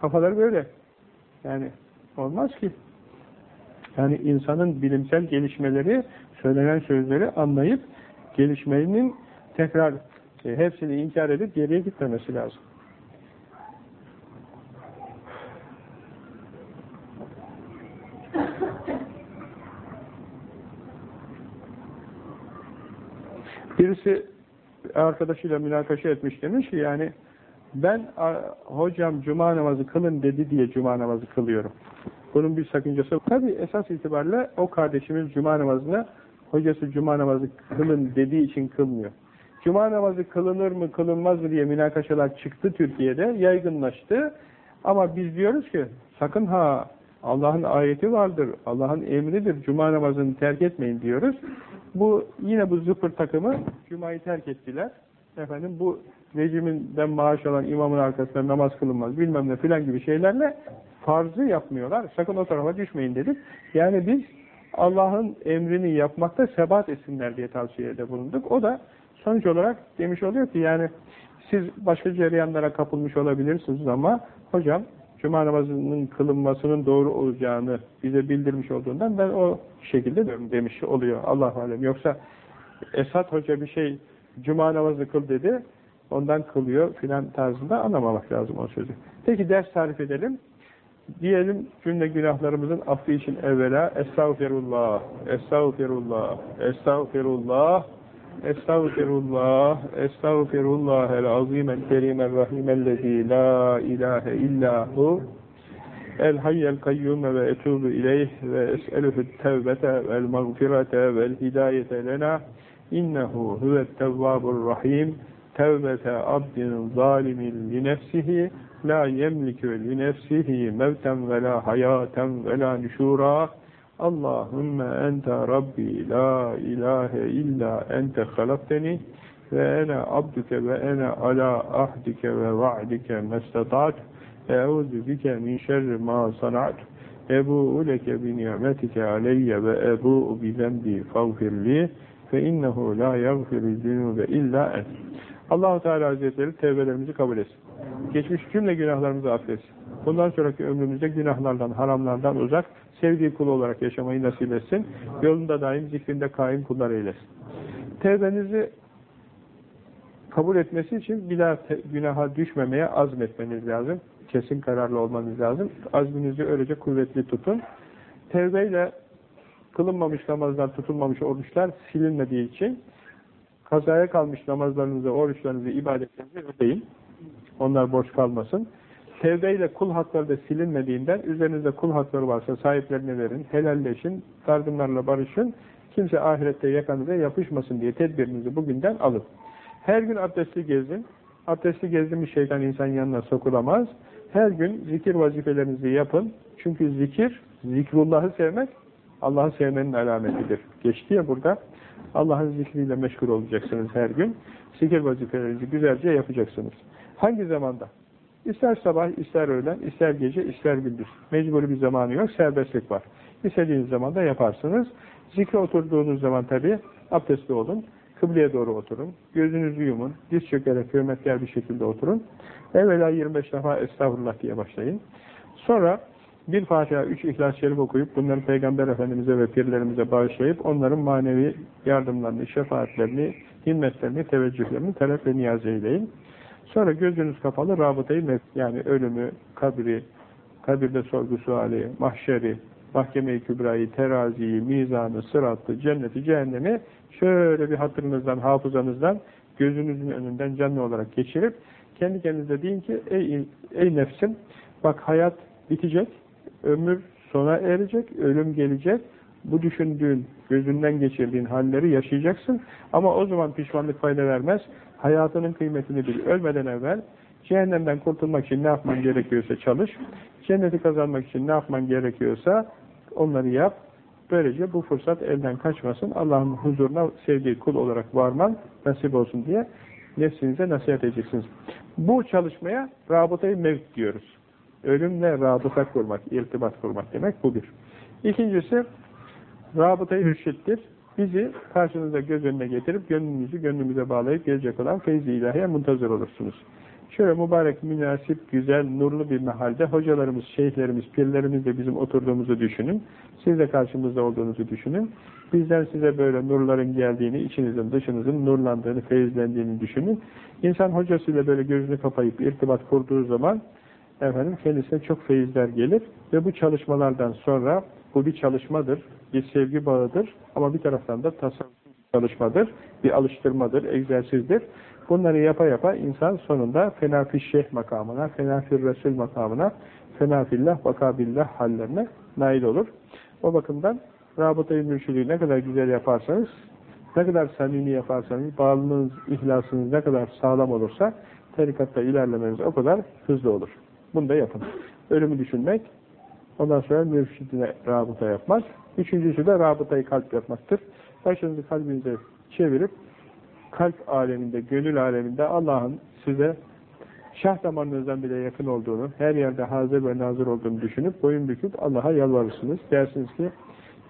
Kafalar böyle. Yani olmaz ki. Yani insanın bilimsel gelişmeleri, söylenen sözleri anlayıp gelişmenin tekrar e, hepsini inkar edip geriye gitmemesi lazım. Birisi arkadaşıyla münakaşa etmiş demiş ki yani ben hocam cuma namazı kılın dedi diye cuma namazı kılıyorum. Bunun bir sakıncası. Tabi esas itibariyle o kardeşimiz cuma namazına hocası cuma namazı kılın dediği için kılmıyor. Cuma namazı kılınır mı kılınmaz mı diye münakaşalar çıktı Türkiye'de yaygınlaştı. Ama biz diyoruz ki sakın ha Allah'ın ayeti vardır, Allah'ın emridir, cuma namazını terk etmeyin diyoruz. Bu yine bu zıpır takımı cumayı terk ettiler. Efendim bu rejiminden maaş alan imamın arkasında namaz kılınmaz bilmem ne filan gibi şeylerle farzı yapmıyorlar. Sakın o tarafa düşmeyin dedik. Yani biz Allah'ın emrini yapmakta sebat etsinler diye tavsiyede bulunduk. O da sonuç olarak demiş oluyor ki yani siz başka cereyanlara kapılmış olabilirsiniz ama hocam Cuma namazının kılınmasının doğru olacağını bize bildirmiş olduğundan ben o şekilde demiş oluyor Allah alem. Yoksa Esat Hoca bir şey Cuma namazı kıl dedi ondan kılıyor filan tarzında anlamamak lazım o sözü. Peki ders tarif edelim. Diyelim cümle günahlarımızın affı için evvela Estağfirullah, Estağfirullah, Estağfirullah, Estağfirullah, Estağfirullah el azim el kerim el rahim ellezî la ilahe illahu el hayyel kayyume ve etubu ileyh ve es'eluhu tevbete vel mağfirete vel hidayete lena innehu huvet tevvabur rahim tevbete abdin zalimin li nefsihi la yemlikü li nefsihi mevten ve la hayaten ve la nüşûrâ Allahümme ente Rabbi la ilahe illa ente halakteni ve ene abduke ve ene ala ahdike ve va'dike mestetat. Eûzü bike min şerri ma sanat ebu'u leke bi ni'metike aleyye ve ebu'u bi zembi fagfirli. Fe innehu la yagfiru zünube illa en allah Teala Hazretleri tevbelerimizi kabul etsin. Geçmiş cümle günahlarımızı affetsin. Bundan sonraki ömrümüzde günahlardan, haramlardan uzak, sevdiği kul olarak yaşamayı nasip etsin. Yolunda daim zikrinde kaim kullar eylesin. Tevbenizi kabul etmesi için bir daha günaha düşmemeye azmetmeniz lazım. Kesin kararlı olmanız lazım. Azminizi öylece kuvvetli tutun. Tevbeyle kılınmamış namazlar, tutulmamış oruçlar silinmediği için kazaya kalmış namazlarınızı, oruçlarınızı, ibadetlerinizi ödeyin. Onlar borç kalmasın. Tevbeyle kul hakları da silinmediğinden üzerinizde kul hakları varsa sahiplerine verin, helalleşin, dardımlarla barışın. Kimse ahirette yakanıza yapışmasın diye tedbirinizi bugünden alın. Her gün abdestli gezin. Abdestli gezdiğimiz şeytan insan yanına sokulamaz. Her gün zikir vazifelerinizi yapın. Çünkü zikir, zikrullahı sevmek Allah'ı sevmenin alametidir. Geçti ya burada. Allah'ın zikriyle meşgul olacaksınız her gün. Zikir vazifelerinizi güzelce yapacaksınız. Hangi zamanda? İster sabah, ister öğlen, ister gece, ister gündüz. Mecburi bir zamanı yok, serbestlik var. İstediğiniz zaman da yaparsınız. Zikre oturduğunuz zaman tabi abdestli olun. Kıbleye doğru oturun. Gözünüzü yumun. Diz çökerek hürmetler bir şekilde oturun. Evvela 25 defa estağfurullah diye başlayın. Sonra bir Fatiha, üç İhlas-ı Şerif okuyup bunları Peygamber Efendimiz'e ve pirlerimize bağışlayıp onların manevi yardımlarını, şefaatlerini, himmetlerini, teveccühlerini talep ve niyaz eyleyin. Sonra gözünüz kapalı rabıtayı yani ölümü, kabri, kabirde sorgu suali, mahşeri, mahkeme-i kübrayı, teraziyi, mizanı, sıratı, cenneti, cehennemi şöyle bir hatırınızdan, hafızanızdan, gözünüzün önünden canlı olarak geçirip kendi kendinize deyin ki ey, ey nefsim bak hayat bitecek, ömür sona erecek, ölüm gelecek, bu düşündüğün, gözünden geçirdiğin halleri yaşayacaksın ama o zaman pişmanlık fayda vermez. Hayatının kıymetini bil. Ölmeden evvel cehennemden kurtulmak için ne yapman gerekiyorsa çalış. Cenneti kazanmak için ne yapman gerekiyorsa onları yap. Böylece bu fırsat elden kaçmasın. Allah'ın huzuruna sevdiği kul olarak varman nasip olsun diye nefsinize nasihat edeceksiniz. Bu çalışmaya rabıtayı mevt diyoruz. Ölümle rabıta kurmak, irtibat kurmak demek bu bir. İkincisi, rabıtayı hürşittir. Bizi karşınıza göz önüne getirip gönlünüzü gönlümüze bağlayıp gelecek olan feyzi ilahiye muntazır olursunuz. Şöyle mübarek, münasip, güzel, nurlu bir mahalde hocalarımız, şeyhlerimiz, pirlerimiz de bizim oturduğumuzu düşünün. Siz de karşımızda olduğunuzu düşünün. Bizden size böyle nurların geldiğini, içinizin, dışınızın nurlandığını, feyizlendiğini düşünün. İnsan hocasıyla böyle gözünü kapayıp irtibat kurduğu zaman efendim kendisine çok feyizler gelir ve bu çalışmalardan sonra bu bir çalışmadır, bir sevgi bağıdır ama bir taraftan da tasavvuf çalışmadır, bir alıştırmadır, egzersizdir. Bunları yapa yapa insan sonunda fenafil şeyh makamına, fenafil resul makamına, fenafillah, vakabillah hallerine nail olur. O bakımdan rabıta-i mürşidi ne kadar güzel yaparsanız, ne kadar samimi yaparsanız, bağlılığınız, ihlasınız ne kadar sağlam olursa, tarikatta ilerlemeniz o kadar hızlı olur. Bunu da yapın. Ölümü düşünmek, ondan sonra mürşidine rabıta yapmak. Üçüncüsü de rabıtayı kalp yapmaktır. Başınızı kalbinize çevirip, kalp aleminde, gönül aleminde Allah'ın size şah damarınızdan bile yakın olduğunu, her yerde hazır ve nazır olduğunu düşünüp, boyun büküp Allah'a yalvarırsınız. Dersiniz ki,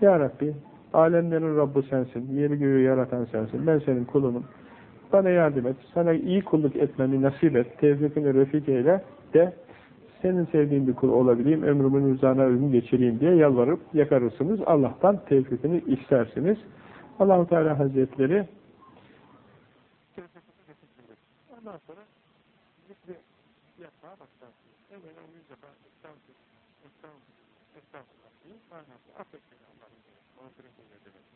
Ya Rabbi, alemlerin Rabbi sensin, yeri göğü yaratan sensin, ben senin kulunum. Bana yardım et, sana iyi kulluk etmeni nasip et, tevfikini refik eyle de, senin sevdiğin bir kul olabileyim, ömrümün rızana ömrümü geçireyim diye yalvarıp yakarırsınız. Allah'tan tevfikini istersiniz. Allahu Teala Hazretleri ondan sonra zikri yapmaya başlarsınız. Evvela yüz defa estağfurullah, estağfurullah, estağfurullah diye manası affet beni Allah'ım. Mağfiret eyle demek.